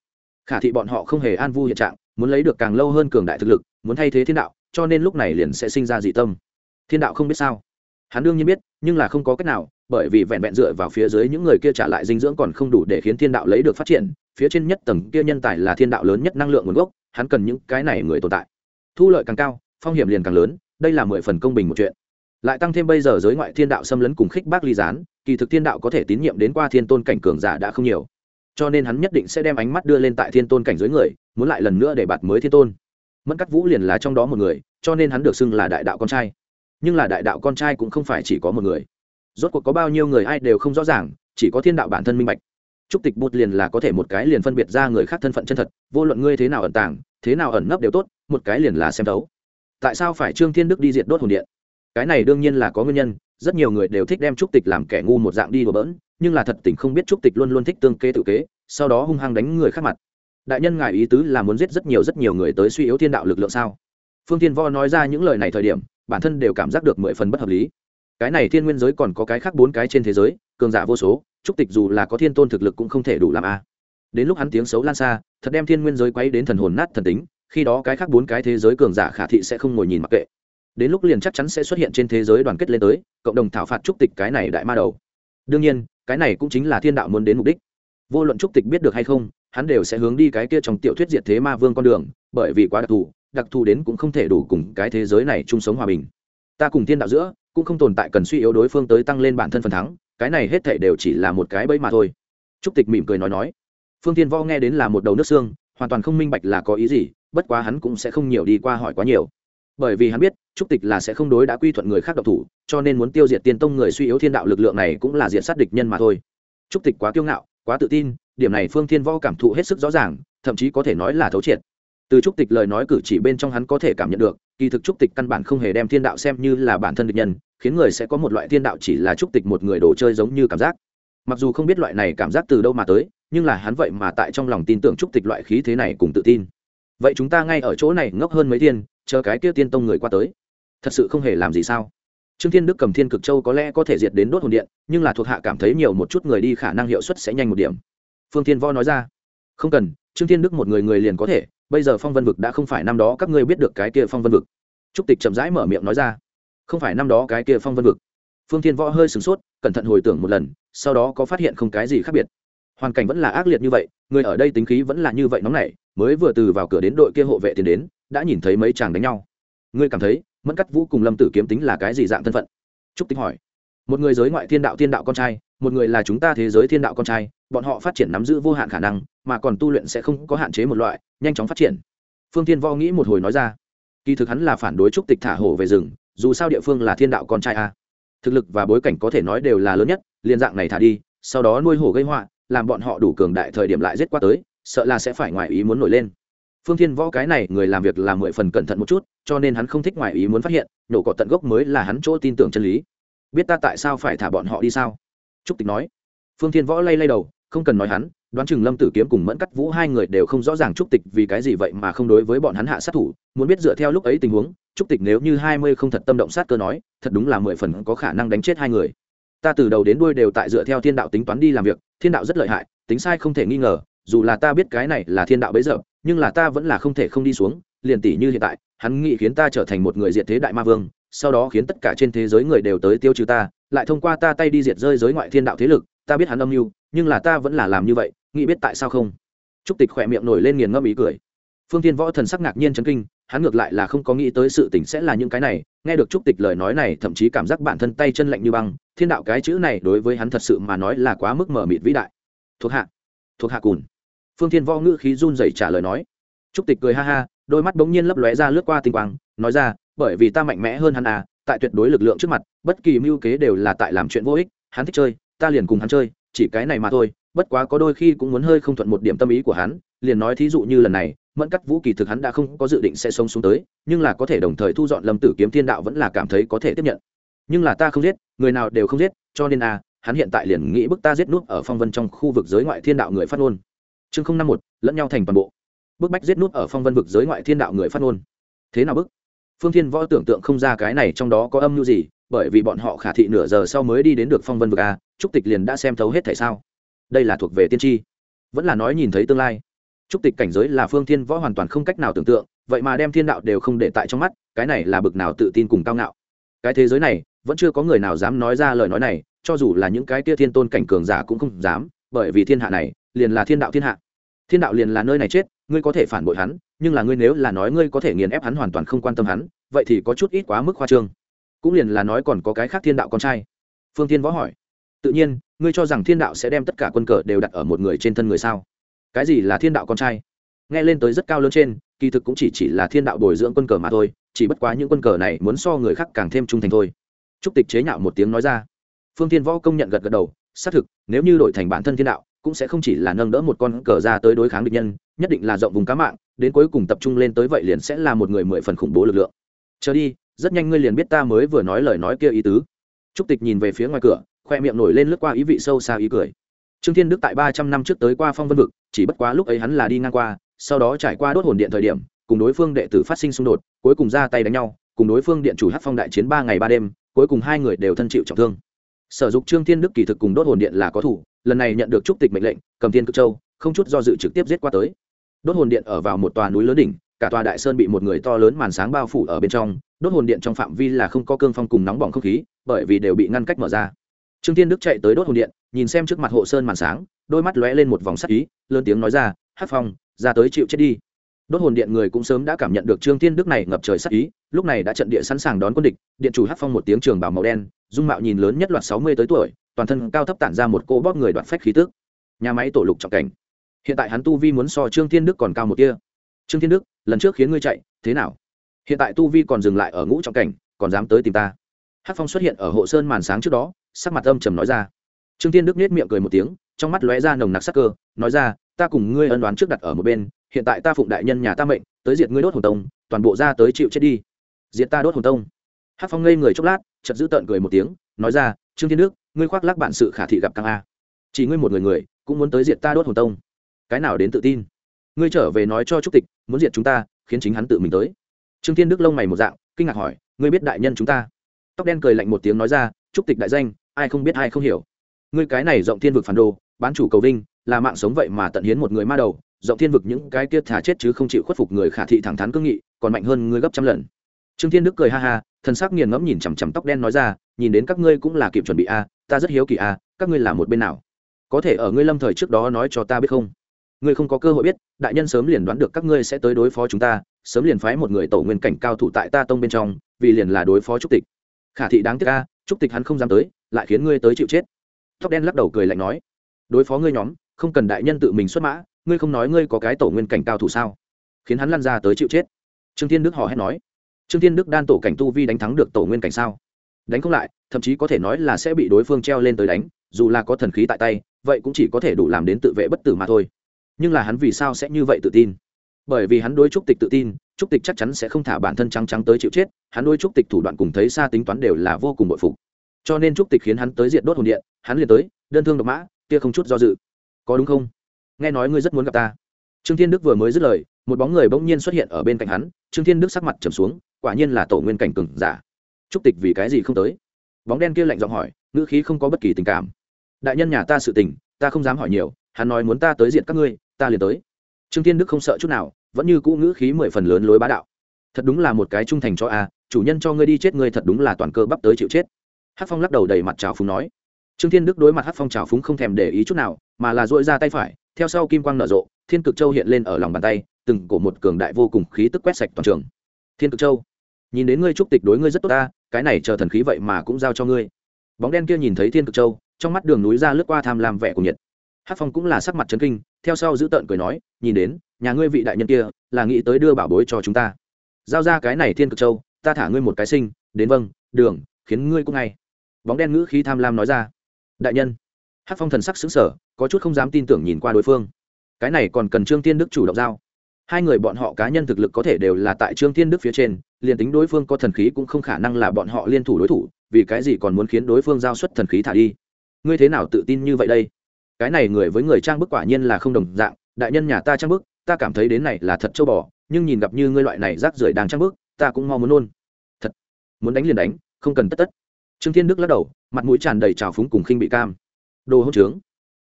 Khả thị bọn họ không hề an vui hiện trạng, muốn lấy được càng lâu hơn cường đại thực lực, muốn thay thế thiên đạo, cho nên lúc này liền sẽ sinh ra dị tâm. Thiên đạo không biết sao. Hắn đương nhiên biết, nhưng là không có cách nào, bởi vì vẹn vẹn dựa vào phía dưới những người kia trả lại dinh dưỡng còn không đủ để khiến thiên đạo lấy được phát triển, phía trên nhất tầng kia nhân tài là thiên đạo lớn nhất năng lượng nguồn gốc, hắn cần những cái này người tồn tại. Thu lợi càng cao phong hiểm liền càng lớn, đây là mười phần công bình một chuyện. Lại tăng thêm bây giờ giới ngoại thiên đạo xâm lấn cùng khích bác ly gián, kỳ thực thiên đạo có thể tín nhiệm đến qua thiên tôn cảnh cường giả đã không nhiều. Cho nên hắn nhất định sẽ đem ánh mắt đưa lên tại thiên tôn cảnh giới người, muốn lại lần nữa để bạt mới thiên tôn. Mẫn cắt vũ liền là trong đó một người, cho nên hắn được xưng là đại đạo con trai. Nhưng là đại đạo con trai cũng không phải chỉ có một người. Rốt cuộc có bao nhiêu người ai đều không rõ ràng, chỉ có thiên đạo bản thân minh bạch. Trúc tịch bút liền là có thể một cái liền phân biệt ra người khác thân phận chân thật, vô luận ngươi thế nào ẩn tàng, thế nào ẩn nấp đều tốt, một cái liền là xem thấu tại sao phải trương thiên đức đi diệt đốt hồn điện? Cái này đương nhiên là có nguyên nhân, rất nhiều người đều thích đem trúc tịch làm kẻ ngu một dạng đi đùa bỡn, nhưng là thật tình không biết trúc tịch luôn luôn thích tương kế tự kế, sau đó hung hăng đánh người khác mặt. Đại nhân ngài ý tứ là muốn giết rất nhiều rất nhiều người tới suy yếu thiên đạo lực lượng sao? Phương tiên vo nói ra những lời này thời điểm, bản thân đều cảm giác được mười phần bất hợp lý. Cái này thiên nguyên giới còn có cái khác bốn cái trên thế giới, cường giả vô số, trúc tịch dù là có thiên tôn thực lực cũng không thể đủ làm a. Đến lúc hắn tiếng xấu lan xa, thật đem thiên nguyên giới quay đến thần hồn nát thần tính khi đó cái khác bốn cái thế giới cường giả khả thị sẽ không ngồi nhìn mặc kệ. Đến lúc liền chắc chắn sẽ xuất hiện trên thế giới đoàn kết lên tới, cộng đồng thảo phạt trúc tịch cái này đại ma đầu. Đương nhiên, cái này cũng chính là thiên đạo muốn đến mục đích. Vô luận trúc tịch biết được hay không, hắn đều sẽ hướng đi cái kia trong tiểu thuyết diệt thế ma vương con đường, bởi vì quá đặc thù đặc thù đến cũng không thể đủ cùng cái thế giới này chung sống hòa bình. Ta cùng thiên đạo giữa, cũng không tồn tại cần suy yếu đối phương tới tăng lên bản thân phần thắng, cái này hết thể đều chỉ là một cái bẫy mà thôi. Trúc tịch mỉm cười nói nói. Phương tiên võ nghe đến là một đầu nước xương, hoàn toàn không minh bạch là có ý gì bất quá hắn cũng sẽ không nhiều đi qua hỏi quá nhiều. Bởi vì hắn biết, trúc tịch là sẽ không đối đã quy thuận người khác độc thủ, cho nên muốn tiêu diệt tiên tông người suy yếu thiên đạo lực lượng này cũng là diện sát địch nhân mà thôi. Trúc tịch quá kiêu ngạo, quá tự tin, điểm này phương thiên võ cảm thụ hết sức rõ ràng, thậm chí có thể nói là thấu triệt. Từ trúc tịch lời nói cử chỉ bên trong hắn có thể cảm nhận được, kỳ thực trúc tịch căn bản không hề đem thiên đạo xem như là bản thân địch nhân, khiến người sẽ có một loại thiên đạo chỉ là trúc tịch một người đồ chơi giống như cảm giác. Mặc dù không biết loại này cảm giác từ đâu mà tới, nhưng là hắn vậy mà tại trong lòng tin tưởng trúc tịch loại khí thế này cùng tự tin vậy chúng ta ngay ở chỗ này ngốc hơn mấy thiên, chờ cái kia tiên tông người qua tới. Thật sự không hề làm gì sao? Trương thiên đức cầm thiên cực châu có lẽ có thể diệt đến đốt hồn điện, nhưng là thuộc hạ cảm thấy nhiều một chút người đi khả năng hiệu suất sẽ nhanh một điểm. Phương thiên võ nói ra. Không cần, trương thiên đức một người người liền có thể, bây giờ phong vân vực đã không phải năm đó các ngươi biết được cái kia phong vân vực. Trúc tịch chậm rãi mở miệng nói ra. Không phải năm đó cái kia phong vân vực. Phương thiên võ hơi sửng sốt, cẩn thận hồi tưởng một lần, sau đó có phát hiện không cái gì khác biệt hoàn cảnh vẫn là ác liệt như vậy, người ở đây tính khí vẫn là như vậy nóng nảy, mới vừa từ vào cửa đến đội kia hộ vệ tiến đến, đã nhìn thấy mấy chàng đánh nhau. Ngươi cảm thấy, mẫn cắt vũ cùng lâm tử kiếm tính là cái gì dạng thân phận? Trúc tính hỏi. Một người giới ngoại thiên đạo thiên đạo con trai, một người là chúng ta thế giới thiên đạo con trai, bọn họ phát triển nắm giữ vô hạn khả năng, mà còn tu luyện sẽ không có hạn chế một loại, nhanh chóng phát triển. Phương tiên vo nghĩ một hồi nói ra. Kỳ thực hắn là phản đối trúc tịch thả hổ về rừng, dù sao địa phương là thiên đạo con trai a. Thực lực và bối cảnh có thể nói đều là lớn nhất liên dạng này thả đi, sau đó nuôi hổ gây họa làm bọn họ đủ cường đại thời điểm lại giết qua tới, sợ là sẽ phải ngoài ý muốn nổi lên. Phương thiên võ cái này người làm việc là mười phần cẩn thận một chút, cho nên hắn không thích ngoài ý muốn phát hiện, nổ cọ tận gốc mới là hắn chỗ tin tưởng chân lý. Biết ta tại sao phải thả bọn họ đi sao? Trúc tịch nói. Phương thiên võ lay lay đầu, không cần nói hắn, đoán chừng lâm tử kiếm cùng mẫn cắt vũ hai người đều không rõ ràng trúc tịch vì cái gì vậy mà không đối với bọn hắn hạ sát thủ, muốn biết dựa theo lúc ấy tình huống, trúc tịch nếu như hai mươi không thật tâm động sát cơ nói, thật đúng là mười phần có khả năng đánh chết hai người ta từ đầu đến đuôi đều tại dựa theo thiên đạo tính toán đi làm việc, thiên đạo rất lợi hại, tính sai không thể nghi ngờ, dù là ta biết cái này là thiên đạo bấy giờ, nhưng là ta vẫn là không thể không đi xuống, liền tỷ như hiện tại, hắn nghĩ khiến ta trở thành một người diệt thế đại ma vương, sau đó khiến tất cả trên thế giới người đều tới tiêu trừ ta, lại thông qua ta tay đi diệt rơi giới ngoại thiên đạo thế lực, ta biết hắn âm mưu, nhưng là ta vẫn là làm như vậy, nghĩ biết tại sao không? Trúc tịch khỏe miệng nổi lên nghiền ngâm ý cười. Phương tiên võ thần sắc ngạc nhiên chấn kinh hắn ngược lại là không có nghĩ tới sự tình sẽ là những cái này, nghe được trúc tịch lời nói này, thậm chí cảm giác bản thân tay chân lạnh như băng, thiên đạo cái chữ này đối với hắn thật sự mà nói là quá mức mở mịt vĩ đại. Thuộc hạ thuộc hạ cùn. Phương thiên võ ngữ khí run rẩy trả lời nói. Trúc tịch cười ha ha, đôi mắt bỗng nhiên lấp lóe ra lướt qua tinh quang, nói ra, bởi vì ta mạnh mẽ hơn hắn à tại tuyệt đối lực lượng trước mặt, bất kỳ mưu kế đều là tại làm chuyện vô ích, hắn thích chơi, ta liền cùng hắn chơi, chỉ cái này mà thôi, bất quá có đôi khi cũng muốn hơi không thuận một điểm tâm ý của hắn, liền nói thí dụ như lần này mẫn cắt vũ kỳ thực hắn đã không có dự định sẽ sống xuống tới, nhưng là có thể đồng thời thu dọn lâm tử kiếm thiên đạo vẫn là cảm thấy có thể tiếp nhận. Nhưng là ta không giết, người nào đều không giết, cho nên à hắn hiện tại liền nghĩ bức ta giết nút ở phong vân trong khu vực giới ngoại thiên đạo người phát ngôn. Chương không năm một, lẫn nhau thành toàn bộ. Bức bách giết nút ở phong vân vực giới ngoại thiên đạo người phát ngôn. Thế nào bức? Phương thiên võ tưởng tượng không ra cái này trong đó có âm mưu gì, bởi vì bọn họ khả thị nửa giờ sau mới đi đến được phong vân vực a trúc tịch liền đã xem thấu hết tại sao. Đây là thuộc về tiên tri. Vẫn là nói nhìn thấy tương lai trúc tịch cảnh giới là phương thiên võ hoàn toàn không cách nào tưởng tượng, vậy mà đem thiên đạo đều không để tại trong mắt, cái này là bực nào tự tin cùng cao ngạo. Cái thế giới này, vẫn chưa có người nào dám nói ra lời nói này, cho dù là những cái tia thiên tôn cảnh cường giả cũng không dám, bởi vì thiên hạ này, liền là thiên đạo thiên hạ. Thiên đạo liền là nơi này chết, ngươi có thể phản bội hắn, nhưng là ngươi nếu là nói ngươi có thể nghiền ép hắn hoàn toàn không quan tâm hắn, vậy thì có chút ít quá mức khoa trương. Cũng liền là nói còn có cái khác thiên đạo con trai. Phương thiên võ hỏi, tự nhiên, ngươi cho rằng thiên đạo sẽ đem tất cả quân cờ đều đặt ở một người trên thân người sao? Cái gì là thiên đạo con trai? Nghe lên tới rất cao lớn trên, kỳ thực cũng chỉ chỉ là thiên đạo bồi dưỡng quân cờ mà thôi, chỉ bất quá những quân cờ này muốn so người khác càng thêm trung thành thôi. Trúc tịch chế nhạo một tiếng nói ra. Phương thiên võ công nhận gật gật đầu, xác thực, nếu như đổi thành bản thân thiên đạo, cũng sẽ không chỉ là nâng đỡ một con cờ ra tới đối kháng địch nhân, nhất định là rộng vùng cá mạng, đến cuối cùng tập trung lên tới vậy liền sẽ là một người mười phần khủng bố lực lượng. Chờ đi, rất nhanh ngươi liền biết ta mới vừa nói lời nói kia ý tứ. Trúc tịch nhìn về phía ngoài cửa, khoe miệng nổi lên lướt qua ý vị sâu xa ý cười trương thiên đức tại ba trăm năm trước tới qua phong vân vực, chỉ bất quá lúc ấy hắn là đi ngang qua, sau đó trải qua đốt hồn điện thời điểm, cùng đối phương đệ tử phát sinh xung đột, cuối cùng ra tay đánh nhau, cùng đối phương điện chủ hát phong đại chiến ba ngày ba đêm, cuối cùng hai người đều thân chịu trọng thương. Sở dục trương thiên đức kỳ thực cùng đốt hồn điện là có thủ, lần này nhận được trúc tịch mệnh lệnh, cầm thiên cực châu, không chút do dự trực tiếp giết qua tới. Đốt hồn điện ở vào một tòa núi lớn đỉnh, cả tòa đại sơn bị một người to lớn màn sáng bao phủ ở bên trong, đốt hồn điện trong phạm vi là không có cương phong cùng nóng bỏng không khí, bởi vì đều bị ngăn cách mở ra. Trương thiên đức chạy tới đốt hồn điện nhìn xem trước mặt hộ sơn màn sáng, đôi mắt lóe lên một vòng sắc ý, lớn tiếng nói ra, hát phong, ra tới chịu chết đi. Đốt hồn điện người cũng sớm đã cảm nhận được trương thiên đức này ngập trời sắc ý, lúc này đã trận địa sẵn sàng đón quân địch, điện chủ hát phong một tiếng trường bảo màu đen, dung mạo nhìn lớn nhất loạt sáu mươi tới tuổi, toàn thân cao thấp tản ra một cô bóp người đoạt phách khí tức. Nhà máy tổ lục trọng cảnh. Hiện tại hắn tu vi muốn so trương thiên đức còn cao một kia trương thiên đức, lần trước khiến ngươi chạy, thế nào? Hiện tại tu vi còn dừng lại ở ngũ trọng cảnh, còn dám tới tìm ta. Hát phong xuất hiện ở hộ sơn màn sáng trước đó, sắc mặt âm trầm nói ra trương thiên đức nết miệng cười một tiếng, trong mắt lóe ra nồng nặc sắc cơ, nói ra, ta cùng ngươi ân đoán trước đặt ở một bên, hiện tại ta phụng đại nhân nhà ta mệnh, tới diệt ngươi đốt hồn tông, toàn bộ ra tới chịu chết đi. Diệt ta đốt hồn tông? Hát phong ngây người chốc lát chật giữ tợn cười một tiếng, nói ra, trương thiên đức, ngươi khoác lắc bản sự khả thị gặp căng a. Chỉ ngươi một người người, cũng muốn tới diệt ta đốt hồn tông. Cái nào đến tự tin? Ngươi trở về nói cho trúc tịch, muốn diệt chúng ta, khiến chính hắn tự mình tới. Trương thiên đức lông mày một dạng, kinh ngạc hỏi, ngươi biết đại nhân chúng ta? Tóc đen cười lạnh một tiếng nói ra, trúc tịch đại danh, ai không biết ai không hiểu ngươi cái này rộng thiên vực phản đồ, bán chủ cầu vinh, là mạng sống vậy mà tận hiến một người ma đầu, rộng thiên vực những cái kia thả chết chứ không chịu khuất phục người khả thị thẳng thắn cương nghị, còn mạnh hơn ngươi gấp trăm lần. Trương thiên đức cười ha ha, thần sắc nghiền ngẫm nhìn chằm chằm tóc đen nói ra, nhìn đến các ngươi cũng là kịp chuẩn bị a, ta rất hiếu kỳ a, các ngươi là một bên nào? Có thể ở ngươi lâm thời trước đó nói cho ta biết không? Ngươi không có cơ hội biết, đại nhân sớm liền đoán được các ngươi sẽ tới đối phó chúng ta, sớm liền phái một người tổ nguyên cảnh cao thủ tại ta tông bên trong, vì liền là đối phó trúc tịch. Khả thị đáng tiếc a, trúc tịch hắn không dám tới, lại khiến ngươi tới chịu chết tóc đen lắc đầu cười lạnh nói, đối phó ngươi nhóm, không cần đại nhân tự mình xuất mã, ngươi không nói ngươi có cái tổ nguyên cảnh cao thủ sao? Khiến hắn lăn ra tới chịu chết. Trương thiên đức họ hét nói, trương thiên đức đan tổ cảnh tu vi đánh thắng được tổ nguyên cảnh sao? Đánh không lại, thậm chí có thể nói là sẽ bị đối phương treo lên tới đánh, dù là có thần khí tại tay, vậy cũng chỉ có thể đủ làm đến tự vệ bất tử mà thôi. Nhưng là hắn vì sao sẽ như vậy tự tin? Bởi vì hắn đối trúc tịch tự tin, trúc tịch chắc chắn sẽ không thả bản thân trắng trắng tới chịu chết, hắn đối trúc tịch thủ đoạn cùng thấy xa tính toán đều là vô cùng bội phục cho nên trúc tịch khiến hắn tới diện đốt hồn điện, hắn liền tới, đơn thương độc mã, kia không chút do dự. Có đúng không? Nghe nói ngươi rất muốn gặp ta. Trương thiên đức vừa mới dứt lời, một bóng người bỗng nhiên xuất hiện ở bên cạnh hắn, trương thiên đức sắc mặt trầm xuống, quả nhiên là tổ nguyên cảnh cừng giả. Trúc tịch vì cái gì không tới? Bóng đen kia lạnh giọng hỏi, ngữ khí không có bất kỳ tình cảm. Đại nhân nhà ta sự tình, ta không dám hỏi nhiều, hắn nói muốn ta tới diện các ngươi, ta liền tới. Trương thiên đức không sợ chút nào, vẫn như cũ ngữ khí mười phần lớn lối bá đạo. Thật đúng là một cái trung thành cho a, chủ nhân cho ngươi đi chết ngươi thật đúng là toàn cơ bắp tới chịu chết hát phong lắc đầu đầy mặt trào phúng nói. Trương thiên đức đối mặt hát phong trào phúng không thèm để ý chút nào, mà là dội ra tay phải, theo sau kim quang nở rộ, thiên cực châu hiện lên ở lòng bàn tay, từng cổ một cường đại vô cùng khí tức quét sạch toàn trường. Thiên cực châu, nhìn đến ngươi trúc tịch đối ngươi rất tốt ta, cái này chờ thần khí vậy mà cũng giao cho ngươi. Bóng đen kia nhìn thấy thiên cực châu, trong mắt đường núi ra lướt qua tham lam vẻ của nhiệt. Hát phong cũng là sắc mặt trấn kinh, theo sau giữ tợn cười nói, nhìn đến, nhà ngươi vị đại nhân kia, là nghĩ tới đưa bảo bối cho chúng ta. Giao ra cái này thiên cực châu, ta thả ngươi một cái sinh, đến vâng đường, khiến ngươi cũng ngay bóng đen ngữ khí tham lam nói ra. Đại nhân. Hát phong thần sắc xứng sở có chút không dám tin tưởng nhìn qua đối phương. Cái này còn cần trương tiên đức chủ động giao. Hai người bọn họ cá nhân thực lực có thể đều là tại trương tiên đức phía trên, liền tính đối phương có thần khí cũng không khả năng là bọn họ liên thủ đối thủ, vì cái gì còn muốn khiến đối phương giao xuất thần khí thả đi? Ngươi thế nào tự tin như vậy đây? Cái này người với người trang bức quả nhiên là không đồng dạng, đại nhân nhà ta trang bức, ta cảm thấy đến này là thật châu bò, nhưng nhìn gặp như ngươi loại này rác rưởi đang trang bức, ta cũng mau muốn luôn. thật. Muốn đánh liền đánh, không cần tất tất trương thiên đức lắc đầu, mặt mũi tràn đầy trào phúng cùng khinh bị cam. Đồ hỗn trướng.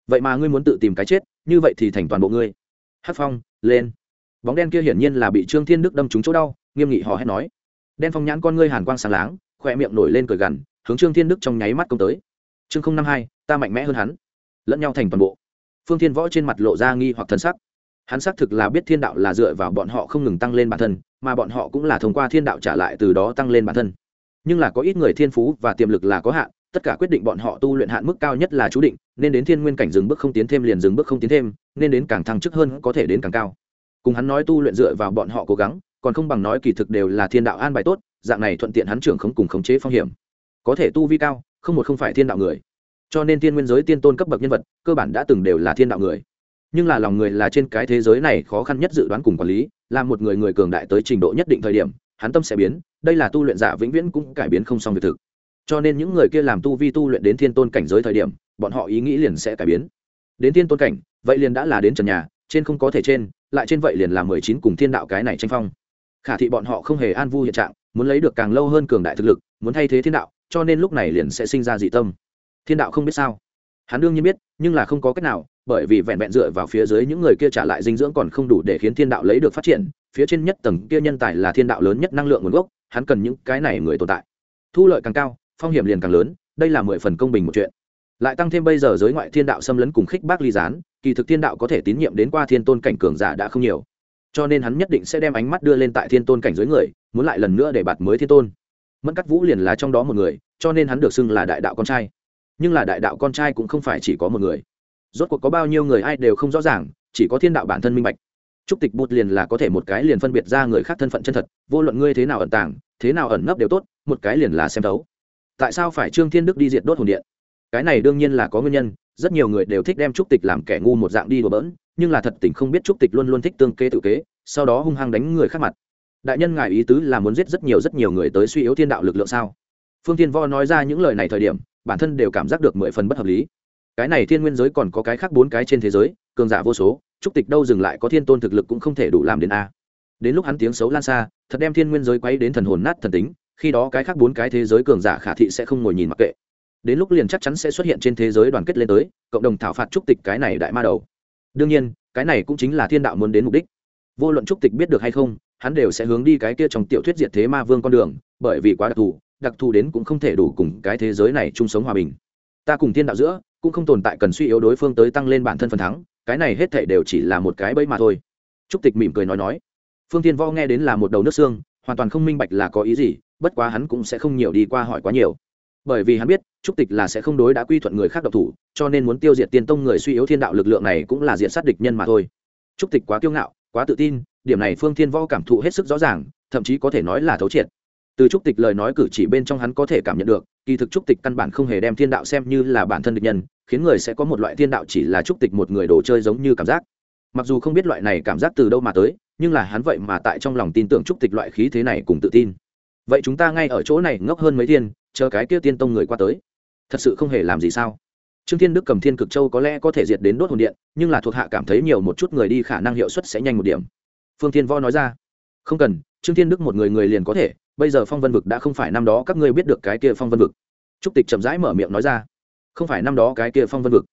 Vậy mà ngươi muốn tự tìm cái chết, như vậy thì thành toàn bộ ngươi. Hát phong, lên. Bóng đen kia hiển nhiên là bị trương thiên đức đâm trúng chỗ đau, nghiêm nghị họ hét nói. Đen phong nhãn con ngươi hàn quang sáng láng khỏe miệng nổi lên cười gằn, hướng trương thiên đức trong nháy mắt công tới. Chương không năm hai, ta mạnh mẽ hơn hắn. Lẫn nhau thành toàn bộ. Phương thiên võ trên mặt lộ ra nghi hoặc thân sắc. Hắn xác thực là biết thiên đạo là dựa vào bọn họ không ngừng tăng lên bản thân, mà bọn họ cũng là thông qua thiên đạo trả lại từ đó tăng lên bản thân nhưng là có ít người thiên phú và tiềm lực là có hạn, tất cả quyết định bọn họ tu luyện hạn mức cao nhất là chú định, nên đến thiên nguyên cảnh dừng bước không tiến thêm liền dừng bước không tiến thêm, nên đến càng thăng chức hơn có thể đến càng cao. Cùng hắn nói tu luyện dựa vào bọn họ cố gắng, còn không bằng nói kỳ thực đều là thiên đạo an bài tốt, dạng này thuận tiện hắn trưởng không cùng khống chế phong hiểm. Có thể tu vi cao, không một không phải thiên đạo người. Cho nên thiên nguyên giới tiên tôn cấp bậc nhân vật, cơ bản đã từng đều là thiên đạo người. Nhưng là lòng người là trên cái thế giới này khó khăn nhất dự đoán cùng quản lý, là một người người cường đại tới trình độ nhất định thời điểm hắn tâm sẽ biến, đây là tu luyện giả vĩnh viễn cũng cải biến không xong việc thực. Cho nên những người kia làm tu vi tu luyện đến thiên tôn cảnh giới thời điểm, bọn họ ý nghĩ liền sẽ cải biến. Đến thiên tôn cảnh, vậy liền đã là đến trần nhà, trên không có thể trên, lại trên vậy liền là mười chín cùng thiên đạo cái này tranh phong. Khả thị bọn họ không hề an vui hiện trạng, muốn lấy được càng lâu hơn cường đại thực lực, muốn thay thế thiên đạo, cho nên lúc này liền sẽ sinh ra dị tâm. Thiên đạo không biết sao. Hắn đương nhiên biết, nhưng là không có cách nào, bởi vì vẹn vẹn dựa vào phía dưới những người kia trả lại dinh dưỡng còn không đủ để khiến thiên đạo lấy được phát triển phía trên nhất tầng kia nhân tài là thiên đạo lớn nhất năng lượng nguồn gốc, hắn cần những cái này người tồn tại. Thu lợi càng cao, phong hiểm liền càng lớn, đây là mười phần công bình một chuyện. Lại tăng thêm bây giờ giới ngoại thiên đạo xâm lấn cùng khích bác ly gián, kỳ thực thiên đạo có thể tín nhiệm đến qua thiên tôn cảnh cường giả đã không nhiều. Cho nên hắn nhất định sẽ đem ánh mắt đưa lên tại thiên tôn cảnh giới người, muốn lại lần nữa để bạt mới thiên tôn. Mẫn cắt vũ liền là trong đó một người, cho nên hắn được xưng là đại đạo con trai. Nhưng là đại đạo con trai cũng không phải chỉ có một người. Rốt cuộc có bao nhiêu người ai đều không rõ ràng, chỉ có thiên đạo bản thân minh bạch trúc tịch bút liền là có thể một cái liền phân biệt ra người khác thân phận chân thật, vô luận ngươi thế nào ẩn tàng, thế nào ẩn nấp đều tốt, một cái liền là xem thấu. Tại sao phải trương thiên đức đi diệt đốt hồn điện? Cái này đương nhiên là có nguyên nhân, rất nhiều người đều thích đem trúc tịch làm kẻ ngu một dạng đi đùa bỡn, nhưng là thật tình không biết trúc tịch luôn luôn thích tương kế tự kế, sau đó hung hăng đánh người khác mặt. Đại nhân ngài ý tứ là muốn giết rất nhiều rất nhiều người tới suy yếu thiên đạo lực lượng sao? Phương tiên vo nói ra những lời này thời điểm, bản thân đều cảm giác được mười phần bất hợp lý. Cái này thiên nguyên giới còn có cái khác bốn cái trên thế giới, cường giả vô số trúc tịch đâu dừng lại có thiên tôn thực lực cũng không thể đủ làm đến a. Đến lúc hắn tiếng xấu lan xa, thật đem thiên nguyên giới quấy đến thần hồn nát thần tính, khi đó cái khác bốn cái thế giới cường giả khả thị sẽ không ngồi nhìn mặc kệ. Đến lúc liền chắc chắn sẽ xuất hiện trên thế giới đoàn kết lên tới, cộng đồng thảo phạt trúc tịch cái này đại ma đầu. Đương nhiên, cái này cũng chính là thiên đạo muốn đến mục đích. Vô luận trúc tịch biết được hay không, hắn đều sẽ hướng đi cái kia trong tiểu thuyết diệt thế ma vương con đường, bởi vì quá đặc thù đặc thù đến cũng không thể đủ cùng cái thế giới này chung sống hòa bình. Ta cùng thiên đạo giữa, cũng không tồn tại cần suy yếu đối phương tới tăng lên bản thân phần thắng cái này hết thảy đều chỉ là một cái bẫy mà thôi. Trúc tịch mỉm cười nói nói, phương tiên võ nghe đến là một đầu nước xương, hoàn toàn không minh bạch là có ý gì, bất quá hắn cũng sẽ không nhiều đi qua hỏi quá nhiều. Bởi vì hắn biết, trúc tịch là sẽ không đối đã quy thuận người khác độc thủ, cho nên muốn tiêu diệt tiên tông người suy yếu thiên đạo lực lượng này cũng là diện sát địch nhân mà thôi. Trúc tịch quá kiêu ngạo, quá tự tin, điểm này phương thiên võ cảm thụ hết sức rõ ràng, thậm chí có thể nói là thấu triệt. Từ trúc tịch lời nói cử chỉ bên trong hắn có thể cảm nhận được, kỳ thực trúc tịch căn bản không hề đem thiên đạo xem như là bản thân địch nhân khiến người sẽ có một loại thiên đạo chỉ là trúc tịch một người đồ chơi giống như cảm giác. Mặc dù không biết loại này cảm giác từ đâu mà tới, nhưng là hắn vậy mà tại trong lòng tin tưởng trúc tịch loại khí thế này cùng tự tin. Vậy chúng ta ngay ở chỗ này ngốc hơn mấy thiên, chờ cái kia tiên tông người qua tới. Thật sự không hề làm gì sao? Trương thiên đức cầm thiên cực châu có lẽ có thể diệt đến đốt hồn điện, nhưng là thuộc hạ cảm thấy nhiều một chút người đi khả năng hiệu suất sẽ nhanh một điểm. Phương thiên võ nói ra. Không cần, trương thiên đức một người người liền có thể, bây giờ phong vân vực đã không phải năm đó các ngươi biết được cái kia phong vân vực. Trúc tịch chậm rãi mở miệng nói ra không phải năm đó cái kia phong vân vực.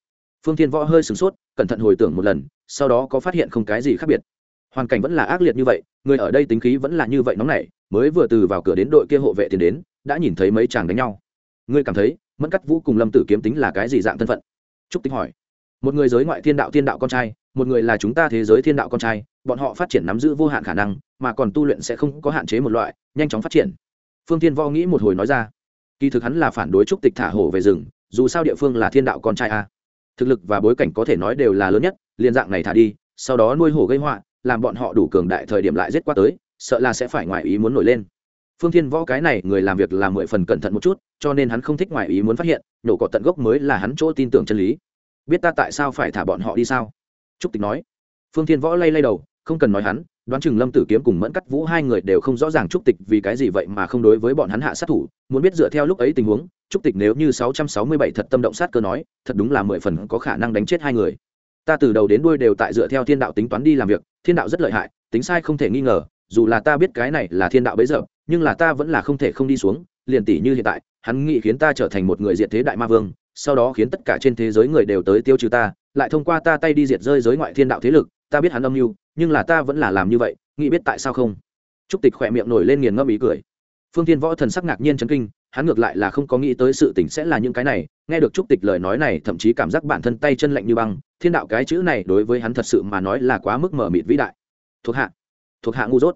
Phương thiên võ hơi sửng sốt, cẩn thận hồi tưởng một lần, sau đó có phát hiện không cái gì khác biệt. Hoàn cảnh vẫn là ác liệt như vậy, người ở đây tính khí vẫn là như vậy nóng nảy, mới vừa từ vào cửa đến đội kia hộ vệ tiền đến, đã nhìn thấy mấy chàng đánh nhau. Ngươi cảm thấy, mẫn cắt vũ cùng lâm tử kiếm tính là cái gì dạng thân phận? Trúc tính hỏi. Một người giới ngoại thiên đạo thiên đạo con trai, một người là chúng ta thế giới thiên đạo con trai, bọn họ phát triển nắm giữ vô hạn khả năng, mà còn tu luyện sẽ không có hạn chế một loại, nhanh chóng phát triển. Phương tiên vo nghĩ một hồi nói ra. Kỳ thực hắn là phản đối trúc tịch thả hổ về rừng dù sao địa phương là thiên đạo con trai a. Thực lực và bối cảnh có thể nói đều là lớn nhất liên dạng này thả đi, sau đó nuôi hổ gây họa, làm bọn họ đủ cường đại thời điểm lại giết qua tới, sợ là sẽ phải ngoài ý muốn nổi lên. Phương thiên võ cái này người làm việc là mười phần cẩn thận một chút, cho nên hắn không thích ngoài ý muốn phát hiện, nổ cỏ tận gốc mới là hắn chỗ tin tưởng chân lý. Biết ta tại sao phải thả bọn họ đi sao? Trúc tịch nói. Phương thiên võ lay lay đầu, không cần nói hắn đoán chừng lâm tử kiếm cùng mẫn cắt vũ hai người đều không rõ ràng trúc tịch vì cái gì vậy mà không đối với bọn hắn hạ sát thủ, muốn biết dựa theo lúc ấy tình huống, trúc tịch nếu như sáu trăm sáu mươi bảy thật tâm động sát cơ nói, thật đúng là mười phần có khả năng đánh chết hai người. Ta từ đầu đến đuôi đều tại dựa theo thiên đạo tính toán đi làm việc, thiên đạo rất lợi hại, tính sai không thể nghi ngờ, dù là ta biết cái này là thiên đạo bấy giờ, nhưng là ta vẫn là không thể không đi xuống, liền tỷ như hiện tại, hắn nghĩ khiến ta trở thành một người diện thế đại ma vương, sau đó khiến tất cả trên thế giới người đều tới tiêu trừ ta lại thông qua ta tay đi diệt rơi giới ngoại thiên đạo thế lực, ta biết hắn âm mưu, nhưng là ta vẫn là làm như vậy, nghĩ biết tại sao không? Trúc tịch khỏe miệng nổi lên nghiền ngâm ý cười. Phương thiên võ thần sắc ngạc nhiên chấn kinh, hắn ngược lại là không có nghĩ tới sự tình sẽ là những cái này, nghe được trúc tịch lời nói này, thậm chí cảm giác bản thân tay chân lạnh như băng, thiên đạo cái chữ này đối với hắn thật sự mà nói là quá mức mở mịt vĩ đại. Thuộc hạ thuộc hạ ngu dốt.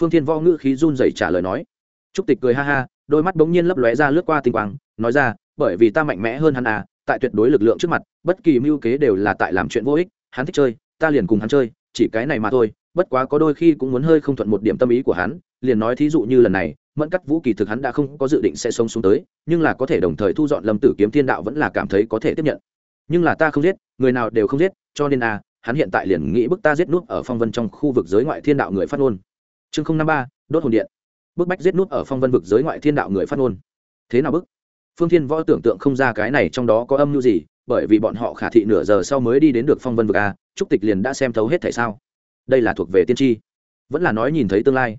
Phương thiên võ ngữ khí run rẩy trả lời nói. Trúc tịch cười ha ha, đôi mắt bỗng nhiên lấp lóe ra lướt qua tinh quang, nói ra, bởi vì ta mạnh mẽ hơn hắn à tại tuyệt đối lực lượng trước mặt bất kỳ mưu kế đều là tại làm chuyện vô ích, hắn thích chơi, ta liền cùng hắn chơi, chỉ cái này mà thôi, bất quá có đôi khi cũng muốn hơi không thuận một điểm tâm ý của hắn, liền nói thí dụ như lần này, mẫn cắt vũ kỳ thực hắn đã không có dự định sẽ sống xuống tới, nhưng là có thể đồng thời thu dọn lâm tử kiếm thiên đạo vẫn là cảm thấy có thể tiếp nhận. Nhưng là ta không giết, người nào đều không giết, cho nên à hắn hiện tại liền nghĩ bức ta giết nút ở phong vân trong khu vực giới ngoại thiên đạo người phát ngôn. Chương không năm ba, đốt hồn điện. Bức bách giết nút ở phong vân vực giới ngoại thiên đạo người phát ngôn. Thế nào bức? Phương thiên võ tưởng tượng không ra cái này trong đó có âm mưu gì bởi vì bọn họ khả thị nửa giờ sau mới đi đến được phong vân vực a, trúc tịch liền đã xem thấu hết tại sao? Đây là thuộc về tiên tri. Vẫn là nói nhìn thấy tương lai.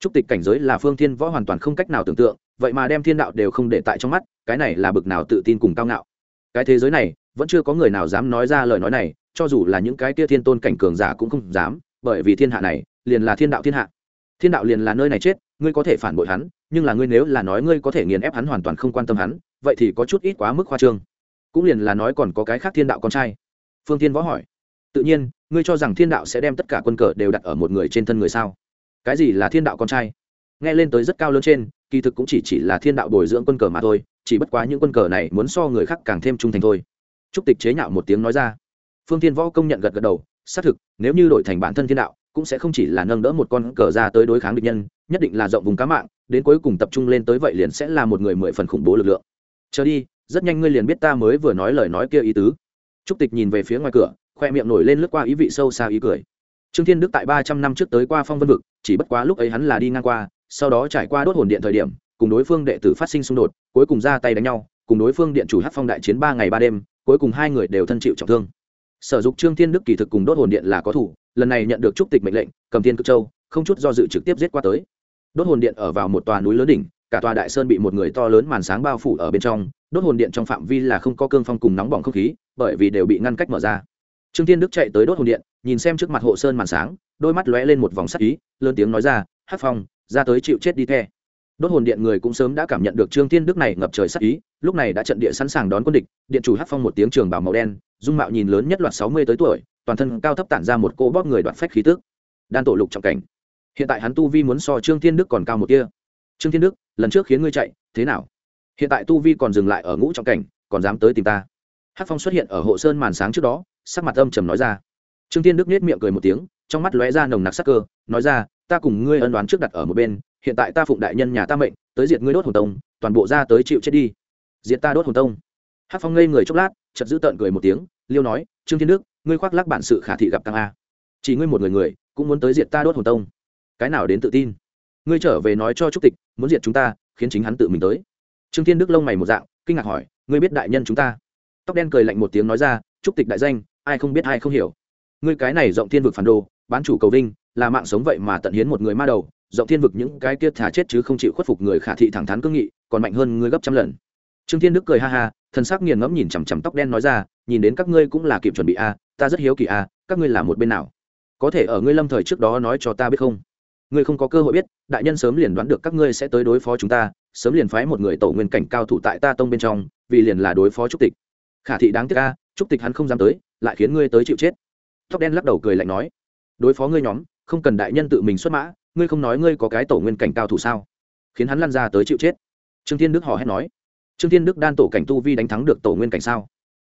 Trúc tịch cảnh giới là phương thiên võ hoàn toàn không cách nào tưởng tượng, vậy mà đem thiên đạo đều không để tại trong mắt, cái này là bực nào tự tin cùng cao ngạo. Cái thế giới này, vẫn chưa có người nào dám nói ra lời nói này, cho dù là những cái tia thiên tôn cảnh cường giả cũng không dám, bởi vì thiên hạ này, liền là thiên đạo thiên hạ. Thiên đạo liền là nơi này chết, ngươi có thể phản bội hắn, nhưng là ngươi nếu là nói ngươi có thể nghiền ép hắn hoàn toàn không quan tâm hắn, vậy thì có chút ít quá mức khoa trương cũng liền là nói còn có cái khác thiên đạo con trai. Phương tiên võ hỏi, tự nhiên, ngươi cho rằng thiên đạo sẽ đem tất cả quân cờ đều đặt ở một người trên thân người sao? Cái gì là thiên đạo con trai? Nghe lên tới rất cao lớn trên, kỳ thực cũng chỉ chỉ là thiên đạo bồi dưỡng quân cờ mà thôi, chỉ bất quá những quân cờ này muốn so người khác càng thêm trung thành thôi. Trúc tịch chế nhạo một tiếng nói ra. Phương thiên võ công nhận gật gật đầu, xác thực, nếu như đổi thành bản thân thiên đạo, cũng sẽ không chỉ là nâng đỡ một con cờ ra tới đối kháng địch nhân, nhất định là rộng vùng cá mạng, đến cuối cùng tập trung lên tới vậy liền sẽ là một người mười phần khủng bố lực lượng. Chờ đi rất nhanh ngươi liền biết ta mới vừa nói lời nói kia ý tứ. Trúc tịch nhìn về phía ngoài cửa, khoe miệng nổi lên lướt qua ý vị sâu xa ý cười. Trương thiên đức tại ba trăm năm trước tới qua phong vân vực, chỉ bất quá lúc ấy hắn là đi ngang qua, sau đó trải qua đốt hồn điện thời điểm, cùng đối phương đệ tử phát sinh xung đột, cuối cùng ra tay đánh nhau, cùng đối phương điện chủ hát phong đại chiến ba ngày ba đêm, cuối cùng hai người đều thân chịu trọng thương. Sở dục trương thiên đức kỳ thực cùng đốt hồn điện là có thủ, lần này nhận được trúc tịch mệnh lệnh, cầm thiên cực châu, không chút do dự trực tiếp giết qua tới. Đốt hồn điện ở vào một tòa núi lớn đỉnh, cả tòa đại sơn bị một người to lớn màn sáng bao phủ ở bên trong đốt hồn điện trong phạm vi là không có cương phong cùng nóng bỏng không khí, bởi vì đều bị ngăn cách mở ra. Trương thiên đức chạy tới đốt hồn điện, nhìn xem trước mặt hộ sơn màn sáng, đôi mắt lóe lên một vòng sắc ý, lớn tiếng nói ra hát phong, ra tới chịu chết đi the. Đốt hồn điện người cũng sớm đã cảm nhận được trương thiên đức này ngập trời sắc ý, lúc này đã trận địa sẵn sàng đón quân địch, điện chủ hát phong một tiếng trường bảo màu đen, dung mạo nhìn lớn nhất loạt sáu mươi tới tuổi, toàn thân cao thấp tản ra một cô bóp người đoạt phách khí tức. Đan tổ lục trọng cảnh. Hiện tại hắn tu vi muốn so trương thiên đức còn cao một kia trương thiên đức, lần trước khiến ngươi chạy, thế nào? Hiện tại tu vi còn dừng lại ở ngũ trọng cảnh, còn dám tới tìm ta. Hát phong xuất hiện ở hộ sơn màn sáng trước đó, sắc mặt âm trầm nói ra. Trương thiên đức nết miệng cười một tiếng, trong mắt lóe ra nồng nặc sắc cơ, nói ra, ta cùng ngươi ân đoán trước đặt ở một bên, hiện tại ta phụng đại nhân nhà ta mệnh, tới diệt ngươi đốt hồn tông, toàn bộ ra tới chịu chết đi. Diệt ta đốt hồn tông? Hát phong ngây người chốc lát chật giữ tợn cười một tiếng, liêu nói, trương thiên đức, ngươi khoác lắc bản sự khả thị gặp tăng a. Chỉ ngươi một người người, cũng muốn tới diệt ta đốt hồn tông. Cái nào đến tự tin? Ngươi trở về nói cho trúc tịch, muốn diệt chúng ta, khiến chính hắn tự mình tới trương thiên đức lông mày một dạng, kinh ngạc hỏi, ngươi biết đại nhân chúng ta? Tóc đen cười lạnh một tiếng nói ra, chúc tịch đại danh, ai không biết ai không hiểu. Ngươi cái này rộng thiên vực phản đồ, bán chủ cầu vinh, là mạng sống vậy mà tận hiến một người ma đầu, rộng thiên vực những cái kia thả chết chứ không chịu khuất phục người khả thị thẳng thắn cương nghị, còn mạnh hơn ngươi gấp trăm lần. Trương thiên đức cười ha ha, thần sắc nghiền ngẫm nhìn chằm chằm tóc đen nói ra, nhìn đến các ngươi cũng là kịp chuẩn bị a, ta rất hiếu kỳ a, các ngươi là một bên nào? Có thể ở ngươi lâm thời trước đó nói cho ta biết không? Ngươi không có cơ hội biết, đại nhân sớm liền đoán được các ngươi sẽ tới đối phó chúng ta sớm liền phái một người tổ nguyên cảnh cao thủ tại ta tông bên trong, vì liền là đối phó trúc tịch. Khả thị đáng tiếc a, trúc tịch hắn không dám tới, lại khiến ngươi tới chịu chết. Tóc đen lắc đầu cười lạnh nói, đối phó ngươi nhóm, không cần đại nhân tự mình xuất mã, ngươi không nói ngươi có cái tổ nguyên cảnh cao thủ sao? Khiến hắn lăn ra tới chịu chết. Trương thiên đức hò hét nói, trương thiên đức đan tổ cảnh tu vi đánh thắng được tổ nguyên cảnh sao?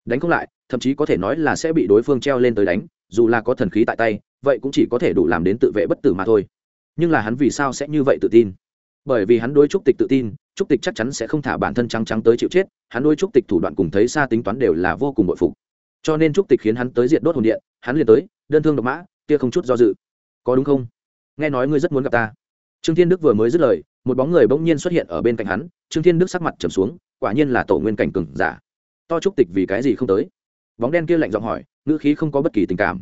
Đánh không lại, thậm chí có thể nói là sẽ bị đối phương treo lên tới đánh, dù là có thần khí tại tay, vậy cũng chỉ có thể đủ làm đến tự vệ bất tử mà thôi. Nhưng là hắn vì sao sẽ như vậy tự tin? Bởi vì hắn đối trúc tịch tự tin, trúc tịch chắc chắn sẽ không thả bản thân trắng trắng tới chịu chết, hắn đối trúc tịch thủ đoạn cùng thấy xa tính toán đều là vô cùng bội phục. Cho nên trúc tịch khiến hắn tới diện đốt hồn điện, hắn liền tới, đơn thương độc mã, kia không chút do dự. Có đúng không? Nghe nói ngươi rất muốn gặp ta. Trương thiên đức vừa mới dứt lời, một bóng người bỗng nhiên xuất hiện ở bên cạnh hắn, trương thiên đức sắc mặt trầm xuống, quả nhiên là tổ nguyên cảnh cừng giả. To trúc tịch vì cái gì không tới? Bóng đen kia lạnh giọng hỏi, ngữ khí không có bất kỳ tình cảm.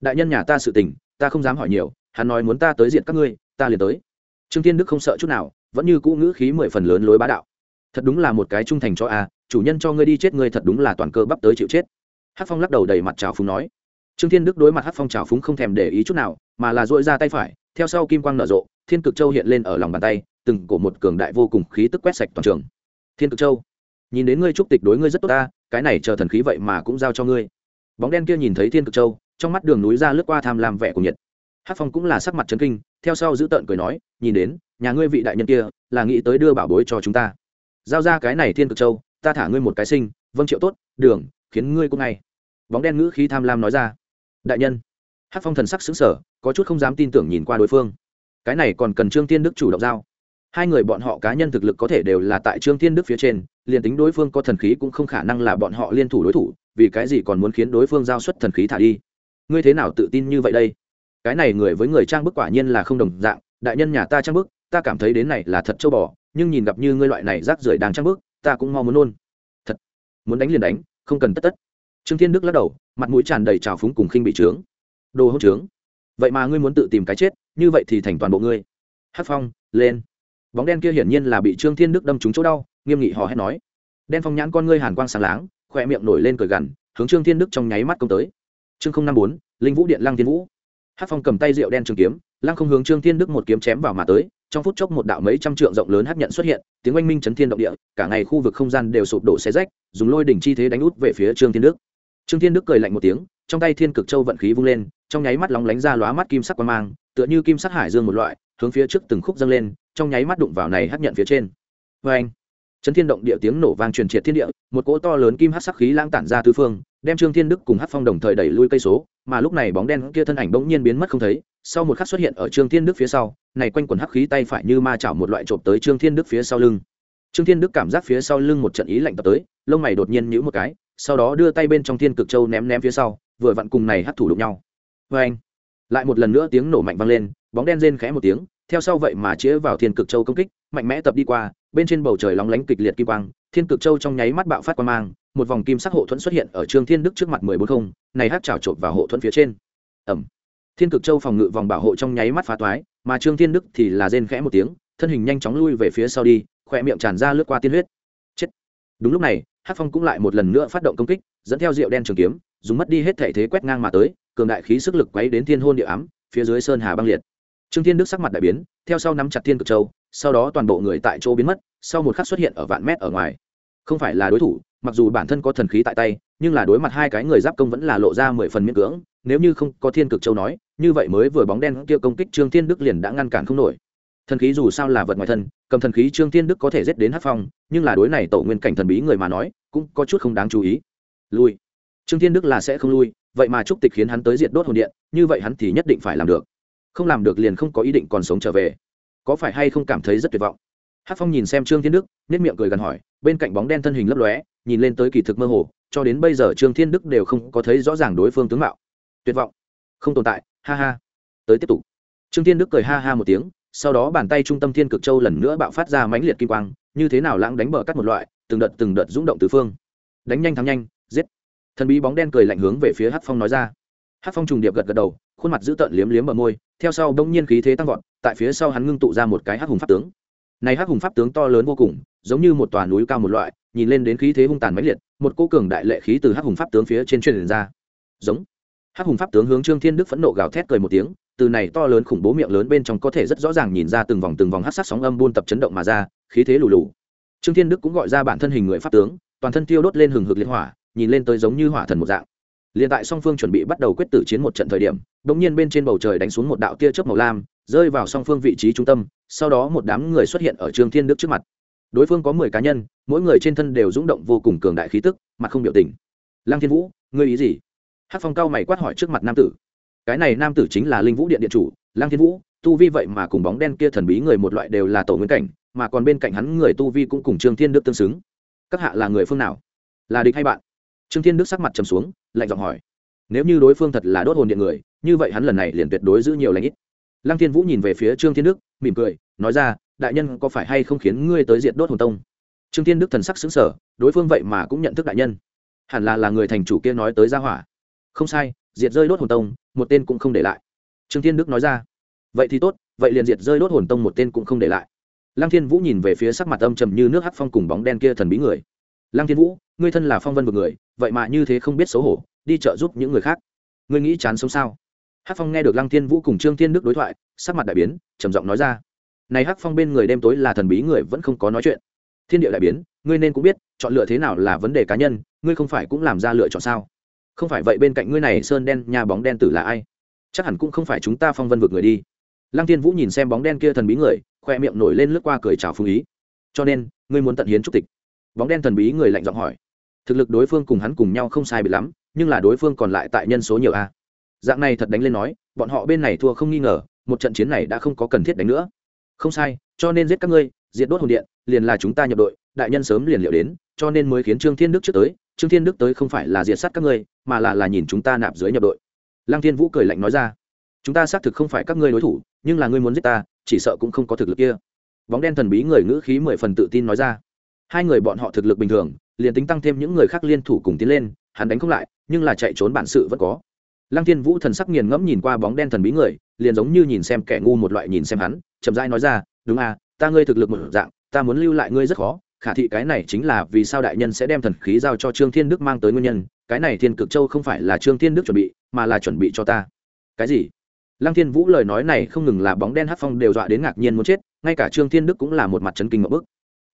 Đại nhân nhà ta sự tình, ta không dám hỏi nhiều, hắn nói muốn ta tới diện các ngươi, ta liền tới trương thiên đức không sợ chút nào, vẫn như cũ ngữ khí mười phần lớn lối bá đạo. Thật đúng là một cái trung thành cho a, chủ nhân cho ngươi đi chết ngươi thật đúng là toàn cơ bắp tới chịu chết. Hát phong lắc đầu đầy mặt trào phúng nói. Trương thiên đức đối mặt hát phong trào phúng không thèm để ý chút nào, mà là dội ra tay phải, theo sau kim quang nở rộ, thiên cực châu hiện lên ở lòng bàn tay, từng cổ một cường đại vô cùng khí tức quét sạch toàn trường. Thiên cực châu, nhìn đến ngươi trúc tịch đối ngươi rất tốt ta, cái này chờ thần khí vậy mà cũng giao cho ngươi. Bóng đen kia nhìn thấy thiên cực châu, trong mắt đường núi ra lướt qua tham lam vẻ của nhiệt hát phong cũng là sắc mặt trấn kinh, theo sau giữ tợn cười nói, nhìn đến, nhà ngươi vị đại nhân kia, là nghĩ tới đưa bảo bối cho chúng ta. Giao ra cái này thiên cực châu, ta thả ngươi một cái sinh vâng triệu tốt, đường, khiến ngươi cũng ngay. Bóng đen ngữ khí tham lam nói ra, đại nhân. Hát phong thần sắc xứng sở có chút không dám tin tưởng nhìn qua đối phương. Cái này còn cần trương tiên đức chủ động giao. Hai người bọn họ cá nhân thực lực có thể đều là tại trương tiên đức phía trên, liền tính đối phương có thần khí cũng không khả năng là bọn họ liên thủ đối thủ, vì cái gì còn muốn khiến đối phương giao xuất thần khí thả đi? Ngươi thế nào tự tin như vậy đây? Cái này người với người trang bức quả nhiên là không đồng dạng, đại nhân nhà ta trang bức, ta cảm thấy đến này là thật châu bò, nhưng nhìn gặp như ngươi loại này rác rưởi đang trang bức, ta cũng mau muốn nôn. Thật, muốn đánh liền đánh, không cần tất tất. Trương thiên đức lắc đầu, mặt mũi tràn đầy trào phúng cùng khinh bị trướng. Đồ hỗn trướng. Vậy mà ngươi muốn tự tìm cái chết, như vậy thì thành toàn bộ ngươi. Hát phong, lên. Bóng đen kia hiển nhiên là bị trương thiên đức đâm trúng chỗ đau, nghiêm nghị hò hét nói. Đen phong nhãn con ngươi hàn quang sáng láng khoe miệng nổi lên cười gằn, hướng trương thiên đức trong nháy mắt công tới. Trương không năm bốn, linh vũ điện lăng thiên vũ hát phong cầm tay rượu đen trường kiếm, lăng không hướng trương thiên đức một kiếm chém vào mà tới, trong phút chốc một đạo mấy trăm trượng rộng lớn hấp nhận xuất hiện, tiếng oanh minh chấn thiên động địa, cả ngày khu vực không gian đều sụp đổ xé rách, dùng lôi đỉnh chi thế đánh út về phía trương thiên đức. Trương thiên đức cười lạnh một tiếng, trong tay thiên cực châu vận khí vung lên, trong nháy mắt lóng lánh ra lóa mắt kim sắc quang mang, tựa như kim sắc hải dương một loại, hướng phía trước từng khúc dâng lên, trong nháy mắt đụng vào này hấp nhận phía trên. Vê anh chấn thiên động địa tiếng nổ vang truyền triệt thiên địa, một cỗ to lớn kim hát sắc khí lãng tản ra tứ phương đem trương thiên đức cùng hát phong đồng thời đẩy lui cây số, mà lúc này bóng đen kia thân ảnh bỗng nhiên biến mất không thấy, sau một khắc xuất hiện ở trương thiên đức phía sau, này quanh quần hắc khí tay phải như ma chảo một loại trộm tới trương thiên đức phía sau lưng. Trương thiên đức cảm giác phía sau lưng một trận ý lạnh tập tới, lông mày đột nhiên nhíu một cái, sau đó đưa tay bên trong thiên cực châu ném ném phía sau, vừa vặn cùng này hắt thủ đụng nhau. Vê anh, lại một lần nữa tiếng nổ mạnh vang lên, bóng đen rên khẽ một tiếng, theo sau vậy mà chĩa vào thiên cực châu công kích mạnh mẽ tập đi qua, bên trên bầu trời lóng lánh kịch liệt kim quang, thiên cực châu trong nháy mắt bạo phát quang mang, một vòng kim sắc hộ thuẫn xuất hiện ở trương thiên đức trước mặt mười bốn không, này hát trào trộp vào hộ thuẫn phía trên. Ẩm thiên cực châu phòng ngự vòng bảo hộ trong nháy mắt phá toái, mà trương thiên đức thì là rên khẽ một tiếng, thân hình nhanh chóng lui về phía sau đi khỏe miệng tràn ra lướt qua tiên huyết. Chết. Đúng lúc này hát phong cũng lại một lần nữa phát động công kích, dẫn theo rượu đen trường kiếm, dùng mất đi hết thể thế quét ngang mà tới, cường đại khí sức lực quấy đến thiên hôn địa ám, phía dưới sơn hà băng liệt. Trương thiên đức sắc mặt đại biến, theo sau nắm chặt thiên cực châu sau đó toàn bộ người tại chỗ biến mất, sau một khắc xuất hiện ở vạn mét ở ngoài. Không phải là đối thủ, mặc dù bản thân có thần khí tại tay, nhưng là đối mặt hai cái người giáp công vẫn là lộ ra mười phần miễn cưỡng, nếu như không có thiên cực châu nói, như vậy mới vừa bóng đen kia công kích trương thiên đức liền đã ngăn cản không nổi. Thần khí dù sao là vật ngoài thân, cầm thần khí trương thiên đức có thể giết đến hát phong, nhưng là đối này tổ nguyên cảnh thần bí người mà nói, cũng có chút không đáng chú ý. Lui. Trương thiên đức là sẽ không lui, vậy mà trúc tịch khiến hắn tới diệt đốt hồn điện, như vậy hắn thì nhất định phải làm được. Không làm được liền không có ý định còn sống trở về có phải hay không cảm thấy rất tuyệt vọng? Hát phong nhìn xem trương thiên đức nết miệng cười gần hỏi, bên cạnh bóng đen thân hình lấp lóe, nhìn lên tới kỳ thực mơ hồ, cho đến bây giờ trương thiên đức đều không có thấy rõ ràng đối phương tướng mạo. Tuyệt vọng. Không tồn tại. Ha ha. Tới tiếp tục. Trương thiên đức cười ha ha một tiếng, sau đó bàn tay trung tâm thiên cực châu lần nữa bạo phát ra mãnh liệt kim quang, như thế nào lãng đánh bờ cắt một loại, từng đợt từng đợt rúng động tứ phương. Đánh nhanh thắng nhanh, giết. Thần bí bóng đen cười lạnh hướng về phía hát phong nói ra hát phong trùng điệp gật gật đầu, khuôn mặt dữ tợn liếm liếm bờ môi, theo sau đông nhiên khí thế tăng vọt, tại phía sau hắn ngưng tụ ra một cái hát hùng pháp tướng. Này hát hùng pháp tướng to lớn vô cùng, giống như một tòa núi cao một loại, nhìn lên đến khí thế hung tàn mãnh liệt, một cô cường đại lệ khí từ hát hùng pháp tướng phía trên truyền ra. Giống. Hát hùng pháp tướng hướng trương thiên đức phẫn nộ gào thét cười một tiếng, từ này to lớn khủng bố miệng lớn bên trong có thể rất rõ ràng nhìn ra từng vòng từng vòng hát sát sóng âm buôn tập chấn động mà ra, khí thế lù lù. Trương thiên đức cũng gọi ra bản thân hình người pháp tướng, toàn thân tiêu đốt lên hừng hực liên hỏa, nhìn lên tới giống như hỏa thần một dạng liền tại song phương chuẩn bị bắt đầu quyết tử chiến một trận thời điểm bỗng nhiên bên trên bầu trời đánh xuống một đạo tia chớp màu lam, rơi vào song phương vị trí trung tâm, sau đó một đám người xuất hiện ở trương thiên đức trước mặt. Đối phương có mười cá nhân, mỗi người trên thân đều rung động vô cùng cường đại khí tức, mặt không biểu tình. Lăng thiên vũ, ngươi ý gì? Hát phong cao mày quát hỏi trước mặt nam tử. Cái này nam tử chính là linh vũ điện điện chủ, lăng thiên vũ, tu vi vậy mà cùng bóng đen kia thần bí người một loại đều là tổ nguyên cảnh, mà còn bên cạnh hắn người tu vi cũng cùng trương thiên đức tương xứng. Các hạ là người phương nào? Là địch hay bạn? Trương thiên đức sắc mặt trầm xuống, lạnh giọng hỏi, nếu như đối phương thật là đốt hồn điện người, như vậy hắn lần này liền tuyệt đối giữ nhiều lãnh ít. Lăng thiên vũ nhìn về phía trương thiên đức, mỉm cười, nói ra, đại nhân có phải hay không khiến ngươi tới diện đốt hồn tông? Trương thiên đức thần sắc xứng sở đối phương vậy mà cũng nhận thức đại nhân. Hẳn là là người thành chủ kia nói tới gia hỏa. Không sai, diệt rơi đốt hồn tông, một tên cũng không để lại. Trương thiên đức nói ra, vậy thì tốt, vậy liền diệt rơi đốt hồn tông một tên cũng không để lại. Lăng thiên vũ nhìn về phía sắc mặt âm trầm như nước hắc phong cùng bóng đen kia thần bí người lăng thiên vũ, ngươi thân là phong vân vực người, vậy mà như thế không biết xấu hổ, đi trợ giúp những người khác. Ngươi nghĩ chán sống sao? Hắc phong nghe được lăng thiên vũ cùng trương thiên đức đối thoại, sắc mặt đại biến, trầm giọng nói ra. Này hắc phong bên người đêm tối là thần bí người, vẫn không có nói chuyện. Thiên địa đại biến, ngươi nên cũng biết, chọn lựa thế nào là vấn đề cá nhân, ngươi không phải cũng làm ra lựa chọn sao? Không phải vậy bên cạnh ngươi này sơn đen, nhà bóng đen tử là ai? Chắc hẳn cũng không phải chúng ta phong vân vực người đi. Lăng thiên vũ nhìn xem bóng đen kia thần bí người, khoe miệng nổi lên lướt qua cười chào phương ý. Cho nên, ngươi muốn tận hiến trúc tịch bóng đen thần bí người lạnh giọng hỏi. Thực lực đối phương cùng hắn cùng nhau không sai bị lắm, nhưng là đối phương còn lại tại nhân số nhiều a. Dạng này thật đánh lên nói, bọn họ bên này thua không nghi ngờ, một trận chiến này đã không có cần thiết đánh nữa. Không sai, cho nên giết các ngươi, diệt đốt hồn điện, liền là chúng ta nhập đội, đại nhân sớm liền liệu đến, cho nên mới khiến trương thiên đức trước tới. Trương thiên đức tới không phải là diệt sát các ngươi, mà là là nhìn chúng ta nạp dưới nhập đội. Lăng thiên vũ cười lạnh nói ra, chúng ta xác thực không phải các ngươi đối thủ, nhưng là ngươi muốn giết ta, chỉ sợ cũng không có thực lực kia. Bóng đen thần bí người ngữ khí mười phần tự tin nói ra hai người bọn họ thực lực bình thường, liền tính tăng thêm những người khác liên thủ cùng tiến lên, hắn đánh không lại, nhưng là chạy trốn bản sự vẫn có. Lăng thiên vũ thần sắc nghiền ngẫm nhìn qua bóng đen thần bí người, liền giống như nhìn xem kẻ ngu một loại nhìn xem hắn, chậm rãi nói ra, đúng à ta ngươi thực lực một dạng, ta muốn lưu lại ngươi rất khó, khả thị cái này chính là vì sao đại nhân sẽ đem thần khí giao cho trương thiên đức mang tới nguyên nhân, cái này thiên cực châu không phải là trương thiên đức chuẩn bị, mà là chuẩn bị cho ta. Cái gì? Lăng thiên vũ lời nói này không ngừng là bóng đen hát phong đều dọa đến ngạc nhiên muốn chết, ngay cả trương thiên đức cũng là một mặt chấn kinh ngậm bức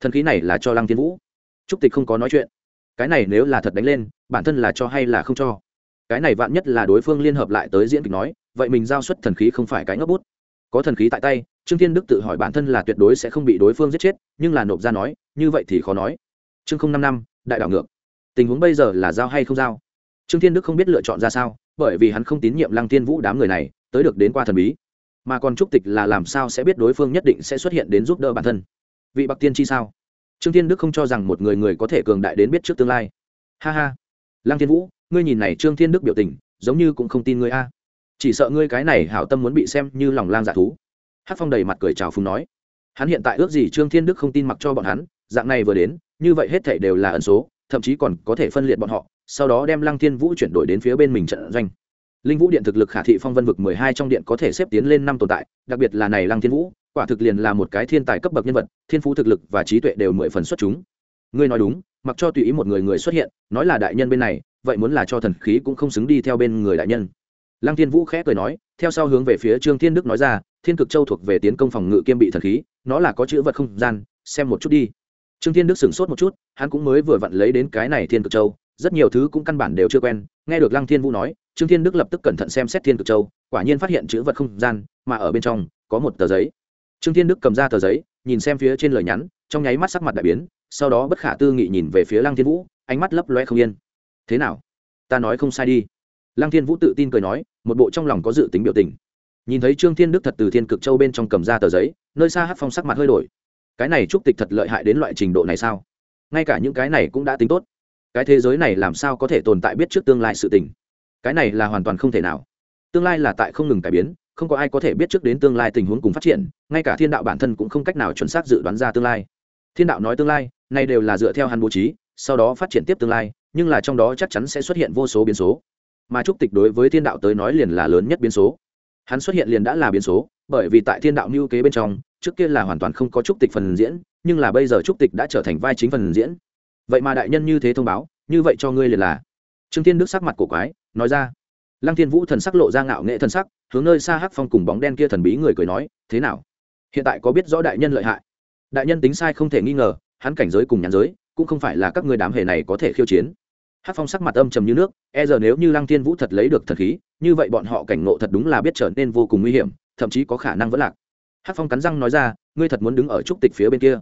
thần khí này là cho lăng thiên vũ. Trúc tịch không có nói chuyện. Cái này nếu là thật đánh lên, bản thân là cho hay là không cho? Cái này vạn nhất là đối phương liên hợp lại tới diễn kịch nói, vậy mình giao xuất thần khí không phải cái ngốc bút. Có thần khí tại tay, trương thiên đức tự hỏi bản thân là tuyệt đối sẽ không bị đối phương giết chết, nhưng là nộp ra nói, như vậy thì khó nói. Chương không năm năm, đại đảo ngược. Tình huống bây giờ là giao hay không giao? Trương thiên đức không biết lựa chọn ra sao, bởi vì hắn không tín nhiệm lăng thiên vũ đám người này, tới được đến qua thần bí. Mà còn trúc tịch là làm sao sẽ biết đối phương nhất định sẽ xuất hiện đến giúp đỡ bản thân? Vị bạc tiên chi sao? Trương thiên đức không cho rằng một người người có thể cường đại đến biết trước tương lai. Ha ha. Lăng thiên vũ, ngươi nhìn này trương thiên đức biểu tình, giống như cũng không tin ngươi a. Chỉ sợ ngươi cái này hảo tâm muốn bị xem như lòng lang dạ thú. Hát phong đầy mặt cười chào phùng nói. Hắn hiện tại ước gì trương thiên đức không tin mặc cho bọn hắn, dạng này vừa đến, như vậy hết thể đều là ẩn số, thậm chí còn có thể phân liệt bọn họ, sau đó đem lăng thiên vũ chuyển đổi đến phía bên mình trận doanh. Linh vũ điện thực lực khả thị phong vân vực mười hai trong điện có thể xếp tiến lên năm tồn tại, đặc biệt là này lăng thiên vũ quả thực liền là một cái thiên tài cấp bậc nhân vật, thiên phú thực lực và trí tuệ đều mười phần xuất chúng. Ngươi nói đúng, mặc cho tùy ý một người người xuất hiện, nói là đại nhân bên này, vậy muốn là cho thần khí cũng không xứng đi theo bên người đại nhân. Lăng thiên vũ khẽ cười nói, theo sau hướng về phía trương thiên đức nói ra, thiên cực châu thuộc về tiến công phòng ngự kiêm bị thần khí, nó là có chữ vật không gian, xem một chút đi. Trương thiên đức sửng sốt một chút, hắn cũng mới vừa vặn lấy đến cái này thiên cực châu, rất nhiều thứ cũng căn bản đều chưa quen, nghe được lăng thiên vũ nói, trương thiên đức lập tức cẩn thận xem xét thiên cực châu, quả nhiên phát hiện chữ vật không gian, mà ở bên trong có một tờ giấy trương thiên đức cầm ra tờ giấy, nhìn xem phía trên lời nhắn, trong nháy mắt sắc mặt đại biến, sau đó bất khả tư nghị nhìn về phía lăng thiên vũ, ánh mắt lấp loe không yên. Thế nào? Ta nói không sai đi. Lăng thiên vũ tự tin cười nói, một bộ trong lòng có dự tính biểu tình. Nhìn thấy trương thiên đức thật từ thiên cực châu bên trong cầm ra tờ giấy, nơi xa hát phong sắc mặt hơi đổi. Cái này trúc tịch thật lợi hại đến loại trình độ này sao? Ngay cả những cái này cũng đã tính tốt. Cái thế giới này làm sao có thể tồn tại biết trước tương lai sự tình? Cái này là hoàn toàn không thể nào. Tương lai là tại không ngừng cải biến không có ai có thể biết trước đến tương lai tình huống cùng phát triển, ngay cả thiên đạo bản thân cũng không cách nào chuẩn xác dự đoán ra tương lai. Thiên đạo nói tương lai nay đều là dựa theo hắn bố trí, sau đó phát triển tiếp tương lai, nhưng là trong đó chắc chắn sẽ xuất hiện vô số biến số. Mà trúc tịch đối với thiên đạo tới nói liền là lớn nhất biến số. Hắn xuất hiện liền đã là biến số, bởi vì tại thiên đạo mưu kế bên trong, trước kia là hoàn toàn không có trúc tịch phần diễn, nhưng là bây giờ trúc tịch đã trở thành vai chính phần diễn. Vậy mà đại nhân như thế thông báo, như vậy cho ngươi liền là. Trương thiên đức sắc mặt cổ quái, nói ra lăng thiên vũ thần sắc lộ ra ngạo nghệ thần sắc, hướng nơi xa hắc phong cùng bóng đen kia thần bí người cười nói, thế nào? Hiện tại có biết rõ đại nhân lợi hại? Đại nhân tính sai không thể nghi ngờ, hắn cảnh giới cùng nhãn giới, cũng không phải là các người đám hề này có thể khiêu chiến. Hắc phong sắc mặt âm trầm như nước e giờ nếu như lăng thiên vũ thật lấy được thần khí, như vậy bọn họ cảnh ngộ thật đúng là biết trở nên vô cùng nguy hiểm, thậm chí có khả năng vẫn lạc. Hắc phong cắn răng nói ra, ngươi thật muốn đứng ở trúc tịch phía bên kia?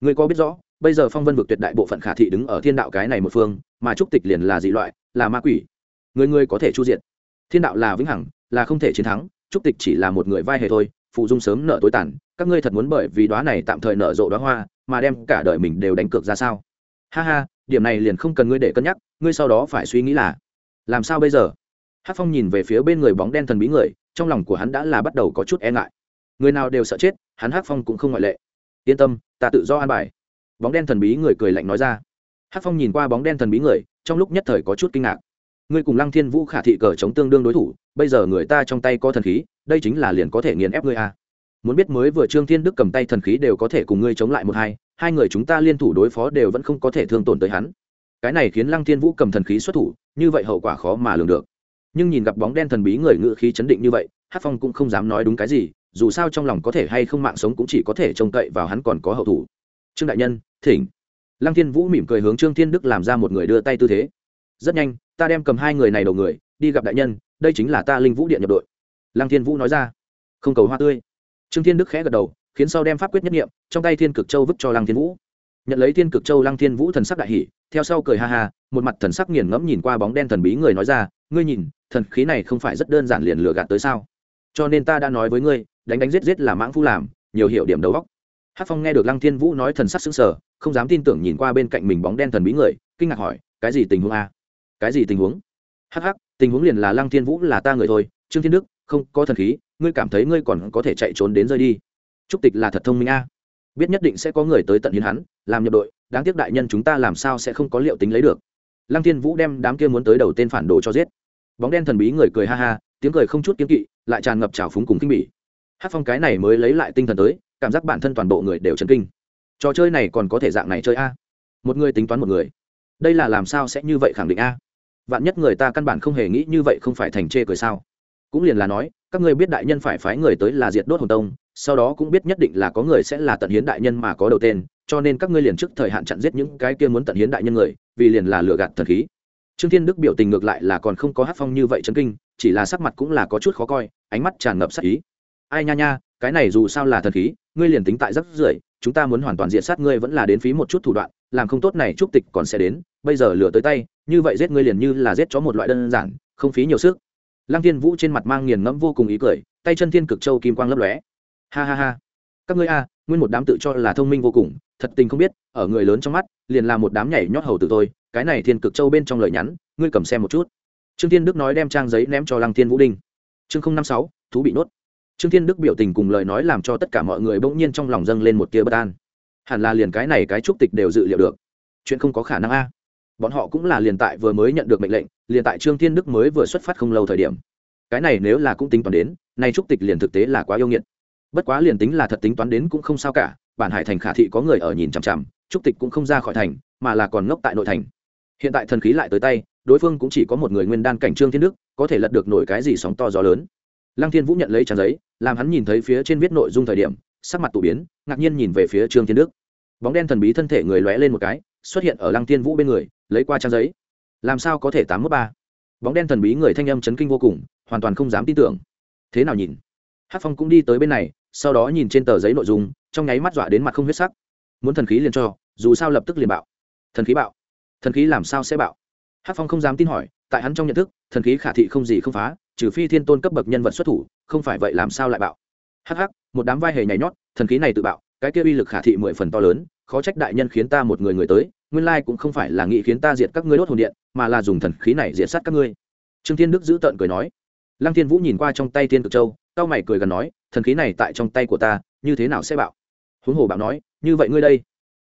Ngươi có biết rõ, bây giờ phong vân vực tuyệt đại bộ phận khả thị đứng ở thiên đạo cái này một phương, mà trúc tịch liền là dị loại, là ma quỷ. Người người có thể chu diện thiên đạo là vĩnh hằng, là không thể chiến thắng, trúc tịch chỉ là một người vai hề thôi, phụ dung sớm nợ tối tàn, các ngươi thật muốn bởi vì đoá này tạm thời nở rộ đoá hoa mà đem cả đời mình đều đánh cược ra sao? Ha ha, điểm này liền không cần ngươi để cân nhắc, ngươi sau đó phải suy nghĩ là, làm sao bây giờ? Hát phong nhìn về phía bên người bóng đen thần bí người, trong lòng của hắn đã là bắt đầu có chút e ngại. Người nào đều sợ chết, hắn hát phong cũng không ngoại lệ. Yên tâm, ta tự do an bài. Bóng đen thần bí người cười lạnh nói ra. Hát phong nhìn qua bóng đen thần bí người, trong lúc nhất thời có chút kinh ngạc ngươi cùng lăng thiên vũ khả thị cờ chống tương đương đối thủ, bây giờ người ta trong tay có thần khí, đây chính là liền có thể nghiền ép ngươi à. muốn biết mới vừa trương thiên đức cầm tay thần khí đều có thể cùng ngươi chống lại một hai hai người chúng ta liên thủ đối phó đều vẫn không có thể thương tổn tới hắn. Cái này khiến lăng thiên vũ cầm thần khí xuất thủ, như vậy hậu quả khó mà lường được. Nhưng nhìn gặp bóng đen thần bí người ngự khí chấn định như vậy hát phong cũng không dám nói đúng cái gì, dù sao trong lòng có thể hay không mạng sống cũng chỉ có thể trông cậy vào hắn còn có hậu thủ. Trương đại nhân, thỉnh. Lăng thiên vũ mỉm cười hướng trương thiên đức làm ra một người đưa tay tư thế rất nhanh, ta đem cầm hai người này đầu người, đi gặp đại nhân, đây chính là ta linh vũ điện nhập đội. Lăng thiên vũ nói ra. Không cầu hoa tươi. Trương thiên đức khẽ gật đầu, khiến sau đem pháp quyết nhất nghiệm, trong tay thiên cực châu vứt cho lăng thiên vũ. Nhận lấy thiên cực châu, lăng thiên vũ thần sắc đại hỷ theo sau cười ha ha, một mặt thần sắc nghiền ngẫm nhìn qua bóng đen thần bí người nói ra, ngươi nhìn, thần khí này không phải rất đơn giản liền lừa gạt tới sao? Cho nên ta đã nói với ngươi, đánh đánh giết giết là mãng phu làm, nhiều hiệu điểm đầu góc hát phong nghe được lăng thiên vũ nói thần sắc xứng sở không dám tin tưởng nhìn qua bên cạnh mình bóng đen thần bí người, kinh ngạc hỏi, cái gì tình huống a? Cái gì tình huống? Hắc hắc, tình huống liền là lăng thiên vũ là ta người thôi, trương thiên đức, không, có thần khí, ngươi cảm thấy ngươi còn có thể chạy trốn đến rơi đi. Trúc tịch là thật thông minh a. Biết nhất định sẽ có người tới tận hiến hắn, làm nhập đội, đáng tiếc đại nhân chúng ta làm sao sẽ không có liệu tính lấy được. Lăng thiên vũ đem đám kia muốn tới đầu tên phản đồ cho giết. Bóng đen thần bí người cười ha ha, tiếng cười không chút kiếm kỵ, lại tràn ngập trào phúng cùng kinh bỉ. Hát phong cái này mới lấy lại tinh thần tới, cảm giác bản thân toàn bộ người đều chấn kinh. Trò chơi này còn có thể dạng này chơi a? Một người tính toán một người. Đây là làm sao sẽ như vậy khẳng định a? Vạn nhất người ta căn bản không hề nghĩ như vậy không phải thành chê cười sao? Cũng liền là nói, các ngươi biết đại nhân phải phái người tới là diệt đốt hồn tông, sau đó cũng biết nhất định là có người sẽ là tận hiến đại nhân mà có đầu tên, cho nên các ngươi liền trước thời hạn chặn giết những cái kia muốn tận hiến đại nhân người, vì liền là lừa gạt thần khí. Trương thiên đức biểu tình ngược lại là còn không có hát phong như vậy chấn kinh, chỉ là sắc mặt cũng là có chút khó coi, ánh mắt tràn ngập sắc ý. Ai nha nha, cái này dù sao là thần khí, ngươi liền tính tại rất rưởi, chúng ta muốn hoàn toàn diệt sát ngươi vẫn là đến phí một chút thủ đoạn, làm không tốt này trúc tịch còn sẽ đến, bây giờ lừa tới tay như vậy giết ngươi liền như là giết chó một loại đơn giản, không phí nhiều sức. Lăng thiên vũ trên mặt mang nghiền ngẫm vô cùng ý cười, tay chân thiên cực châu kim quang lấp lóe. Ha ha ha. Các ngươi a, nguyên một đám tự cho là thông minh vô cùng, thật tình không biết, ở người lớn trong mắt, liền là một đám nhảy nhót hầu từ tôi cái này thiên cực châu bên trong lời nhắn, ngươi cầm xem một chút. Trương thiên đức nói đem trang giấy ném cho lăng thiên vũ đinh. Chương không năm sáu, thú bị nuốt trương thiên đức biểu tình cùng lời nói làm cho tất cả mọi người bỗng nhiên trong lòng dâng lên một tia bất an. Hẳn là liền cái này cái trúc tịch đều dự liệu được. Chuyện không có khả năng a bọn họ cũng là liền tại vừa mới nhận được mệnh lệnh, liền tại trương thiên đức mới vừa xuất phát không lâu thời điểm. Cái này nếu là cũng tính toán đến, nay trúc tịch liền thực tế là quá yêu nghiệt. Bất quá liền tính là thật tính toán đến cũng không sao cả, bản hải thành khả thị có người ở nhìn chằm chằm, trúc tịch cũng không ra khỏi thành, mà là còn ngốc tại nội thành. Hiện tại thần khí lại tới tay, đối phương cũng chỉ có một người nguyên đan cảnh trương thiên đức, có thể lật được nổi cái gì sóng to gió lớn. Lăng thiên vũ nhận lấy trang giấy, làm hắn nhìn thấy phía trên viết nội dung thời điểm, sắc mặt tụ biến, ngạc nhiên nhìn về phía trương thiên đức. Bóng đen thần bí thân thể người lóe lên một cái xuất hiện ở lăng thiên vũ bên người, lấy qua trang giấy. Làm sao có thể tám mươi ba? Bóng đen thần bí người thanh âm chấn kinh vô cùng, hoàn toàn không dám tin tưởng. Thế nào nhìn? Hát phong cũng đi tới bên này, sau đó nhìn trên tờ giấy nội dung, trong nháy mắt dọa đến mặt không huyết sắc. Muốn thần khí liền cho, dù sao lập tức liền bạo. Thần khí bạo? Thần khí làm sao sẽ bạo? Hát phong không dám tin hỏi, tại hắn trong nhận thức, thần khí khả thị không gì không phá, trừ phi thiên tôn cấp bậc nhân vật xuất thủ, không phải vậy làm sao lại bạo? Hh một đám vai hề nhảy nhót, thần khí này tự bạo cái kia uy lực khả thị mười phần to lớn, khó trách đại nhân khiến ta một người người tới, nguyên lai cũng không phải là nghĩ khiến ta diệt các ngươi đốt hồn điện, mà là dùng thần khí này diệt sát các ngươi. Trương thiên đức giữ tợn cười nói. Lăng thiên vũ nhìn qua trong tay thiên cực châu cao mày cười gần nói, thần khí này tại trong tay của ta, như thế nào sẽ bạo? Huống hồ bạo nói, như vậy ngươi đây,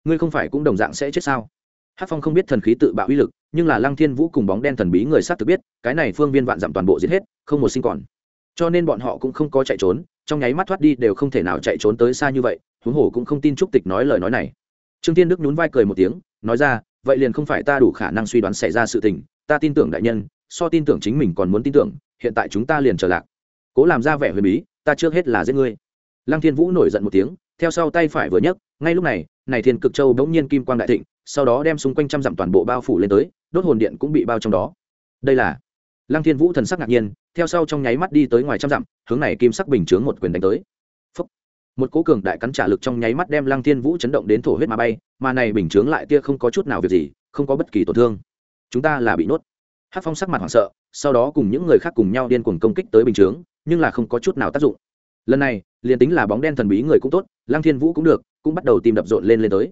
ngươi không phải cũng đồng dạng sẽ chết sao? Hát phong không biết thần khí tự bạo uy lực, nhưng là lăng thiên vũ cùng bóng đen thần bí người sát thực biết, cái này phương viên vạn dặm toàn bộ giết hết, không một sinh còn. Cho nên bọn họ cũng không có chạy trốn, trong nháy mắt thoát đi đều không thể nào chạy trốn tới xa như vậy huống hồ cũng không tin trúc tịch nói lời nói này. Trương tiên đức nhún vai cười một tiếng, nói ra, vậy liền không phải ta đủ khả năng suy đoán xảy ra sự tình, ta tin tưởng đại nhân, so tin tưởng chính mình còn muốn tin tưởng, hiện tại chúng ta liền trở lạc. Cố làm ra vẻ huyền bí, ta trước hết là giết ngươi. Lăng thiên vũ nổi giận một tiếng, theo sau tay phải vừa nhấc, ngay lúc này này thiên cực châu bỗng nhiên kim quang đại thịnh, sau đó đem xung quanh trăm dặm toàn bộ bao phủ lên tới, đốt hồn điện cũng bị bao trong đó. Đây là lăng thiên vũ thần sắc ngạc nhiên, theo sau trong nháy mắt đi tới ngoài trăm dặm, hướng này kim sắc bình chướng một quyền đánh tới một cố cường đại cắn trả lực trong nháy mắt đem lăng thiên vũ chấn động đến thổ huyết mà bay, mà này bình chướng lại tia không có chút nào việc gì, không có bất kỳ tổn thương. Chúng ta là bị nuốt hát phong sắc mặt hoảng sợ, sau đó cùng những người khác cùng nhau điên cuồng công kích tới bình chướng, nhưng là không có chút nào tác dụng. Lần này, liền tính là bóng đen thần bí người cũng tốt, lăng thiên vũ cũng được, cũng bắt đầu tìm đập rộn lên lên tới.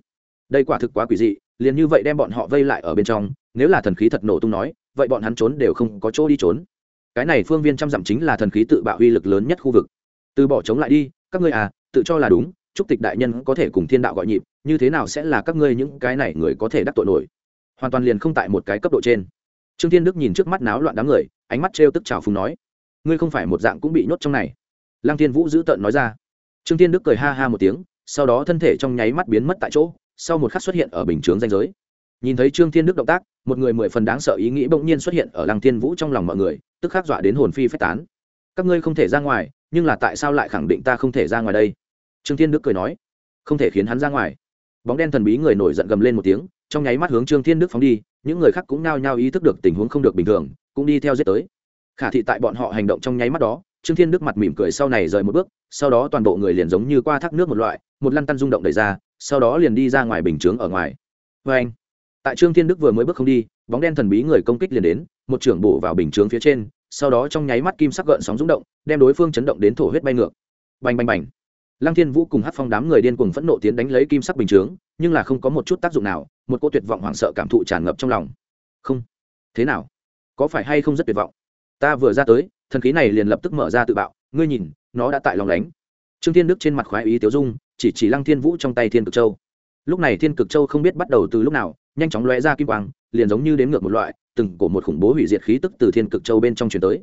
Đây quả thực quá quỷ dị, liền như vậy đem bọn họ vây lại ở bên trong, nếu là thần khí thật nổ tung nói, vậy bọn hắn trốn đều không có chỗ đi trốn. Cái này phương viên trăm dặm chính là thần khí tự bạo uy lực lớn nhất khu vực. Từ bỏ chống lại đi, các ngươi à tự cho là đúng, chúc tịch đại nhân có thể cùng thiên đạo gọi nhịp, như thế nào sẽ là các ngươi những cái này người có thể đắc tội nổi? Hoàn toàn liền không tại một cái cấp độ trên. Trương thiên đức nhìn trước mắt náo loạn đám người, ánh mắt trêu tức trào phúng nói, ngươi không phải một dạng cũng bị nhốt trong này. Lăng thiên vũ giữ tợn nói ra. Trương thiên đức cười ha ha một tiếng, sau đó thân thể trong nháy mắt biến mất tại chỗ, sau một khắc xuất hiện ở bình chướng danh giới. Nhìn thấy trương thiên đức động tác, một người mười phần đáng sợ ý nghĩ bỗng nhiên xuất hiện ở lăng thiên vũ trong lòng mọi người, tức khắc dọa đến hồn phi phách tán. Các ngươi không thể ra ngoài, nhưng là tại sao lại khẳng định ta không thể ra ngoài đây? Trương thiên đức cười nói, không thể khiến hắn ra ngoài. Bóng đen thần bí người nổi giận gầm lên một tiếng, trong nháy mắt hướng trương thiên đức phóng đi, những người khác cũng nao nhao ý thức được tình huống không được bình thường, cũng đi theo giết tới. Khả thị tại bọn họ hành động trong nháy mắt đó, trương thiên đức mặt mỉm cười sau này rời một bước, sau đó toàn bộ người liền giống như qua thác nước một loại, một lăn tăn rung động đầy ra, sau đó liền đi ra ngoài bình chướng ở ngoài. Vê anh, tại trương thiên đức vừa mới bước không đi, bóng đen thần bí người công kích liền đến, một trưởng bổ vào bình chướng phía trên, sau đó trong nháy mắt kim sắc gợn sóng rung động, đem đối phương chấn động đến thổ huyết bay ngược. Bành bành bành lăng thiên vũ cùng hát phong đám người điên cuồng phẫn nộ tiến đánh lấy kim sắc bình chướng, nhưng là không có một chút tác dụng nào, một cô tuyệt vọng hoảng sợ cảm thụ tràn ngập trong lòng. Không. Thế nào? Có phải hay không rất tuyệt vọng? Ta vừa ra tới, thần khí này liền lập tức mở ra tự bạo, ngươi nhìn, nó đã tại lòng lánh. Trương thiên đức trên mặt khoái ý tiếu dung, chỉ chỉ lăng thiên vũ trong tay thiên cực châu. Lúc này thiên cực châu không biết bắt đầu từ lúc nào, nhanh chóng lóe ra kim quang, liền giống như đến ngược một loại, từng cổ một khủng bố hủy diệt khí tức từ thiên cực châu bên trong chuyển tới.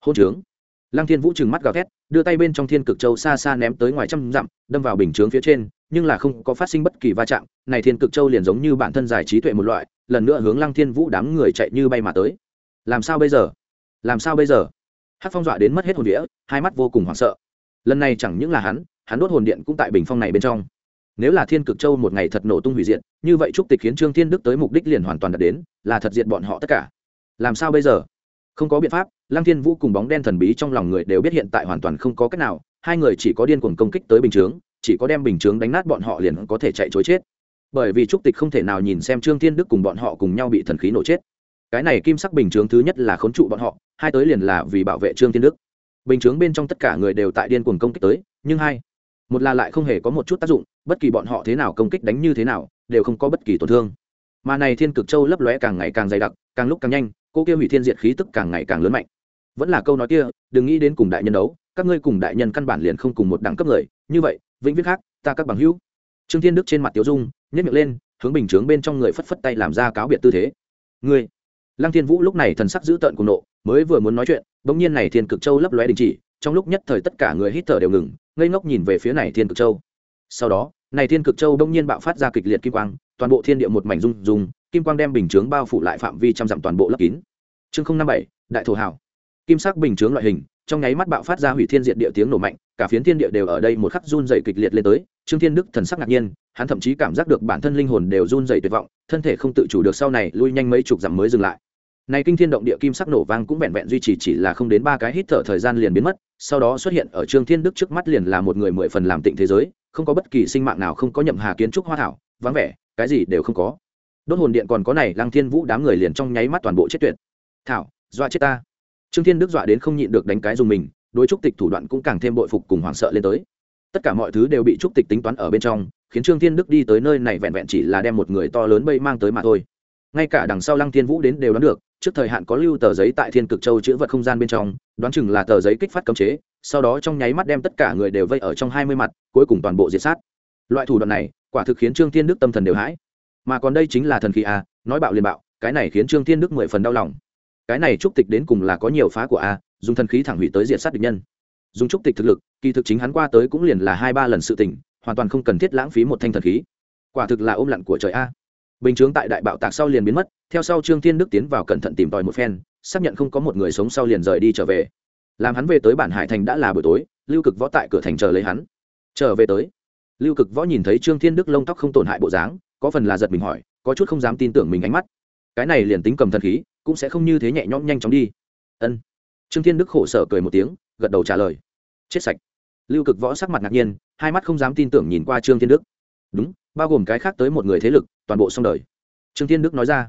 Hôn trướng lăng thiên vũ trừng mắt gào thét, đưa tay bên trong thiên cực châu xa xa ném tới ngoài trăm dặm, đâm vào bình chướng phía trên, nhưng là không có phát sinh bất kỳ va chạm. Này thiên cực châu liền giống như bản thân giải trí tuệ một loại, lần nữa hướng lăng thiên vũ đám người chạy như bay mà tới. Làm sao bây giờ? Làm sao bây giờ? Hát phong dọa đến mất hết hồn đĩa hai mắt vô cùng hoảng sợ. Lần này chẳng những là hắn hắn đốt hồn điện cũng tại bình phong này bên trong. Nếu là thiên cực châu một ngày thật nổ tung hủy diệt, như vậy trúc tịch khiến trương thiên đức tới mục đích liền hoàn toàn đạt đến, là thật diệt bọn họ tất cả. Làm sao bây giờ? Không có biện pháp lăng thiên vũ cùng bóng đen thần bí trong lòng người đều biết hiện tại hoàn toàn không có cách nào, hai người chỉ có điên cuồng công kích tới bình chướng, chỉ có đem bình chướng đánh nát bọn họ liền có thể chạy chối chết. Bởi vì trúc tịch không thể nào nhìn xem trương thiên đức cùng bọn họ cùng nhau bị thần khí nổ chết. Cái này kim sắc bình chướng thứ nhất là khốn trụ bọn họ, hai tới liền là vì bảo vệ trương thiên đức. Bình chướng bên trong tất cả người đều tại điên cuồng công kích tới, nhưng hai, một là lại không hề có một chút tác dụng, bất kỳ bọn họ thế nào công kích đánh như thế nào, đều không có bất kỳ tổn thương. Mà này thiên cực châu lấp lóe càng ngày càng dày đặc, càng lúc càng nhanh, cô kia hủy thiên diệt khí tức càng ngày càng lớn mạnh vẫn là câu nói kia, đừng nghĩ đến cùng đại nhân đấu, các ngươi cùng đại nhân căn bản liền không cùng một đẳng cấp người, như vậy, vĩnh viễn khác, ta các bằng hữu. Trương thiên đức trên mặt tiểu dung nhét miệng lên, hướng bình chướng bên trong người phất phất tay làm ra cáo biệt tư thế. Ngươi. Lăng thiên vũ lúc này thần sắc dữ tợn cùng nộ, mới vừa muốn nói chuyện, bỗng nhiên này thiên cực châu lấp lóe đình chỉ, trong lúc nhất thời tất cả người hít thở đều ngừng, ngây ngốc nhìn về phía này thiên cực châu. Sau đó, này thiên cực châu bỗng nhiên bạo phát ra kịch liệt kim quang, toàn bộ thiên địa một mảnh rung rung, kim quang đem bình chướng bao phủ lại phạm vi trăm dặm toàn bộ lấp kín. Chương năm bảy, đại thổ hảo kim sắc bình chướng loại hình, trong nháy mắt bạo phát ra hủy thiên diệt địa tiếng nổ mạnh, cả phiến thiên địa đều ở đây một khắc run dày kịch liệt lên tới, trương thiên đức thần sắc ngạc nhiên, hắn thậm chí cảm giác được bản thân linh hồn đều run dày tuyệt vọng, thân thể không tự chủ được sau này lui nhanh mấy chục dặm mới dừng lại. Này kinh thiên động địa kim sắc nổ vang cũng vẹn vẹn duy trì chỉ là không đến ba cái hít thở thời gian liền biến mất, sau đó xuất hiện ở trương thiên đức trước mắt liền là một người mười phần làm tịnh thế giới, không có bất kỳ sinh mạng nào, không có nhậm hà kiến trúc hoa thảo, vắng vẻ, cái gì đều không có. Đốt hồn điện còn có này, lăng thiên vũ đám người liền trong nháy mắt toàn bộ chết tuyệt. Thảo, dọa chết ta trương thiên đức dọa đến không nhịn được đánh cái dùng mình, đối trúc tịch thủ đoạn cũng càng thêm bội phục cùng hoảng sợ lên tới. Tất cả mọi thứ đều bị trúc tịch tính toán ở bên trong, khiến trương thiên đức đi tới nơi này vẹn vẹn chỉ là đem một người to lớn bây mang tới mà thôi. Ngay cả đằng sau lăng thiên vũ đến đều đoán được, trước thời hạn có lưu tờ giấy tại thiên cực châu chữ vật không gian bên trong, đoán chừng là tờ giấy kích phát cấm chế, sau đó trong nháy mắt đem tất cả người đều vây ở trong hai mươi mặt, cuối cùng toàn bộ diệt sát. Loại thủ đoạn này, quả thực khiến trương thiên đức tâm thần đều hãi. Mà còn đây chính là thần khí a nói bạo liền bạo, cái này khiến trương thiên đức mười phần đau lòng cái này trúc tịch đến cùng là có nhiều phá của a, dùng thần khí thẳng hủy tới diện sát địch nhân. Dùng trúc tịch thực lực, kỳ thực chính hắn qua tới cũng liền là hai ba lần sự tỉnh hoàn toàn không cần thiết lãng phí một thanh thần khí. Quả thực là ôm lặn của trời a. Bình chướng tại đại bạo tạc sau liền biến mất, theo sau trương thiên đức tiến vào cẩn thận tìm tòi một phen, xác nhận không có một người sống sau liền rời đi trở về. Làm hắn về tới bản hải thành đã là buổi tối, lưu cực võ tại cửa thành chờ lấy hắn. Trở về tới, lưu cực võ nhìn thấy trương thiên đức lông tóc không tổn hại bộ dáng, có phần là giật mình hỏi, có chút không dám tin tưởng mình ánh mắt. Cái này liền tính cầm thần khí cũng sẽ không như thế nhẹ nhõm nhanh chóng đi. Ân. Trương thiên đức khổ sở cười một tiếng, gật đầu trả lời. Chết sạch. Lưu cực võ sắc mặt ngạc nhiên, hai mắt không dám tin tưởng nhìn qua trương thiên đức. Đúng, bao gồm cái khác tới một người thế lực, toàn bộ xong đời. Trương thiên đức nói ra.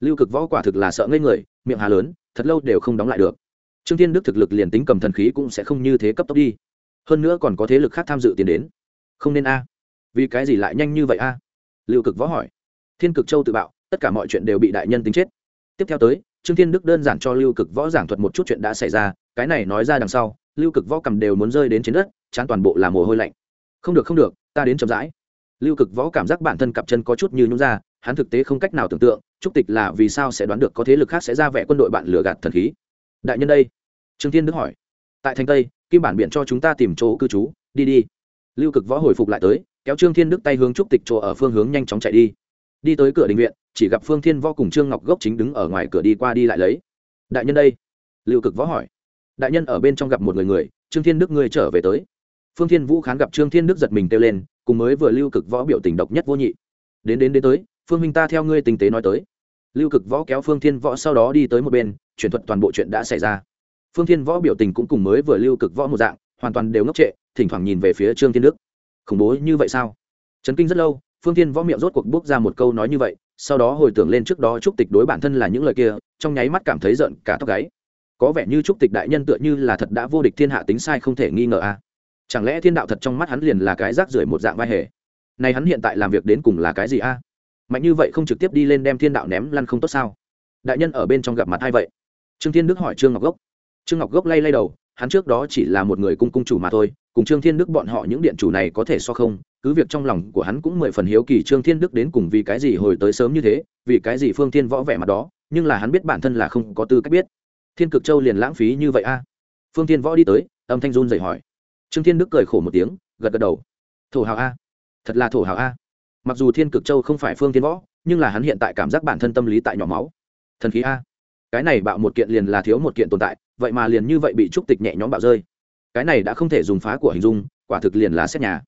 Lưu cực võ quả thực là sợ ngây người, miệng hà lớn, thật lâu đều không đóng lại được. Trương thiên đức thực lực liền tính cầm thần khí cũng sẽ không như thế cấp tốc đi. Hơn nữa còn có thế lực khác tham dự tiền đến. Không nên a. Vì cái gì lại nhanh như vậy a? Lưu cực võ hỏi. Thiên cực châu tự bạo, tất cả mọi chuyện đều bị đại nhân tính chết tiếp theo tới, trương thiên đức đơn giản cho lưu cực võ giảng thuật một chút chuyện đã xảy ra, cái này nói ra đằng sau, lưu cực võ cầm đều muốn rơi đến trên đất, chán toàn bộ là mồ hôi lạnh. Không được không được, ta đến chậm rãi. Lưu cực võ cảm giác bản thân cặp chân có chút như nhún ra, hắn thực tế không cách nào tưởng tượng trúc tịch là vì sao sẽ đoán được có thế lực khác sẽ ra vẻ quân đội bạn lừa gạt thần khí. Đại nhân đây, trương thiên đức hỏi. Tại thành tây, kim bản biện cho chúng ta tìm chỗ cư trú, đi đi. Lưu cực võ hồi phục lại tới, kéo trương thiên đức tay hướng trúc tịch chỗ ở phương hướng nhanh chóng chạy đi đi tới cửa đình viện, chỉ gặp phương thiên võ cùng trương ngọc gốc chính đứng ở ngoài cửa đi qua đi lại lấy. Đại nhân đây. Lưu cực võ hỏi. Đại nhân ở bên trong gặp một người người, trương thiên đức ngươi trở về tới. Phương thiên vũ khán gặp trương thiên đức giật mình kêu lên, cùng mới vừa lưu cực võ biểu tình độc nhất vô nhị. Đến đến đến tới, phương minh ta theo ngươi tình tế nói tới. Lưu cực võ kéo phương thiên võ sau đó đi tới một bên, chuyển thuật toàn bộ chuyện đã xảy ra. Phương thiên võ biểu tình cũng cùng mới vừa lưu cực võ một dạng, hoàn toàn đều ngốc trệ, thỉnh thoảng nhìn về phía trương thiên đức. Khủng bố như vậy sao? Trấn kinh rất lâu phương thiên võ miệng rốt cuộc bước ra một câu nói như vậy, sau đó hồi tưởng lên trước đó trúc tịch đối bản thân là những lời kia, trong nháy mắt cảm thấy giận cả tóc gáy. Có vẻ như trúc tịch đại nhân tựa như là thật đã vô địch thiên hạ tính sai không thể nghi ngờ a à? chẳng lẽ thiên đạo thật trong mắt hắn liền là cái rác rưởi một dạng vai hề? Này hắn hiện tại làm việc đến cùng là cái gì a mạnh như vậy không trực tiếp đi lên đem thiên đạo ném lăn không tốt sao? Đại nhân ở bên trong gặp mặt hay vậy? Trương thiên đức hỏi trương ngọc gốc. Trương ngọc gốc lay lay đầu, hắn trước đó chỉ là một người cung cung chủ mà thôi, cùng trương thiên đức bọn họ những điện chủ này có thể so không? Cứ việc trong lòng của hắn cũng mười phần hiếu kỳ trương thiên đức đến cùng vì cái gì hồi tới sớm như thế, vì cái gì phương thiên võ vẻ mặt đó, nhưng là hắn biết bản thân là không có tư cách biết. Thiên cực châu liền lãng phí như vậy a? Phương thiên võ đi tới, âm thanh run dậy hỏi. Trương thiên đức cười khổ một tiếng, gật gật đầu. Thổ hào a? Thật là thổ hào a. Mặc dù thiên cực châu không phải phương thiên võ, nhưng là hắn hiện tại cảm giác bản thân tâm lý tại nhỏ máu. Thần khí a? Cái này bạo một kiện liền là thiếu một kiện tồn tại, vậy mà liền như vậy bị trúc tịch nhẹ nhõm bạo rơi. Cái này đã không thể dùng phá của hình dung, quả thực liền là xét nhà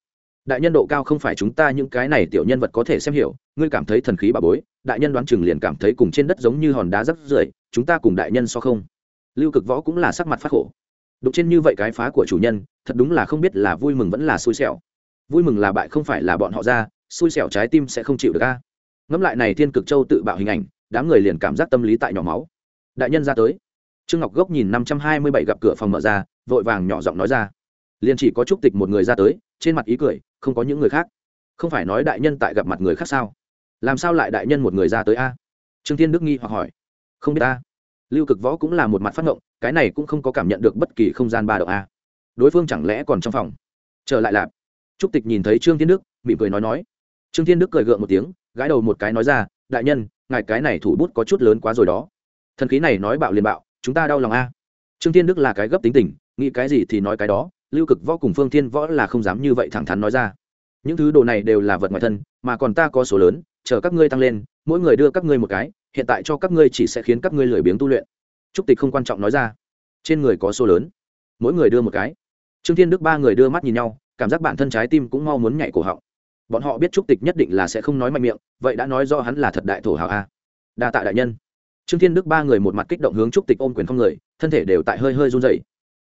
đại nhân độ cao không phải chúng ta những cái này tiểu nhân vật có thể xem hiểu, ngươi cảm thấy thần khí bà bối, đại nhân đoán chừng liền cảm thấy cùng trên đất giống như hòn đá rắp rưởi, chúng ta cùng đại nhân so không. Lưu cực võ cũng là sắc mặt phát khổ. Đụng trên như vậy cái phá của chủ nhân, thật đúng là không biết là vui mừng vẫn là xui xẻo. Vui mừng là bại không phải là bọn họ ra, xui xẻo trái tim sẽ không chịu được a. Ngẫm lại này thiên cực châu tự bạo hình ảnh, đám người liền cảm giác tâm lý tại nhỏ máu. Đại nhân ra tới. Trương ngọc gốc nhìn năm trăm hai mươi bảy gặp cửa phòng mở ra, vội vàng nhỏ giọng nói ra. Liền chỉ có trúc tịch một người ra tới, trên mặt ý cười không có những người khác. Không phải nói đại nhân tại gặp mặt người khác sao? Làm sao lại đại nhân một người ra tới a? Trương thiên đức nghi hoặc hỏi. Không biết a lưu cực võ cũng là một mặt phát ngộng, cái này cũng không có cảm nhận được bất kỳ không gian ba độ a. Đối phương chẳng lẽ còn trong phòng? Trở lại lạp. Trúc tịch nhìn thấy trương thiên đức, mỉm cười nói nói. Trương thiên đức cười gượng một tiếng, gãi đầu một cái nói ra, đại nhân, ngài cái này thủ bút có chút lớn quá rồi đó. Thần khí này nói bạo liền bạo, chúng ta đau lòng a. Trương thiên đức là cái gấp tính tình, nghĩ cái gì thì nói cái đó lưu cực võ cùng phương thiên võ là không dám như vậy thẳng thắn nói ra. Những thứ đồ này đều là vật ngoại thân, mà còn ta có số lớn, chờ các ngươi tăng lên, mỗi người đưa các ngươi một cái, hiện tại cho các ngươi chỉ sẽ khiến các ngươi lười biếng tu luyện. Trúc tịch không quan trọng nói ra. Trên người có số lớn, mỗi người đưa một cái. Trương thiên đức ba người đưa mắt nhìn nhau, cảm giác bản thân trái tim cũng mau muốn nhảy cổ họng. Bọn họ biết trúc tịch nhất định là sẽ không nói mạnh miệng, vậy đã nói do hắn là thật đại thổ hào a. Đa tạ đại nhân. Trương thiên đức ba người một mặt kích động hướng trúc tịch ôm quyền không người, thân thể đều tại hơi hơi run dày